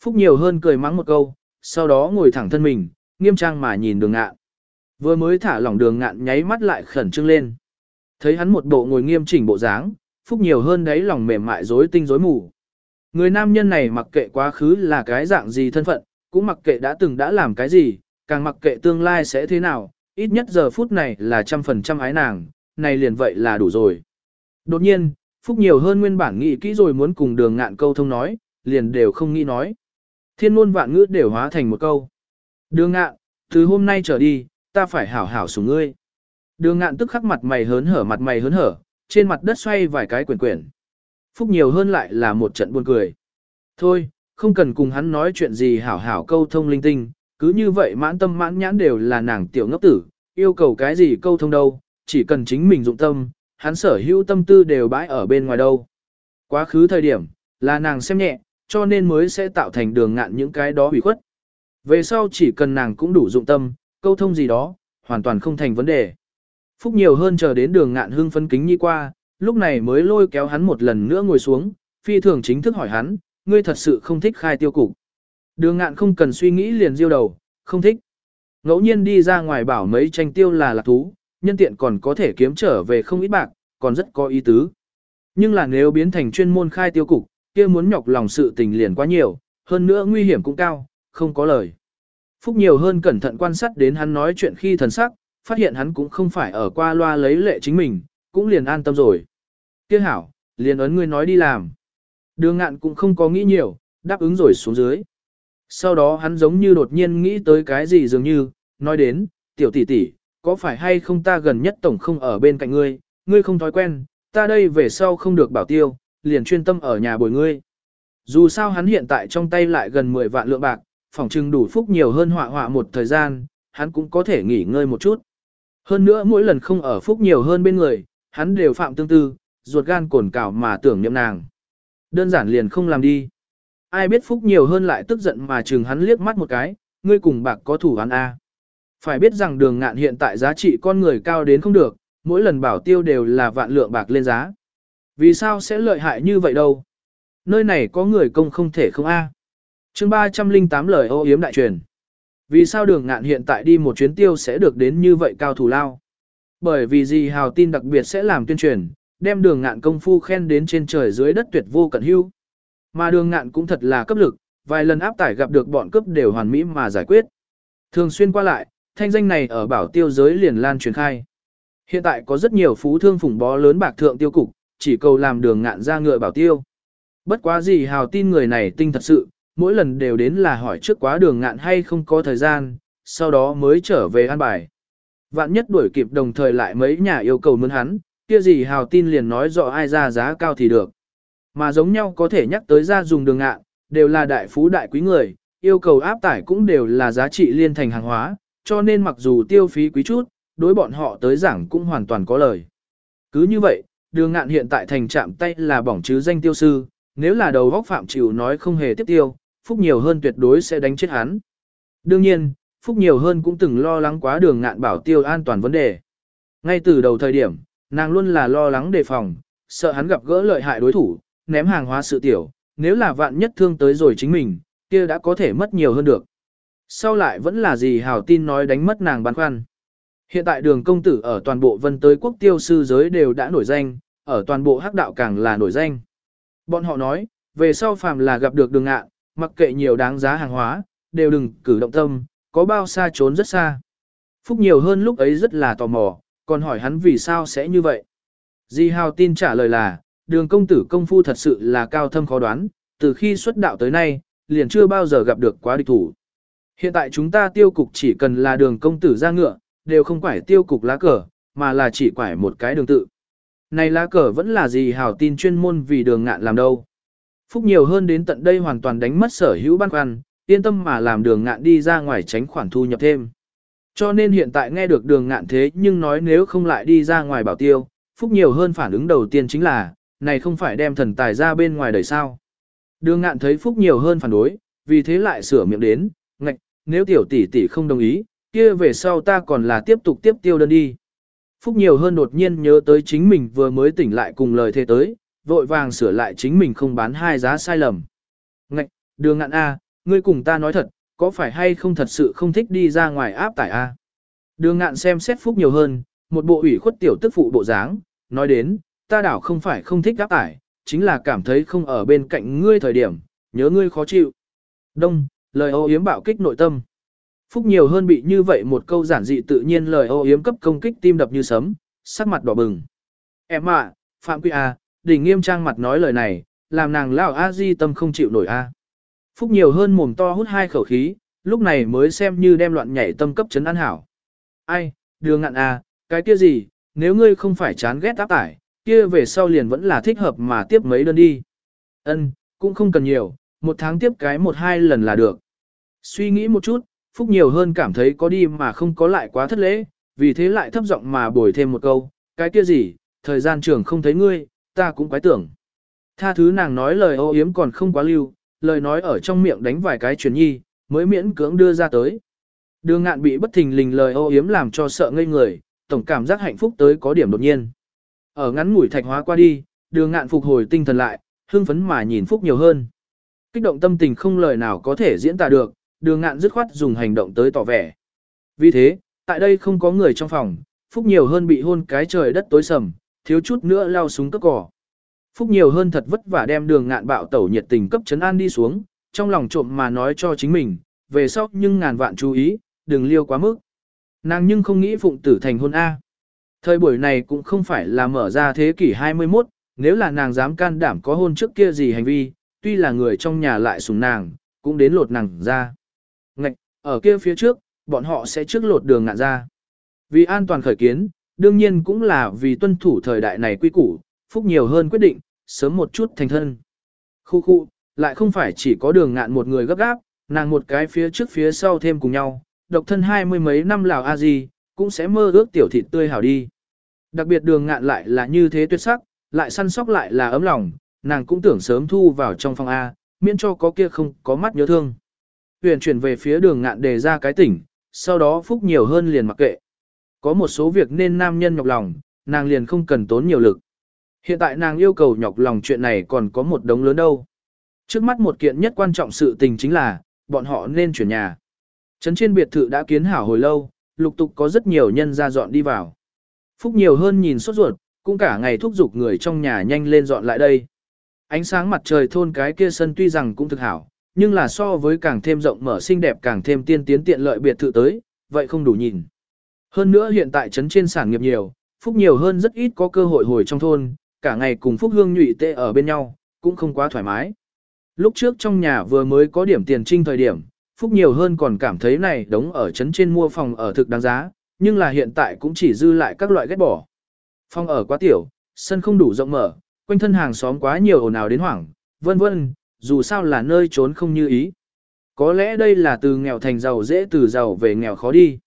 Phúc nhiều hơn cười mắng một câu, sau đó ngồi thẳng thân mình, nghiêm trang mà nhìn đường ngạn. Vừa mới thả lỏng đường ngạn nháy mắt lại khẩn trương lên. Thấy hắn một bộ ngồi nghiêm chỉnh bộ dáng, phúc nhiều hơn đấy lòng mềm mại rối tinh rối mù. Người nam nhân này mặc kệ quá khứ là cái dạng gì thân phận, cũng mặc kệ đã từng đã làm cái gì, càng mặc kệ tương lai sẽ thế nào, ít nhất giờ phút này là trăm phần trăm ái nàng, này liền vậy là đủ rồi. Đột nhiên, Phúc nhiều hơn nguyên bản nghĩ kỹ rồi muốn cùng đường ngạn câu thông nói, liền đều không nghĩ nói. Thiên ngôn vạn ngữ đều hóa thành một câu. Đường ngạn, từ hôm nay trở đi, ta phải hảo hảo sủng ngươi. Đường ngạn tức khắc mặt mày hớn hở mặt mày hớn hở, trên mặt đất xoay vài cái quyển quyển. Phúc nhiều hơn lại là một trận buồn cười. Thôi, không cần cùng hắn nói chuyện gì hảo hảo câu thông linh tinh, cứ như vậy mãn tâm mãn nhãn đều là nàng tiểu ngốc tử, yêu cầu cái gì câu thông đâu, chỉ cần chính mình dụng tâm, hắn sở hữu tâm tư đều bãi ở bên ngoài đâu. Quá khứ thời điểm, là nàng xem nhẹ, cho nên mới sẽ tạo thành đường ngạn những cái đó hủy khuất. Về sau chỉ cần nàng cũng đủ dụng tâm, câu thông gì đó, hoàn toàn không thành vấn đề. Phúc nhiều hơn chờ đến đường ngạn hưng phấn kính nhi qua, lúc này mới lôi kéo hắn một lần nữa ngồi xuống, phi thường chính thức hỏi hắn, ngươi thật sự không thích khai tiêu cục. Đường ngạn không cần suy nghĩ liền diêu đầu, không thích. Ngẫu nhiên đi ra ngoài bảo mấy tranh tiêu là lạc thú, nhân tiện còn có thể kiếm trở về không ít bạc, còn rất có ý tứ. Nhưng là nếu biến thành chuyên môn khai tiêu cục, kia muốn nhọc lòng sự tình liền quá nhiều, hơn nữa nguy hiểm cũng cao, không có lời. Phúc nhiều hơn cẩn thận quan sát đến hắn nói chuyện khi thần sắc, phát hiện hắn cũng không phải ở qua loa lấy lệ chính mình, cũng liền an tâm rồi. Kia hảo, liền ấn ngươi nói đi làm. Đường ngạn cũng không có nghĩ nhiều, đáp ứng rồi xuống dưới. Sau đó hắn giống như đột nhiên nghĩ tới cái gì dường như, nói đến, tiểu tỷ tỷ, có phải hay không ta gần nhất tổng không ở bên cạnh ngươi, ngươi không thói quen, ta đây về sau không được bảo tiêu, liền chuyên tâm ở nhà bồi ngươi. Dù sao hắn hiện tại trong tay lại gần 10 vạn lượng bạc, phòng trưng đủ phúc nhiều hơn họa họa một thời gian, hắn cũng có thể nghỉ ngơi một chút. Hơn nữa mỗi lần không ở phúc nhiều hơn bên người, hắn đều phạm tương tư, ruột gan cồn cào mà tưởng niệm nàng. Đơn giản liền không làm đi. Ai biết phúc nhiều hơn lại tức giận mà chừng hắn liếc mắt một cái, ngươi cùng bạc có thủ hắn A. Phải biết rằng đường ngạn hiện tại giá trị con người cao đến không được, mỗi lần bảo tiêu đều là vạn lượng bạc lên giá. Vì sao sẽ lợi hại như vậy đâu? Nơi này có người công không thể không A. chương 308 lời ô yếm đại truyền. Vì sao đường ngạn hiện tại đi một chuyến tiêu sẽ được đến như vậy cao thủ lao? Bởi vì gì hào tin đặc biệt sẽ làm tuyên truyền, đem đường ngạn công phu khen đến trên trời dưới đất tuyệt vô cận hưu. Mà đường ngạn cũng thật là cấp lực, vài lần áp tải gặp được bọn cướp đều hoàn mỹ mà giải quyết. Thường xuyên qua lại, thanh danh này ở bảo tiêu giới liền lan truyền khai. Hiện tại có rất nhiều phú thương phủng bó lớn bạc thượng tiêu cục, chỉ cầu làm đường ngạn ra ngựa bảo tiêu. Bất quá gì hào tin người này tinh thật sự, mỗi lần đều đến là hỏi trước quá đường ngạn hay không có thời gian, sau đó mới trở về an bài. Vạn nhất đuổi kịp đồng thời lại mấy nhà yêu cầu mướn hắn, kia gì hào tin liền nói rõ ai ra giá cao thì được. Mà giống nhau có thể nhắc tới ra dùng đường ngạn, đều là đại phú đại quý người, yêu cầu áp tải cũng đều là giá trị liên thành hàng hóa, cho nên mặc dù tiêu phí quý chút, đối bọn họ tới giảng cũng hoàn toàn có lời. Cứ như vậy, đường ngạn hiện tại thành chạm tay là bỏng chứ danh tiêu sư, nếu là đầu góc phạm chịu nói không hề tiếp tiêu, phúc nhiều hơn tuyệt đối sẽ đánh chết hắn. Đương nhiên, phúc nhiều hơn cũng từng lo lắng quá đường ngạn bảo tiêu an toàn vấn đề. Ngay từ đầu thời điểm, nàng luôn là lo lắng đề phòng, sợ hắn gặp gỡ lợi hại đối thủ, ném hàng hóa sự tiểu, nếu là vạn nhất thương tới rồi chính mình, kia đã có thể mất nhiều hơn được. Sau lại vẫn là gì hào tin nói đánh mất nàng băn khoăn. Hiện tại đường công tử ở toàn bộ vân tới quốc tiêu sư giới đều đã nổi danh, ở toàn bộ hắc đạo càng là nổi danh. Bọn họ nói, về sau phàm là gặp được đường ngạn, mặc kệ nhiều đáng giá hàng hóa, đều đừng cử động tâm, có bao xa trốn rất xa. Phúc nhiều hơn lúc ấy rất là tò mò, còn hỏi hắn vì sao sẽ như vậy. Di Hào tin trả lời là, đường công tử công phu thật sự là cao thâm khó đoán, từ khi xuất đạo tới nay, liền chưa bao giờ gặp được quá địch thủ. Hiện tại chúng ta tiêu cục chỉ cần là đường công tử ra ngựa, đều không phải tiêu cục lá cờ, mà là chỉ quải một cái đường tự. Này lá cờ vẫn là gì hào tin chuyên môn vì đường ngạn làm đâu. Phúc nhiều hơn đến tận đây hoàn toàn đánh mất sở hữu băn khoăn, yên tâm mà làm đường ngạn đi ra ngoài tránh khoản thu nhập thêm. Cho nên hiện tại nghe được đường ngạn thế nhưng nói nếu không lại đi ra ngoài bảo tiêu, Phúc nhiều hơn phản ứng đầu tiên chính là, này không phải đem thần tài ra bên ngoài đời sao. Đường ngạn thấy Phúc nhiều hơn phản đối, vì thế lại sửa miệng đến, ngạch, nếu tiểu tỷ tỷ không đồng ý, kia về sau ta còn là tiếp tục tiếp tiêu đơn đi. Phúc nhiều hơn đột nhiên nhớ tới chính mình vừa mới tỉnh lại cùng lời thế tới, vội vàng sửa lại chính mình không bán hai giá sai lầm. Ngạch, đường ngạn A, ngươi cùng ta nói thật, có phải hay không thật sự không thích đi ra ngoài áp tải A. Đường ngạn xem xét Phúc nhiều hơn, một bộ ủy khuất tiểu tức phụ bộ dáng, nói đến, ta đảo không phải không thích áp tải, chính là cảm thấy không ở bên cạnh ngươi thời điểm, nhớ ngươi khó chịu. Đông, lời ô yếm bạo kích nội tâm. Phúc nhiều hơn bị như vậy một câu giản dị tự nhiên lời ô yếm cấp công kích tim đập như sấm, sắc mặt đỏ bừng. Em ạ, Phạm Quy A, đỉnh nghiêm trang mặt nói lời này, làm nàng lão A di tâm không chịu nổi A. Phúc nhiều hơn mồm to hút hai khẩu khí, lúc này mới xem như đem loạn nhảy tâm cấp chấn an hảo. Ai, đường ngạn A, cái kia gì, nếu ngươi không phải chán ghét áp tải, kia về sau liền vẫn là thích hợp mà tiếp mấy đơn đi. Ân, cũng không cần nhiều, một tháng tiếp cái một hai lần là được. Suy nghĩ một chút, Phúc nhiều hơn cảm thấy có đi mà không có lại quá thất lễ, vì thế lại thấp giọng mà bồi thêm một câu, cái kia gì, thời gian trường không thấy ngươi, ta cũng quái tưởng. Tha thứ nàng nói lời ô yếm còn không quá lưu, lời nói ở trong miệng đánh vài cái truyền nhi, mới miễn cưỡng đưa ra tới. Đường ngạn bị bất thình lình lời ô yếm làm cho sợ ngây người, tổng cảm giác hạnh phúc tới có điểm đột nhiên. Ở ngắn ngủi thạch hóa qua đi, đường ngạn phục hồi tinh thần lại, hưng phấn mà nhìn phúc nhiều hơn. Kích động tâm tình không lời nào có thể diễn tả được, đường ngạn dứt khoát dùng hành động tới tỏ vẻ. Vì thế, tại đây không có người trong phòng, phúc nhiều hơn bị hôn cái trời đất tối sầm, thiếu chút nữa lao súng cấp cỏ. Phúc nhiều hơn thật vất vả đem đường ngạn bạo tẩu nhiệt tình cấp chấn an đi xuống, trong lòng trộm mà nói cho chính mình, về sau nhưng ngàn vạn chú ý, đừng liêu quá mức. Nàng nhưng không nghĩ phụng tử thành hôn A. Thời buổi này cũng không phải là mở ra thế kỷ 21, nếu là nàng dám can đảm có hôn trước kia gì hành vi, tuy là người trong nhà lại sùng nàng, cũng đến lột nàng ra. Ngạch, ở kia phía trước, bọn họ sẽ trước lột đường ngạn ra. Vì an toàn khởi kiến, đương nhiên cũng là vì tuân thủ thời đại này quy củ, phúc nhiều hơn quyết định, sớm một chút thành thân. Khu khu, lại không phải chỉ có đường ngạn một người gấp gáp, nàng một cái phía trước phía sau thêm cùng nhau, độc thân hai mươi mấy năm lào a di cũng sẽ mơ ước tiểu thịt tươi hảo đi. Đặc biệt đường ngạn lại là như thế tuyệt sắc, lại săn sóc lại là ấm lòng, nàng cũng tưởng sớm thu vào trong phòng A, miễn cho có kia không có mắt nhớ thương. Huyền chuyển về phía đường ngạn đề ra cái tỉnh, sau đó phúc nhiều hơn liền mặc kệ. Có một số việc nên nam nhân nhọc lòng, nàng liền không cần tốn nhiều lực. Hiện tại nàng yêu cầu nhọc lòng chuyện này còn có một đống lớn đâu. Trước mắt một kiện nhất quan trọng sự tình chính là, bọn họ nên chuyển nhà. Trấn trên biệt thự đã kiến hảo hồi lâu, lục tục có rất nhiều nhân ra dọn đi vào. Phúc nhiều hơn nhìn sốt ruột, cũng cả ngày thúc giục người trong nhà nhanh lên dọn lại đây. Ánh sáng mặt trời thôn cái kia sân tuy rằng cũng thực hảo, nhưng là so với càng thêm rộng mở xinh đẹp càng thêm tiên tiến tiện lợi biệt thự tới, vậy không đủ nhìn. Hơn nữa hiện tại trấn trên sản nghiệp nhiều, Phúc nhiều hơn rất ít có cơ hội hồi trong thôn, cả ngày cùng Phúc Hương nhụy tê ở bên nhau, cũng không quá thoải mái. Lúc trước trong nhà vừa mới có điểm tiền trinh thời điểm, Phúc nhiều hơn còn cảm thấy này đóng ở trấn trên mua phòng ở thực đáng giá, nhưng là hiện tại cũng chỉ dư lại các loại ghét bỏ. Phòng ở quá tiểu, sân không đủ rộng mở, quanh thân hàng xóm quá nhiều ồn ào đến hoảng, vân vân, dù sao là nơi trốn không như ý. Có lẽ đây là từ nghèo thành giàu dễ từ giàu về nghèo khó đi.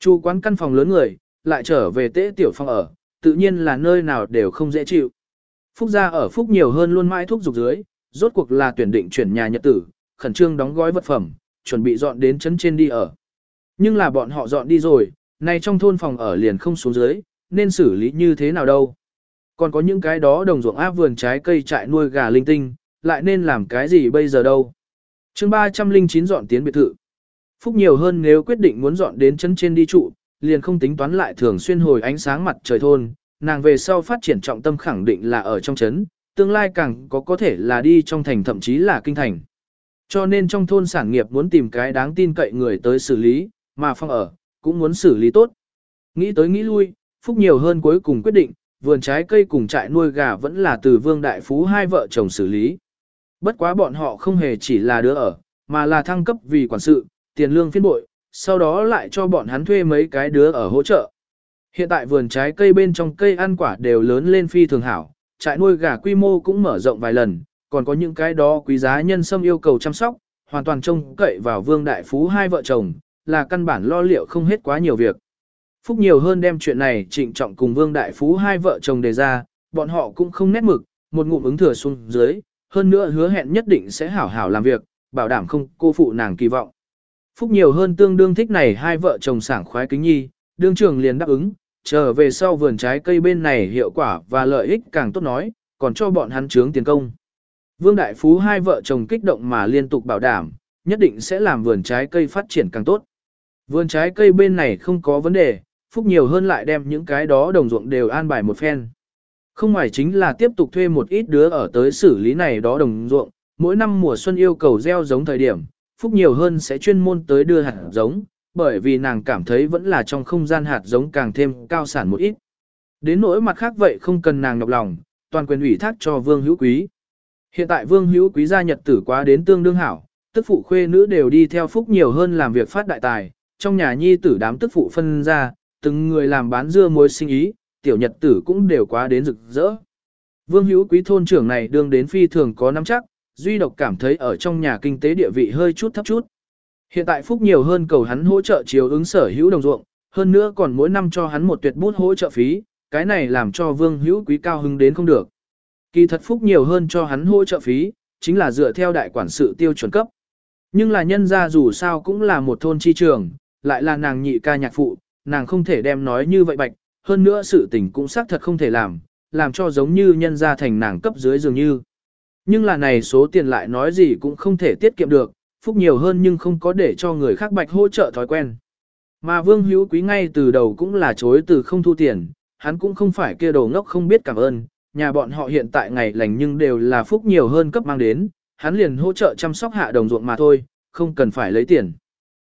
Chu quán căn phòng lớn người, lại trở về tế tiểu phòng ở, tự nhiên là nơi nào đều không dễ chịu. Phúc gia ở Phúc nhiều hơn luôn mãi thuốc dục dưới, rốt cuộc là tuyển định chuyển nhà nhật tử, khẩn trương đóng gói vật phẩm, chuẩn bị dọn đến chấn trên đi ở. Nhưng là bọn họ dọn đi rồi, nay trong thôn phòng ở liền không xuống dưới, nên xử lý như thế nào đâu. Còn có những cái đó đồng ruộng áp vườn trái cây trại nuôi gà linh tinh, lại nên làm cái gì bây giờ đâu. chương 309 dọn tiến biệt thự. Phúc nhiều hơn nếu quyết định muốn dọn đến chân trên đi trụ, liền không tính toán lại thường xuyên hồi ánh sáng mặt trời thôn, nàng về sau phát triển trọng tâm khẳng định là ở trong chấn, tương lai càng có có thể là đi trong thành thậm chí là kinh thành. Cho nên trong thôn sản nghiệp muốn tìm cái đáng tin cậy người tới xử lý, mà phong ở, cũng muốn xử lý tốt. Nghĩ tới nghĩ lui, Phúc nhiều hơn cuối cùng quyết định, vườn trái cây cùng trại nuôi gà vẫn là từ Vương Đại Phú hai vợ chồng xử lý. Bất quá bọn họ không hề chỉ là đứa ở, mà là thăng cấp vì quản sự, tiền lương phiên bội, sau đó lại cho bọn hắn thuê mấy cái đứa ở hỗ trợ. Hiện tại vườn trái cây bên trong cây ăn quả đều lớn lên phi thường hảo, trại nuôi gà quy mô cũng mở rộng vài lần, còn có những cái đó quý giá nhân sâm yêu cầu chăm sóc, hoàn toàn trông cậy vào Vương Đại Phú hai vợ chồng, là căn bản lo liệu không hết quá nhiều việc. Phúc nhiều hơn đem chuyện này trịnh trọng cùng Vương Đại Phú hai vợ chồng đề ra, bọn họ cũng không nét mực, một ngụm ứng thừa xuống dưới, hơn nữa hứa hẹn nhất định sẽ hảo hảo làm việc, bảo đảm không cô phụ nàng kỳ vọng. Phúc nhiều hơn tương đương thích này hai vợ chồng sảng khoái kính nhi, đương trường liền đáp ứng, trở về sau vườn trái cây bên này hiệu quả và lợi ích càng tốt nói, còn cho bọn hắn trướng tiền công. Vương Đại Phú hai vợ chồng kích động mà liên tục bảo đảm, nhất định sẽ làm vườn trái cây phát triển càng tốt. Vườn trái cây bên này không có vấn đề, Phúc nhiều hơn lại đem những cái đó đồng ruộng đều an bài một phen. Không ngoài chính là tiếp tục thuê một ít đứa ở tới xử lý này đó đồng ruộng, mỗi năm mùa xuân yêu cầu gieo giống thời điểm, Phúc nhiều hơn sẽ chuyên môn tới đưa hạt giống, bởi vì nàng cảm thấy vẫn là trong không gian hạt giống càng thêm cao sản một ít. Đến nỗi mặt khác vậy không cần nàng nhọc lòng, toàn quyền ủy thác cho Vương Hữu Quý. Hiện tại Vương Hữu Quý gia nhật tử quá đến tương đương hảo, tức phụ khuê nữ đều đi theo Phúc nhiều hơn làm việc phát đại tài, trong nhà nhi tử đám tức phụ phân ra, từng người làm bán dưa muối sinh ý, tiểu nhật tử cũng đều quá đến rực rỡ. Vương hữu quý thôn trưởng này đương đến phi thường có nắm chắc, duy độc cảm thấy ở trong nhà kinh tế địa vị hơi chút thấp chút. Hiện tại Phúc nhiều hơn cầu hắn hỗ trợ chiếu ứng sở hữu đồng ruộng, hơn nữa còn mỗi năm cho hắn một tuyệt bút hỗ trợ phí, cái này làm cho Vương hữu quý cao hứng đến không được. Kỳ thật Phúc nhiều hơn cho hắn hỗ trợ phí, chính là dựa theo đại quản sự tiêu chuẩn cấp. Nhưng là nhân ra dù sao cũng là một thôn chi trường, lại là nàng nhị ca nhạc phụ, nàng không thể đem nói như vậy bạch, hơn nữa sự tình cũng xác thật không thể làm, làm cho giống như nhân gia thành nàng cấp dưới dường như. Nhưng là này số tiền lại nói gì cũng không thể tiết kiệm được, phúc nhiều hơn nhưng không có để cho người khác bạch hỗ trợ thói quen. Mà vương hữu quý ngay từ đầu cũng là chối từ không thu tiền, hắn cũng không phải kia đồ ngốc không biết cảm ơn, nhà bọn họ hiện tại ngày lành nhưng đều là phúc nhiều hơn cấp mang đến, hắn liền hỗ trợ chăm sóc hạ đồng ruộng mà thôi, không cần phải lấy tiền.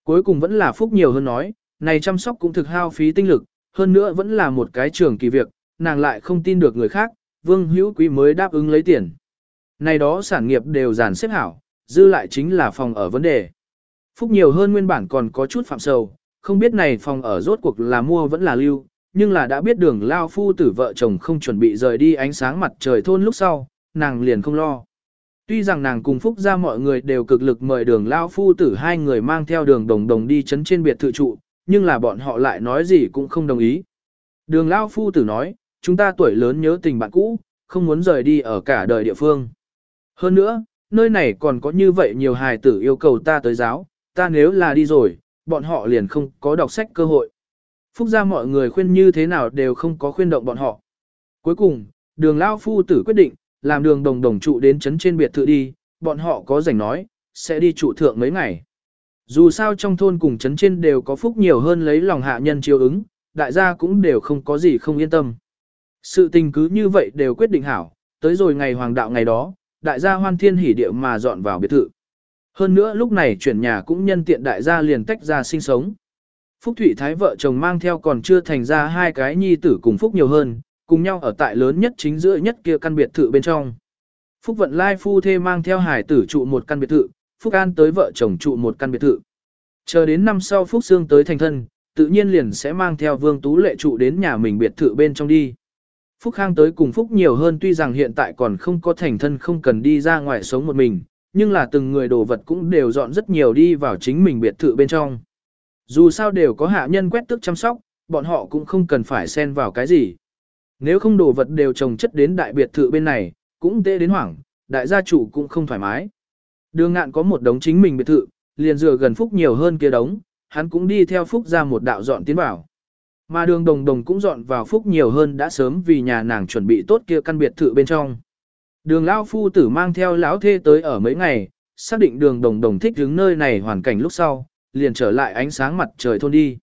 Cuối cùng vẫn là phúc nhiều hơn nói, này chăm sóc cũng thực hao phí tinh lực, hơn nữa vẫn là một cái trường kỳ việc, nàng lại không tin được người khác, vương hữu quý mới đáp ứng lấy tiền. Này đó sản nghiệp đều dàn xếp hảo, dư lại chính là phòng ở vấn đề. Phúc nhiều hơn nguyên bản còn có chút phạm sầu, không biết này phòng ở rốt cuộc là mua vẫn là lưu, nhưng là đã biết đường lao phu tử vợ chồng không chuẩn bị rời đi ánh sáng mặt trời thôn lúc sau, nàng liền không lo. Tuy rằng nàng cùng Phúc ra mọi người đều cực lực mời đường lao phu tử hai người mang theo đường đồng đồng đi chấn trên biệt thự trụ, nhưng là bọn họ lại nói gì cũng không đồng ý. Đường lao phu tử nói, chúng ta tuổi lớn nhớ tình bạn cũ, không muốn rời đi ở cả đời địa phương. Hơn nữa, nơi này còn có như vậy nhiều hài tử yêu cầu ta tới giáo, ta nếu là đi rồi, bọn họ liền không có đọc sách cơ hội. Phúc ra mọi người khuyên như thế nào đều không có khuyên động bọn họ. Cuối cùng, đường lao phu tử quyết định, làm đường đồng đồng trụ đến chấn trên biệt thự đi, bọn họ có rảnh nói, sẽ đi trụ thượng mấy ngày. Dù sao trong thôn cùng chấn trên đều có phúc nhiều hơn lấy lòng hạ nhân chiếu ứng, đại gia cũng đều không có gì không yên tâm. Sự tình cứ như vậy đều quyết định hảo, tới rồi ngày hoàng đạo ngày đó, đại gia hoan thiên hỉ địa mà dọn vào biệt thự. Hơn nữa lúc này chuyển nhà cũng nhân tiện đại gia liền tách ra sinh sống. Phúc Thụy Thái vợ chồng mang theo còn chưa thành ra hai cái nhi tử cùng Phúc nhiều hơn, cùng nhau ở tại lớn nhất chính giữa nhất kia căn biệt thự bên trong. Phúc Vận Lai phu thê mang theo hải tử trụ một căn biệt thự, Phúc An tới vợ chồng trụ một căn biệt thự. Chờ đến năm sau Phúc Sương tới thành thân, tự nhiên liền sẽ mang theo Vương Tú Lệ trụ đến nhà mình biệt thự bên trong đi. Phúc Khang tới cùng Phúc nhiều hơn tuy rằng hiện tại còn không có thành thân không cần đi ra ngoài sống một mình, nhưng là từng người đồ vật cũng đều dọn rất nhiều đi vào chính mình biệt thự bên trong. Dù sao đều có hạ nhân quét tước chăm sóc, bọn họ cũng không cần phải xen vào cái gì. Nếu không đồ vật đều trồng chất đến đại biệt thự bên này, cũng tệ đến hoảng, đại gia chủ cũng không thoải mái. Đường ngạn có một đống chính mình biệt thự, liền dựa gần Phúc nhiều hơn kia đống, hắn cũng đi theo Phúc ra một đạo dọn tiến vào. Mà đường đồng đồng cũng dọn vào Phúc nhiều hơn đã sớm vì nhà nàng chuẩn bị tốt kia căn biệt thự bên trong. Đường lão phu tử mang theo lão thê tới ở mấy ngày, xác định đường đồng đồng thích hướng nơi này hoàn cảnh lúc sau, liền trở lại ánh sáng mặt trời thôn đi.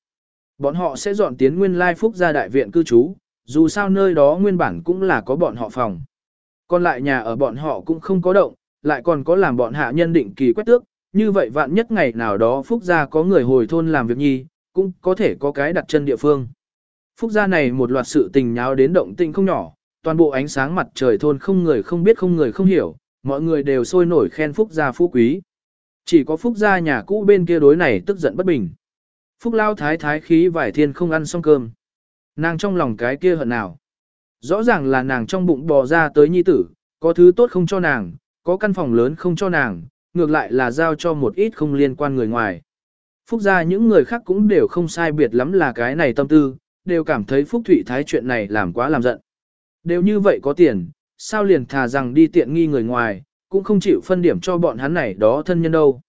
Bọn họ sẽ dọn tiến nguyên lai Phúc ra đại viện cư trú, dù sao nơi đó nguyên bản cũng là có bọn họ phòng. Còn lại nhà ở bọn họ cũng không có động, lại còn có làm bọn hạ nhân định kỳ quét tước, như vậy vạn nhất ngày nào đó phúc gia có người hồi thôn làm việc nhi, cũng có thể có cái đặt chân địa phương. Phúc gia này một loạt sự tình nháo đến động tinh không nhỏ, toàn bộ ánh sáng mặt trời thôn không người không biết không người không hiểu, mọi người đều sôi nổi khen Phúc gia phú quý. Chỉ có Phúc gia nhà cũ bên kia đối này tức giận bất bình. Phúc lao thái thái khí vải thiên không ăn xong cơm. Nàng trong lòng cái kia hận nào. Rõ ràng là nàng trong bụng bò ra tới nhi tử, có thứ tốt không cho nàng, có căn phòng lớn không cho nàng, ngược lại là giao cho một ít không liên quan người ngoài. Phúc gia những người khác cũng đều không sai biệt lắm là cái này tâm tư, đều cảm thấy Phúc Thụy Thái chuyện này làm quá làm giận. Đều như vậy có tiền, sao liền thà rằng đi tiện nghi người ngoài, cũng không chịu phân điểm cho bọn hắn này đó thân nhân đâu.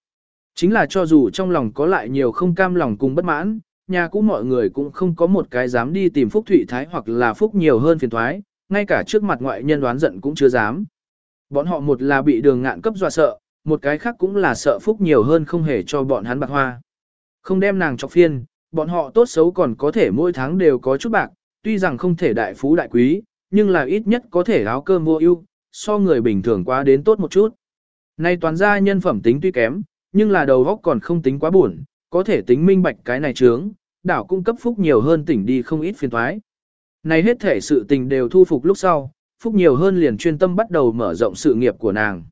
Chính là cho dù trong lòng có lại nhiều không cam lòng cùng bất mãn, nhà cũ mọi người cũng không có một cái dám đi tìm Phúc Thụy Thái hoặc là Phúc nhiều hơn phiền thoái, ngay cả trước mặt ngoại nhân đoán giận cũng chưa dám. Bọn họ một là bị đường ngạn cấp dọa sợ, một cái khác cũng là sợ Phúc nhiều hơn không hề cho bọn hắn bạc hoa. Không đem nàng chọc phiên, bọn họ tốt xấu còn có thể mỗi tháng đều có chút bạc, tuy rằng không thể đại phú đại quý, nhưng là ít nhất có thể áo cơm mua ưu, so người bình thường quá đến tốt một chút. Nay toàn ra nhân phẩm tính tuy kém, nhưng là đầu góc còn không tính quá buồn, có thể tính minh bạch cái này trướng, đảo cung cấp phúc nhiều hơn tỉnh đi không ít phiền thoái. Này hết thể sự tình đều thu phục lúc sau, phúc nhiều hơn liền chuyên tâm bắt đầu mở rộng sự nghiệp của nàng.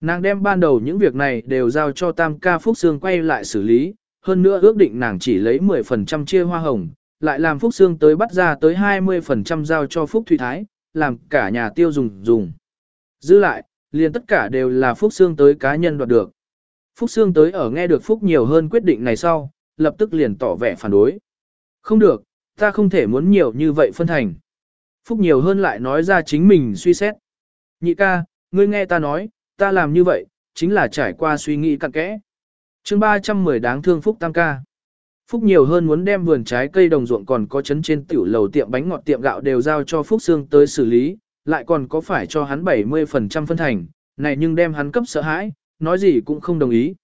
Nàng đem ban đầu những việc này đều giao cho tam ca phúc xương quay lại xử lý, hơn nữa ước định nàng chỉ lấy 10% chia hoa hồng, lại làm phúc xương tới bắt ra tới 20% giao cho phúc thủy thái, làm cả nhà tiêu dùng dùng. Giữ lại, liền tất cả đều là phúc xương tới cá nhân đoạt được. Phúc Sương tới ở nghe được Phúc nhiều hơn quyết định này sau, lập tức liền tỏ vẻ phản đối. Không được, ta không thể muốn nhiều như vậy phân thành. Phúc nhiều hơn lại nói ra chính mình suy xét. Nhị ca, ngươi nghe ta nói, ta làm như vậy, chính là trải qua suy nghĩ cặn kẽ. chương 310 đáng thương Phúc tam ca. Phúc nhiều hơn muốn đem vườn trái cây đồng ruộng còn có chấn trên tiểu lầu tiệm bánh ngọt tiệm gạo đều giao cho Phúc Sương tới xử lý, lại còn có phải cho hắn 70% phân thành, này nhưng đem hắn cấp sợ hãi, nói gì cũng không đồng ý.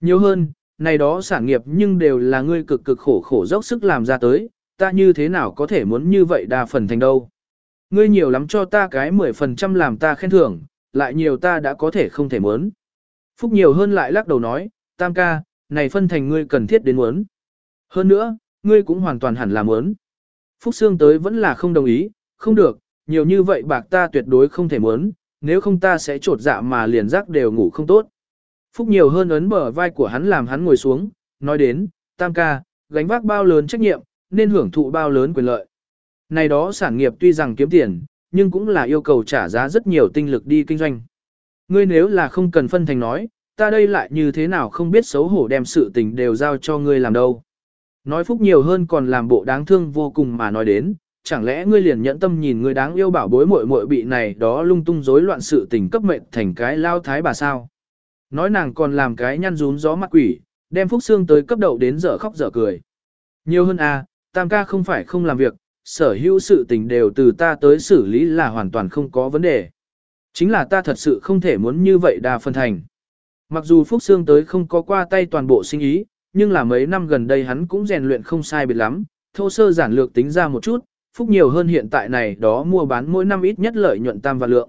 Nhiều hơn, này đó sản nghiệp nhưng đều là ngươi cực cực khổ khổ dốc sức làm ra tới, ta như thế nào có thể muốn như vậy đa phần thành đâu. Ngươi nhiều lắm cho ta cái 10% làm ta khen thưởng, lại nhiều ta đã có thể không thể muốn. Phúc nhiều hơn lại lắc đầu nói, tam ca, này phân thành ngươi cần thiết đến muốn. Hơn nữa, ngươi cũng hoàn toàn hẳn là muốn. Phúc Sương tới vẫn là không đồng ý, không được, nhiều như vậy bạc ta tuyệt đối không thể muốn, nếu không ta sẽ trột dạ mà liền giác đều ngủ không tốt. Phúc nhiều hơn ấn bờ vai của hắn làm hắn ngồi xuống, nói đến, tam ca, gánh vác bao lớn trách nhiệm, nên hưởng thụ bao lớn quyền lợi. Này đó sản nghiệp tuy rằng kiếm tiền, nhưng cũng là yêu cầu trả giá rất nhiều tinh lực đi kinh doanh. Ngươi nếu là không cần phân thành nói, ta đây lại như thế nào không biết xấu hổ đem sự tình đều giao cho ngươi làm đâu. Nói phúc nhiều hơn còn làm bộ đáng thương vô cùng mà nói đến, chẳng lẽ ngươi liền nhẫn tâm nhìn ngươi đáng yêu bảo bối muội muội bị này đó lung tung rối loạn sự tình cấp mệnh thành cái lao thái bà sao? Nói nàng còn làm cái nhăn rún gió mặt quỷ, đem Phúc Xương tới cấp đậu đến giờ khóc giờ cười. Nhiều hơn à, tam ca không phải không làm việc, sở hữu sự tình đều từ ta tới xử lý là hoàn toàn không có vấn đề. Chính là ta thật sự không thể muốn như vậy đa phân thành. Mặc dù Phúc Sương tới không có qua tay toàn bộ sinh ý, nhưng là mấy năm gần đây hắn cũng rèn luyện không sai biệt lắm, thô sơ giản lược tính ra một chút, Phúc nhiều hơn hiện tại này đó mua bán mỗi năm ít nhất lợi nhuận tam vạn lượng.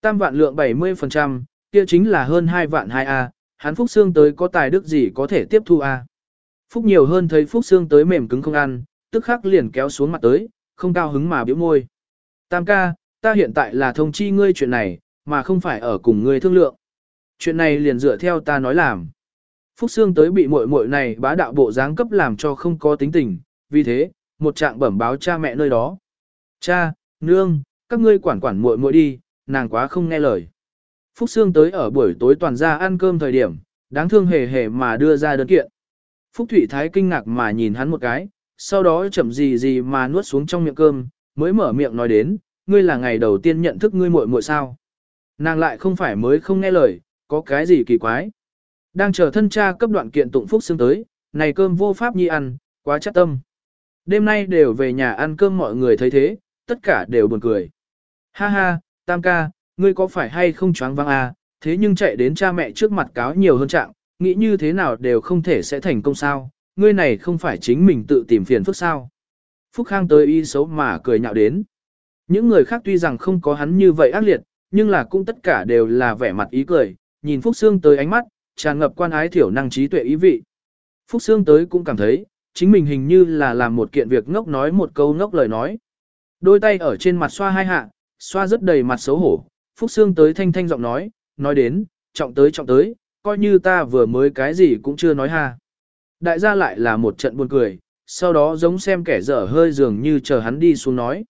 Tam vạn lượng 70%, kia chính là hơn 2 vạn 2A, hắn Phúc Sương tới có tài đức gì có thể tiếp thu A. Phúc nhiều hơn thấy Phúc Sương tới mềm cứng không ăn, tức khắc liền kéo xuống mặt tới, không cao hứng mà biểu môi. Tam ca, ta hiện tại là thông chi ngươi chuyện này, mà không phải ở cùng ngươi thương lượng. Chuyện này liền dựa theo ta nói làm. Phúc Sương tới bị muội muội này bá đạo bộ dáng cấp làm cho không có tính tình, vì thế, một trạng bẩm báo cha mẹ nơi đó. Cha, nương, các ngươi quản quản muội muội đi, nàng quá không nghe lời. Phúc Sương tới ở buổi tối toàn ra ăn cơm thời điểm, đáng thương hề hề mà đưa ra đơn kiện. Phúc Thụy Thái kinh ngạc mà nhìn hắn một cái, sau đó chậm gì gì mà nuốt xuống trong miệng cơm, mới mở miệng nói đến, ngươi là ngày đầu tiên nhận thức ngươi muội muội sao. Nàng lại không phải mới không nghe lời, có cái gì kỳ quái. Đang chờ thân cha cấp đoạn kiện tụng Phúc xương tới, này cơm vô pháp nhi ăn, quá chắc tâm. Đêm nay đều về nhà ăn cơm mọi người thấy thế, tất cả đều buồn cười. Ha ha, tam ca, ngươi có phải hay không choáng vang à, thế nhưng chạy đến cha mẹ trước mặt cáo nhiều hơn trạng, nghĩ như thế nào đều không thể sẽ thành công sao, ngươi này không phải chính mình tự tìm phiền phức sao. Phúc Khang tới y xấu mà cười nhạo đến. Những người khác tuy rằng không có hắn như vậy ác liệt, nhưng là cũng tất cả đều là vẻ mặt ý cười, nhìn Phúc Sương tới ánh mắt, tràn ngập quan ái thiểu năng trí tuệ ý vị. Phúc Sương tới cũng cảm thấy, chính mình hình như là làm một kiện việc ngốc nói một câu ngốc lời nói. Đôi tay ở trên mặt xoa hai hạ, xoa rất đầy mặt xấu hổ, Phúc Sương tới thanh thanh giọng nói, nói đến, trọng tới trọng tới, coi như ta vừa mới cái gì cũng chưa nói ha. Đại gia lại là một trận buồn cười, sau đó giống xem kẻ dở hơi dường như chờ hắn đi xuống nói.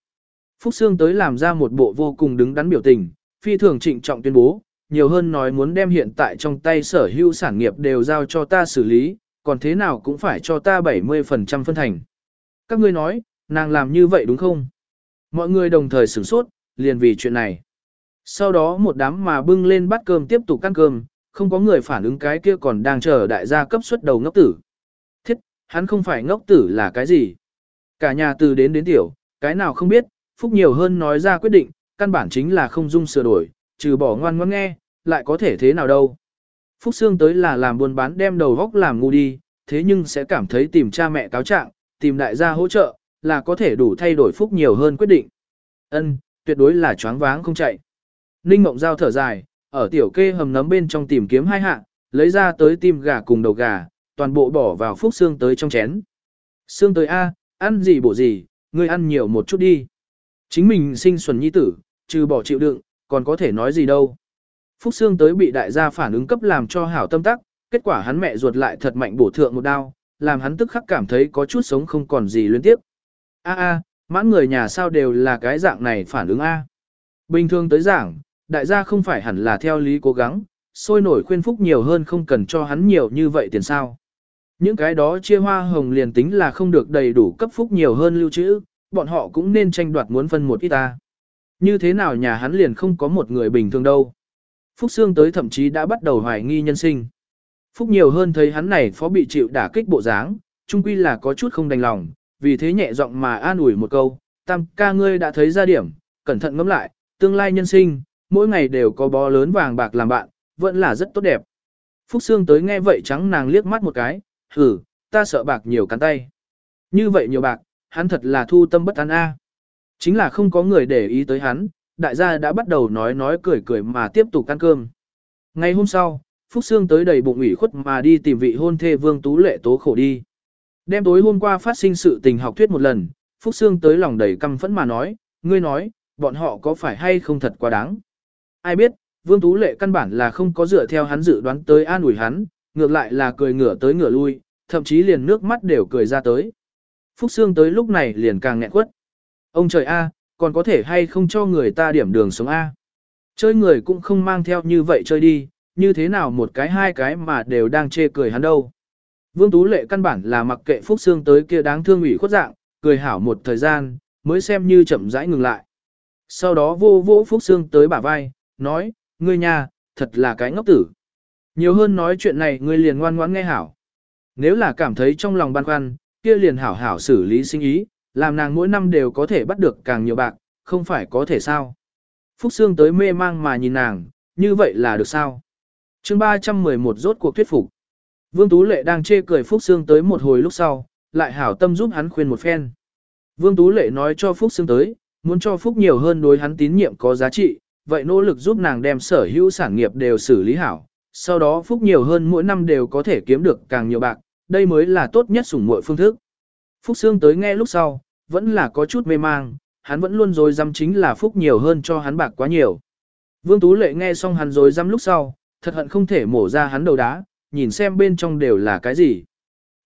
Phúc Sương tới làm ra một bộ vô cùng đứng đắn biểu tình, phi thường trịnh trọng tuyên bố, nhiều hơn nói muốn đem hiện tại trong tay sở hữu sản nghiệp đều giao cho ta xử lý, còn thế nào cũng phải cho ta 70% phân thành. Các ngươi nói, nàng làm như vậy đúng không? Mọi người đồng thời sửng sốt, liền vì chuyện này. Sau đó một đám mà bưng lên bát cơm tiếp tục ăn cơm, không có người phản ứng cái kia còn đang chờ đại gia cấp suất đầu ngốc tử. Hắn không phải ngốc tử là cái gì? Cả nhà từ đến đến tiểu, cái nào không biết, phúc nhiều hơn nói ra quyết định, căn bản chính là không dung sửa đổi, trừ bỏ ngoan ngoãn nghe, lại có thể thế nào đâu. Phúc Sương tới là làm buôn bán đem đầu góc làm ngu đi, thế nhưng sẽ cảm thấy tìm cha mẹ cáo trạng, tìm đại gia hỗ trợ, là có thể đủ thay đổi Phúc nhiều hơn quyết định. Ân, tuyệt đối là choáng váng không chạy. Ninh Mộng Giao thở dài, ở tiểu kê hầm nấm bên trong tìm kiếm hai hạ, lấy ra tới tim gà cùng đầu gà, toàn bộ bỏ vào Phúc xương tới trong chén. xương tới A, ăn gì bổ gì, ngươi ăn nhiều một chút đi. Chính mình sinh xuẩn nhi tử, trừ bỏ chịu đựng, còn có thể nói gì đâu. Phúc xương tới bị đại gia phản ứng cấp làm cho hảo tâm tắc, kết quả hắn mẹ ruột lại thật mạnh bổ thượng một đao, làm hắn tức khắc cảm thấy có chút sống không còn gì liên tiếp. A a, mãn người nhà sao đều là cái dạng này phản ứng A. Bình thường tới giảng, đại gia không phải hẳn là theo lý cố gắng, sôi nổi khuyên Phúc nhiều hơn không cần cho hắn nhiều như vậy tiền sao. Những cái đó chia hoa hồng liền tính là không được đầy đủ cấp Phúc nhiều hơn lưu trữ, bọn họ cũng nên tranh đoạt muốn phân một ít ta. Như thế nào nhà hắn liền không có một người bình thường đâu. Phúc Sương tới thậm chí đã bắt đầu hoài nghi nhân sinh. Phúc nhiều hơn thấy hắn này phó bị chịu đả kích bộ dáng, chung quy là có chút không đành lòng, vì thế nhẹ giọng mà an ủi một câu, tam ca ngươi đã thấy ra điểm, cẩn thận ngẫm lại, tương lai nhân sinh, mỗi ngày đều có bó lớn vàng bạc làm bạn, vẫn là rất tốt đẹp. Phúc Sương tới nghe vậy trắng nàng liếc mắt một cái, hừ, ta sợ bạc nhiều cắn tay. Như vậy nhiều bạc, hắn thật là thu tâm bất an a. Chính là không có người để ý tới hắn, đại gia đã bắt đầu nói nói cười cười mà tiếp tục ăn cơm. Ngày hôm sau, Phúc Sương tới đầy bụng ủy khuất mà đi tìm vị hôn thê Vương Tú Lệ tố khổ đi. Đêm tối hôm qua phát sinh sự tình học thuyết một lần, Phúc Sương tới lòng đầy căm phẫn mà nói, ngươi nói, bọn họ có phải hay không thật quá đáng. Ai biết, Vương Tú Lệ căn bản là không có dựa theo hắn dự đoán tới an ủi hắn, ngược lại là cười ngửa tới ngửa lui, thậm chí liền nước mắt đều cười ra tới. Phúc Sương tới lúc này liền càng nghẹn quất. Ông trời A, còn có thể hay không cho người ta điểm đường sống A. Chơi người cũng không mang theo như vậy chơi đi, như thế nào một cái hai cái mà đều đang chê cười hắn đâu. Vương Tú Lệ căn bản là mặc kệ Phúc Sương tới kia đáng thương ủy khuất dạng, cười hảo một thời gian, mới xem như chậm rãi ngừng lại. Sau đó vô vô Phúc Sương tới bả vai, nói, ngươi nhà, thật là cái ngốc tử. Nhiều hơn nói chuyện này ngươi liền ngoan ngoãn nghe hảo. Nếu là cảm thấy trong lòng băn khoăn, kia liền hảo hảo xử lý sinh ý, làm nàng mỗi năm đều có thể bắt được càng nhiều bạc, không phải có thể sao. Phúc Sương tới mê mang mà nhìn nàng, như vậy là được sao? chương 311 rốt cuộc thuyết phục. Vương Tú Lệ đang chê cười Phúc Sương tới một hồi lúc sau, lại hảo tâm giúp hắn khuyên một phen. Vương Tú Lệ nói cho Phúc Sương tới, muốn cho Phúc nhiều hơn đối hắn tín nhiệm có giá trị, vậy nỗ lực giúp nàng đem sở hữu sản nghiệp đều xử lý hảo, sau đó Phúc nhiều hơn mỗi năm đều có thể kiếm được càng nhiều bạc, đây mới là tốt nhất sủng muội phương thức. Phúc Sương tới nghe lúc sau, vẫn là có chút mê mang, hắn vẫn luôn rồi dám chính là Phúc nhiều hơn cho hắn bạc quá nhiều. Vương Tú Lệ nghe xong hắn rồi dám lúc sau, thật hận không thể mổ ra hắn đầu đá, nhìn xem bên trong đều là cái gì.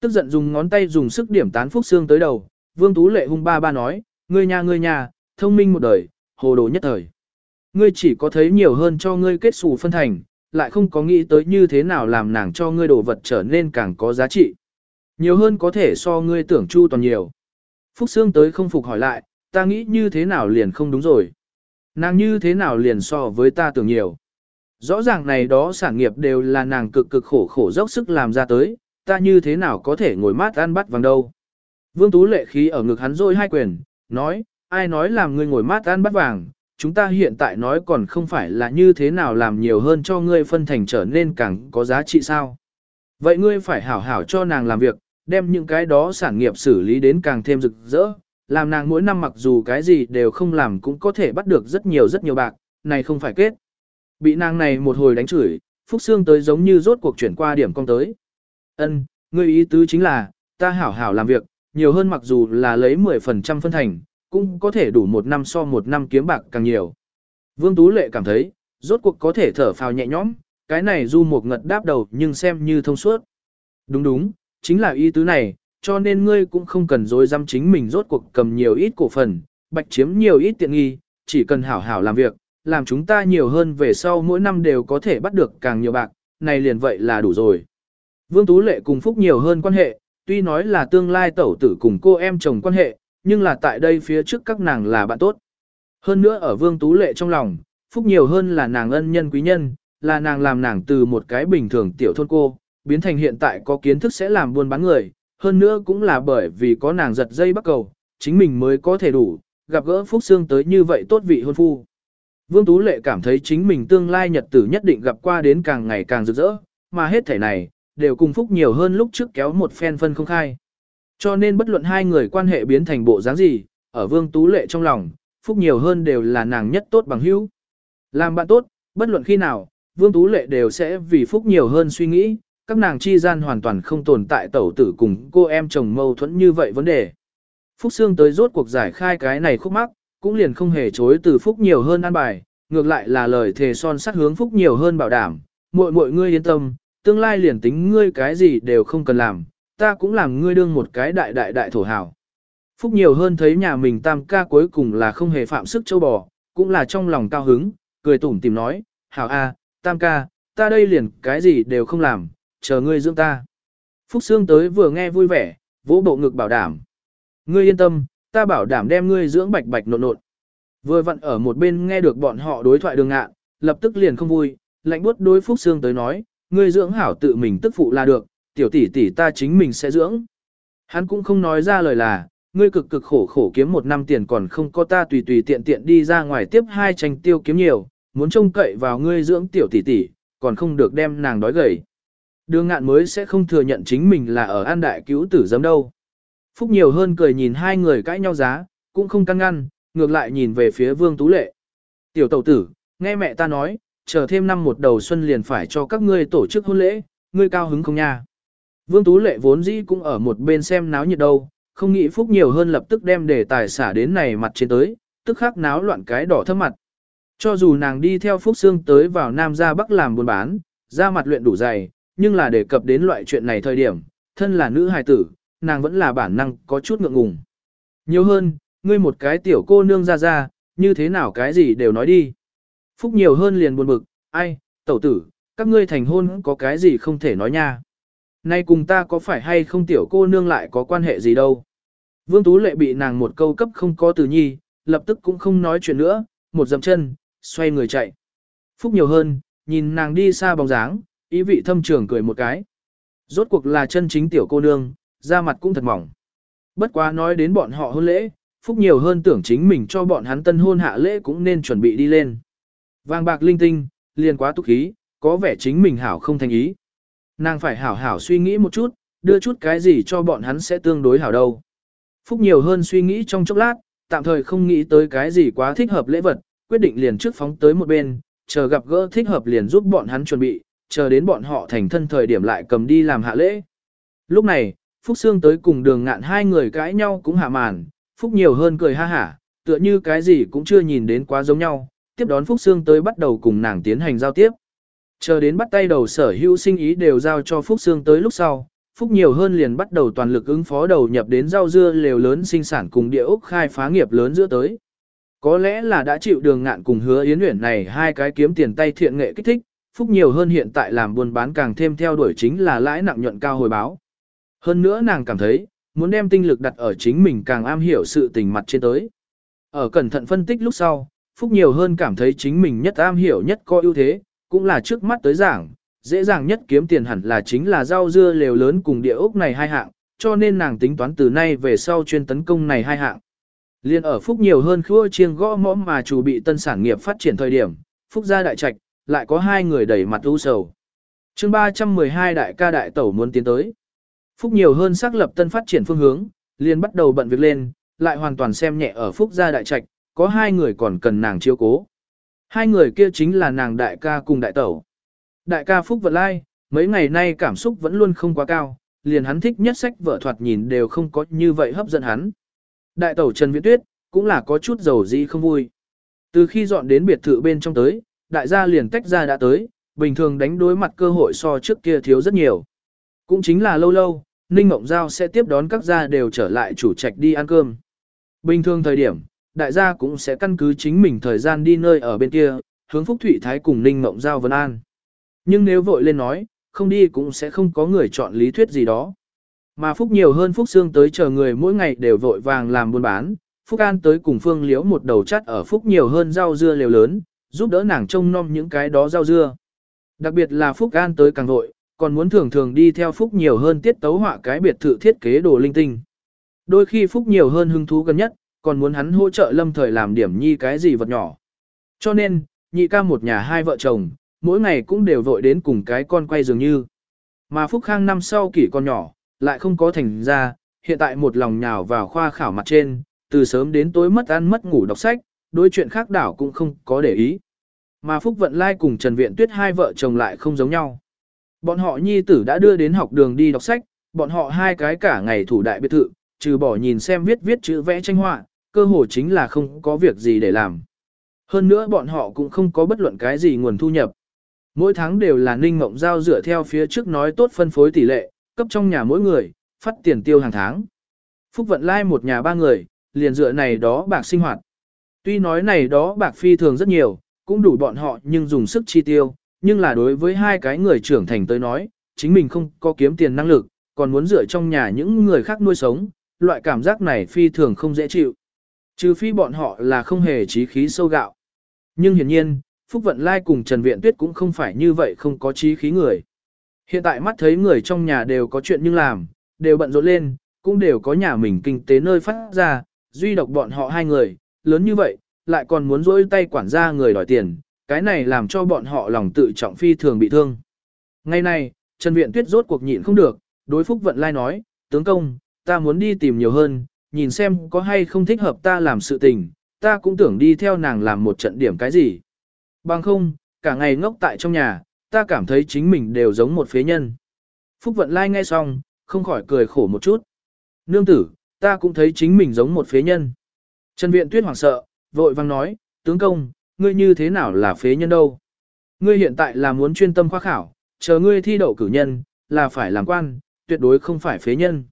Tức giận dùng ngón tay dùng sức điểm tán Phúc Sương tới đầu, Vương Tú Lệ hung ba ba nói, ngươi nhà ngươi nhà, thông minh một đời, hồ đồ nhất thời. Ngươi chỉ có thấy nhiều hơn cho ngươi kết xù phân thành, lại không có nghĩ tới như thế nào làm nàng cho ngươi đồ vật trở nên càng có giá trị. Nhiều hơn có thể so ngươi tưởng chu toàn nhiều. Phúc Sương tới không phục hỏi lại, ta nghĩ như thế nào liền không đúng rồi. Nàng như thế nào liền so với ta tưởng nhiều. Rõ ràng này đó sản nghiệp đều là nàng cực cực khổ khổ dốc sức làm ra tới, ta như thế nào có thể ngồi mát ăn bắt vàng đâu. Vương Tú lệ khí ở ngực hắn rồi hai quyền, nói, ai nói làm ngươi ngồi mát ăn bắt vàng, chúng ta hiện tại nói còn không phải là như thế nào làm nhiều hơn cho ngươi phân thành trở nên càng có giá trị sao. Vậy ngươi phải hảo hảo cho nàng làm việc, đem những cái đó sản nghiệp xử lý đến càng thêm rực rỡ, làm nàng mỗi năm mặc dù cái gì đều không làm cũng có thể bắt được rất nhiều rất nhiều bạc, này không phải kết. Bị nàng này một hồi đánh chửi, Phúc Sương tới giống như rốt cuộc chuyển qua điểm công tới. Ân, ngươi ý tứ chính là, ta hảo hảo làm việc, nhiều hơn mặc dù là lấy 10% phân thành, cũng có thể đủ một năm so một năm kiếm bạc càng nhiều. Vương Tú Lệ cảm thấy, rốt cuộc có thể thở phào nhẹ nhõm, cái này du một ngật đáp đầu nhưng xem như thông suốt. Đúng đúng, chính là ý tứ này, cho nên ngươi cũng không cần dối dăm chính mình rốt cuộc cầm nhiều ít cổ phần, bạch chiếm nhiều ít tiện nghi, chỉ cần hảo hảo làm việc, làm chúng ta nhiều hơn về sau mỗi năm đều có thể bắt được càng nhiều bạc, này liền vậy là đủ rồi. Vương Tú Lệ cùng Phúc nhiều hơn quan hệ, tuy nói là tương lai tẩu tử cùng cô em chồng quan hệ, nhưng là tại đây phía trước các nàng là bạn tốt. Hơn nữa ở Vương Tú Lệ trong lòng, Phúc nhiều hơn là nàng ân nhân quý nhân, là nàng làm nàng từ một cái bình thường tiểu thôn cô, biến thành hiện tại có kiến thức sẽ làm buôn bán người, hơn nữa cũng là bởi vì có nàng giật dây bắt cầu, chính mình mới có thể đủ, gặp gỡ Phúc Sương tới như vậy tốt vị hôn phu. Vương Tú Lệ cảm thấy chính mình tương lai nhật tử nhất định gặp qua đến càng ngày càng rực rỡ, mà hết thể này, đều cùng Phúc nhiều hơn lúc trước kéo một phen phân không khai. Cho nên bất luận hai người quan hệ biến thành bộ dáng gì, ở Vương Tú Lệ trong lòng, Phúc nhiều hơn đều là nàng nhất tốt bằng hữu. Làm bạn tốt, bất luận khi nào, Vương Tú Lệ đều sẽ vì Phúc nhiều hơn suy nghĩ, các nàng chi gian hoàn toàn không tồn tại tẩu tử cùng cô em chồng mâu thuẫn như vậy vấn đề. Phúc Sương tới rốt cuộc giải khai cái này khúc mắc, cũng liền không hề chối từ Phúc nhiều hơn an bài, ngược lại là lời thề son sắt hướng Phúc nhiều hơn bảo đảm, muội muội ngươi yên tâm, tương lai liền tính ngươi cái gì đều không cần làm, ta cũng làm ngươi đương một cái đại đại đại thổ hào. Phúc nhiều hơn thấy nhà mình tam ca cuối cùng là không hề phạm sức châu bò, cũng là trong lòng cao hứng, cười tủm tìm nói, hảo a, tam ca, ta đây liền cái gì đều không làm, chờ ngươi dưỡng ta. Phúc Sương tới vừa nghe vui vẻ, vỗ bộ ngực bảo đảm. Ngươi yên tâm, ta bảo đảm đem ngươi dưỡng bạch bạch nộn nộn. Vừa vặn ở một bên nghe được bọn họ đối thoại đường ngạn, lập tức liền không vui, lạnh buốt đối Phúc Sương tới nói, ngươi dưỡng hảo tự mình tức phụ là được, tiểu tỷ tỷ ta chính mình sẽ dưỡng. Hắn cũng không nói ra lời là, ngươi cực cực khổ khổ kiếm một năm tiền còn không có ta tùy tùy tiện tiện đi ra ngoài tiếp hai tranh tiêu kiếm nhiều, muốn trông cậy vào ngươi dưỡng tiểu tỷ tỷ, còn không được đem nàng đói gầy. Đường ngạn mới sẽ không thừa nhận chính mình là ở an đại cứu tử giấm đâu. Phúc nhiều hơn cười nhìn hai người cãi nhau giá, cũng không căng ngăn, ngược lại nhìn về phía vương tú lệ. Tiểu tẩu tử, nghe mẹ ta nói, chờ thêm năm một đầu xuân liền phải cho các ngươi tổ chức hôn lễ, ngươi cao hứng không nha. Vương Tú Lệ vốn dĩ cũng ở một bên xem náo nhiệt đâu, không nghĩ Phúc nhiều hơn lập tức đem đề tài xả đến này mặt trên tới, tức khắc náo loạn cái đỏ thấp mặt. Cho dù nàng đi theo Phúc Sương tới vào Nam ra Bắc làm buôn bán, ra mặt luyện đủ dày, nhưng là đề cập đến loại chuyện này thời điểm, thân là nữ hài tử, nàng vẫn là bản năng có chút ngượng ngùng. Nhiều hơn, ngươi một cái tiểu cô nương ra ra, như thế nào cái gì đều nói đi. Phúc nhiều hơn liền buồn bực, ai, tẩu tử, các ngươi thành hôn có cái gì không thể nói nha. Nay cùng ta có phải hay không tiểu cô nương lại có quan hệ gì đâu. Vương Tú Lệ bị nàng một câu cấp không có từ nhi, lập tức cũng không nói chuyện nữa, một dầm chân, xoay người chạy. Phúc nhiều hơn, nhìn nàng đi xa bóng dáng, ý vị thâm trường cười một cái. Rốt cuộc là chân chính tiểu cô nương, da mặt cũng thật mỏng. Bất quá nói đến bọn họ hôn lễ, Phúc nhiều hơn tưởng chính mình cho bọn hắn tân hôn hạ lễ cũng nên chuẩn bị đi lên. Vàng bạc linh tinh, liền quá túc khí, có vẻ chính mình hảo không thành ý. Nàng phải hảo hảo suy nghĩ một chút, đưa chút cái gì cho bọn hắn sẽ tương đối hảo đâu. Phúc nhiều hơn suy nghĩ trong chốc lát, tạm thời không nghĩ tới cái gì quá thích hợp lễ vật, quyết định liền trước phóng tới một bên, chờ gặp gỡ thích hợp liền giúp bọn hắn chuẩn bị, chờ đến bọn họ thành thân thời điểm lại cầm đi làm hạ lễ. Lúc này, Phúc Sương tới cùng đường ngạn hai người cãi nhau cũng hạ màn, Phúc nhiều hơn cười ha hả, tựa như cái gì cũng chưa nhìn đến quá giống nhau, tiếp đón Phúc Sương tới bắt đầu cùng nàng tiến hành giao tiếp. Chờ đến bắt tay đầu sở hữu sinh ý đều giao cho Phúc Sương tới lúc sau, Phúc nhiều hơn liền bắt đầu toàn lực ứng phó đầu nhập đến rau dưa lều lớn sinh sản cùng địa ốc khai phá nghiệp lớn giữa tới. Có lẽ là đã chịu đường ngạn cùng hứa yến huyển này hai cái kiếm tiền tay thiện nghệ kích thích, Phúc nhiều hơn hiện tại làm buôn bán càng thêm theo đuổi chính là lãi nặng nhuận cao hồi báo. Hơn nữa nàng cảm thấy, muốn đem tinh lực đặt ở chính mình càng am hiểu sự tình mặt trên tới. Ở cẩn thận phân tích lúc sau, Phúc nhiều hơn cảm thấy chính mình nhất am hiểu nhất có ưu thế, cũng là trước mắt tới giảng, dễ dàng nhất kiếm tiền hẳn là chính là rau dưa lều lớn cùng địa ốc này hai hạng, cho nên nàng tính toán từ nay về sau chuyên tấn công này hai hạng. Liên ở Phúc nhiều hơn khua chiêng gõ mõm mà chủ bị tân sản nghiệp phát triển thời điểm, Phúc gia đại trạch, lại có hai người đẩy mặt u sầu. chương 312 đại ca đại tẩu muốn tiến tới. Phúc nhiều hơn xác lập tân phát triển phương hướng, liền bắt đầu bận việc lên, lại hoàn toàn xem nhẹ ở Phúc gia đại trạch, có hai người còn cần nàng chiếu cố. Hai người kia chính là nàng đại ca cùng đại tẩu. Đại ca Phúc Vận Lai, mấy ngày nay cảm xúc vẫn luôn không quá cao, liền hắn thích nhất sách vợ thoạt nhìn đều không có như vậy hấp dẫn hắn. Đại tẩu Trần Viễn Tuyết, cũng là có chút dầu gì không vui. Từ khi dọn đến biệt thự bên trong tới, đại gia liền tách ra đã tới, bình thường đánh đối mặt cơ hội so trước kia thiếu rất nhiều. Cũng chính là lâu lâu, Ninh Mộng Giao sẽ tiếp đón các gia đều trở lại chủ trạch đi ăn cơm. Bình thường thời điểm, đại gia cũng sẽ căn cứ chính mình thời gian đi nơi ở bên kia, hướng Phúc Thụy Thái cùng Ninh Mộng Giao Vân An. Nhưng nếu vội lên nói, không đi cũng sẽ không có người chọn lý thuyết gì đó. Mà Phúc nhiều hơn Phúc Sương tới chờ người mỗi ngày đều vội vàng làm buôn bán, Phúc An tới cùng Phương Liễu một đầu chắt ở Phúc nhiều hơn rau dưa liều lớn, giúp đỡ nàng trông nom những cái đó rau dưa. Đặc biệt là Phúc An tới càng vội, còn muốn thường thường đi theo Phúc nhiều hơn tiết tấu họa cái biệt thự thiết kế đồ linh tinh. Đôi khi Phúc nhiều hơn hứng thú gần nhất, còn muốn hắn hỗ trợ lâm thời làm điểm nhi cái gì vật nhỏ. Cho nên, nhị ca một nhà hai vợ chồng, mỗi ngày cũng đều vội đến cùng cái con quay dường như. Mà Phúc Khang năm sau kỷ con nhỏ, lại không có thành ra, hiện tại một lòng nhào vào khoa khảo mặt trên, từ sớm đến tối mất ăn mất ngủ đọc sách, đối chuyện khác đảo cũng không có để ý. Mà Phúc Vận Lai cùng Trần Viện Tuyết hai vợ chồng lại không giống nhau. Bọn họ nhi tử đã đưa đến học đường đi đọc sách, bọn họ hai cái cả ngày thủ đại biệt thự, trừ bỏ nhìn xem viết viết chữ vẽ tranh họa, cơ hồ chính là không có việc gì để làm. Hơn nữa bọn họ cũng không có bất luận cái gì nguồn thu nhập. Mỗi tháng đều là ninh Ngộng giao dựa theo phía trước nói tốt phân phối tỷ lệ, cấp trong nhà mỗi người, phát tiền tiêu hàng tháng. Phúc vận lai một nhà ba người, liền dựa này đó bạc sinh hoạt. Tuy nói này đó bạc phi thường rất nhiều, cũng đủ bọn họ nhưng dùng sức chi tiêu, nhưng là đối với hai cái người trưởng thành tới nói, chính mình không có kiếm tiền năng lực, còn muốn dựa trong nhà những người khác nuôi sống, loại cảm giác này phi thường không dễ chịu. Trừ phi bọn họ là không hề trí khí sâu gạo. Nhưng hiển nhiên, Phúc Vận Lai cùng Trần Viện Tuyết cũng không phải như vậy không có trí khí người. Hiện tại mắt thấy người trong nhà đều có chuyện nhưng làm, đều bận rộn lên, cũng đều có nhà mình kinh tế nơi phát ra, duy độc bọn họ hai người, lớn như vậy, lại còn muốn dỗi tay quản gia người đòi tiền, cái này làm cho bọn họ lòng tự trọng phi thường bị thương. Ngày nay, Trần Viện Tuyết rốt cuộc nhịn không được, đối Phúc Vận Lai nói, tướng công, ta muốn đi tìm nhiều hơn, nhìn xem có hay không thích hợp ta làm sự tình, ta cũng tưởng đi theo nàng làm một trận điểm cái gì. Bằng không, cả ngày ngốc tại trong nhà, ta cảm thấy chính mình đều giống một phế nhân. Phúc Vận Lai nghe xong, không khỏi cười khổ một chút. Nương tử, ta cũng thấy chính mình giống một phế nhân. Trần Viện Tuyết hoảng sợ, vội vang nói, tướng công, ngươi như thế nào là phế nhân đâu? Ngươi hiện tại là muốn chuyên tâm khoa khảo, chờ ngươi thi đậu cử nhân, là phải làm quan, tuyệt đối không phải phế nhân.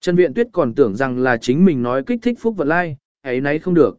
Trần Viện Tuyết còn tưởng rằng là chính mình nói kích thích Phúc Vận Lai, ấy nấy không được.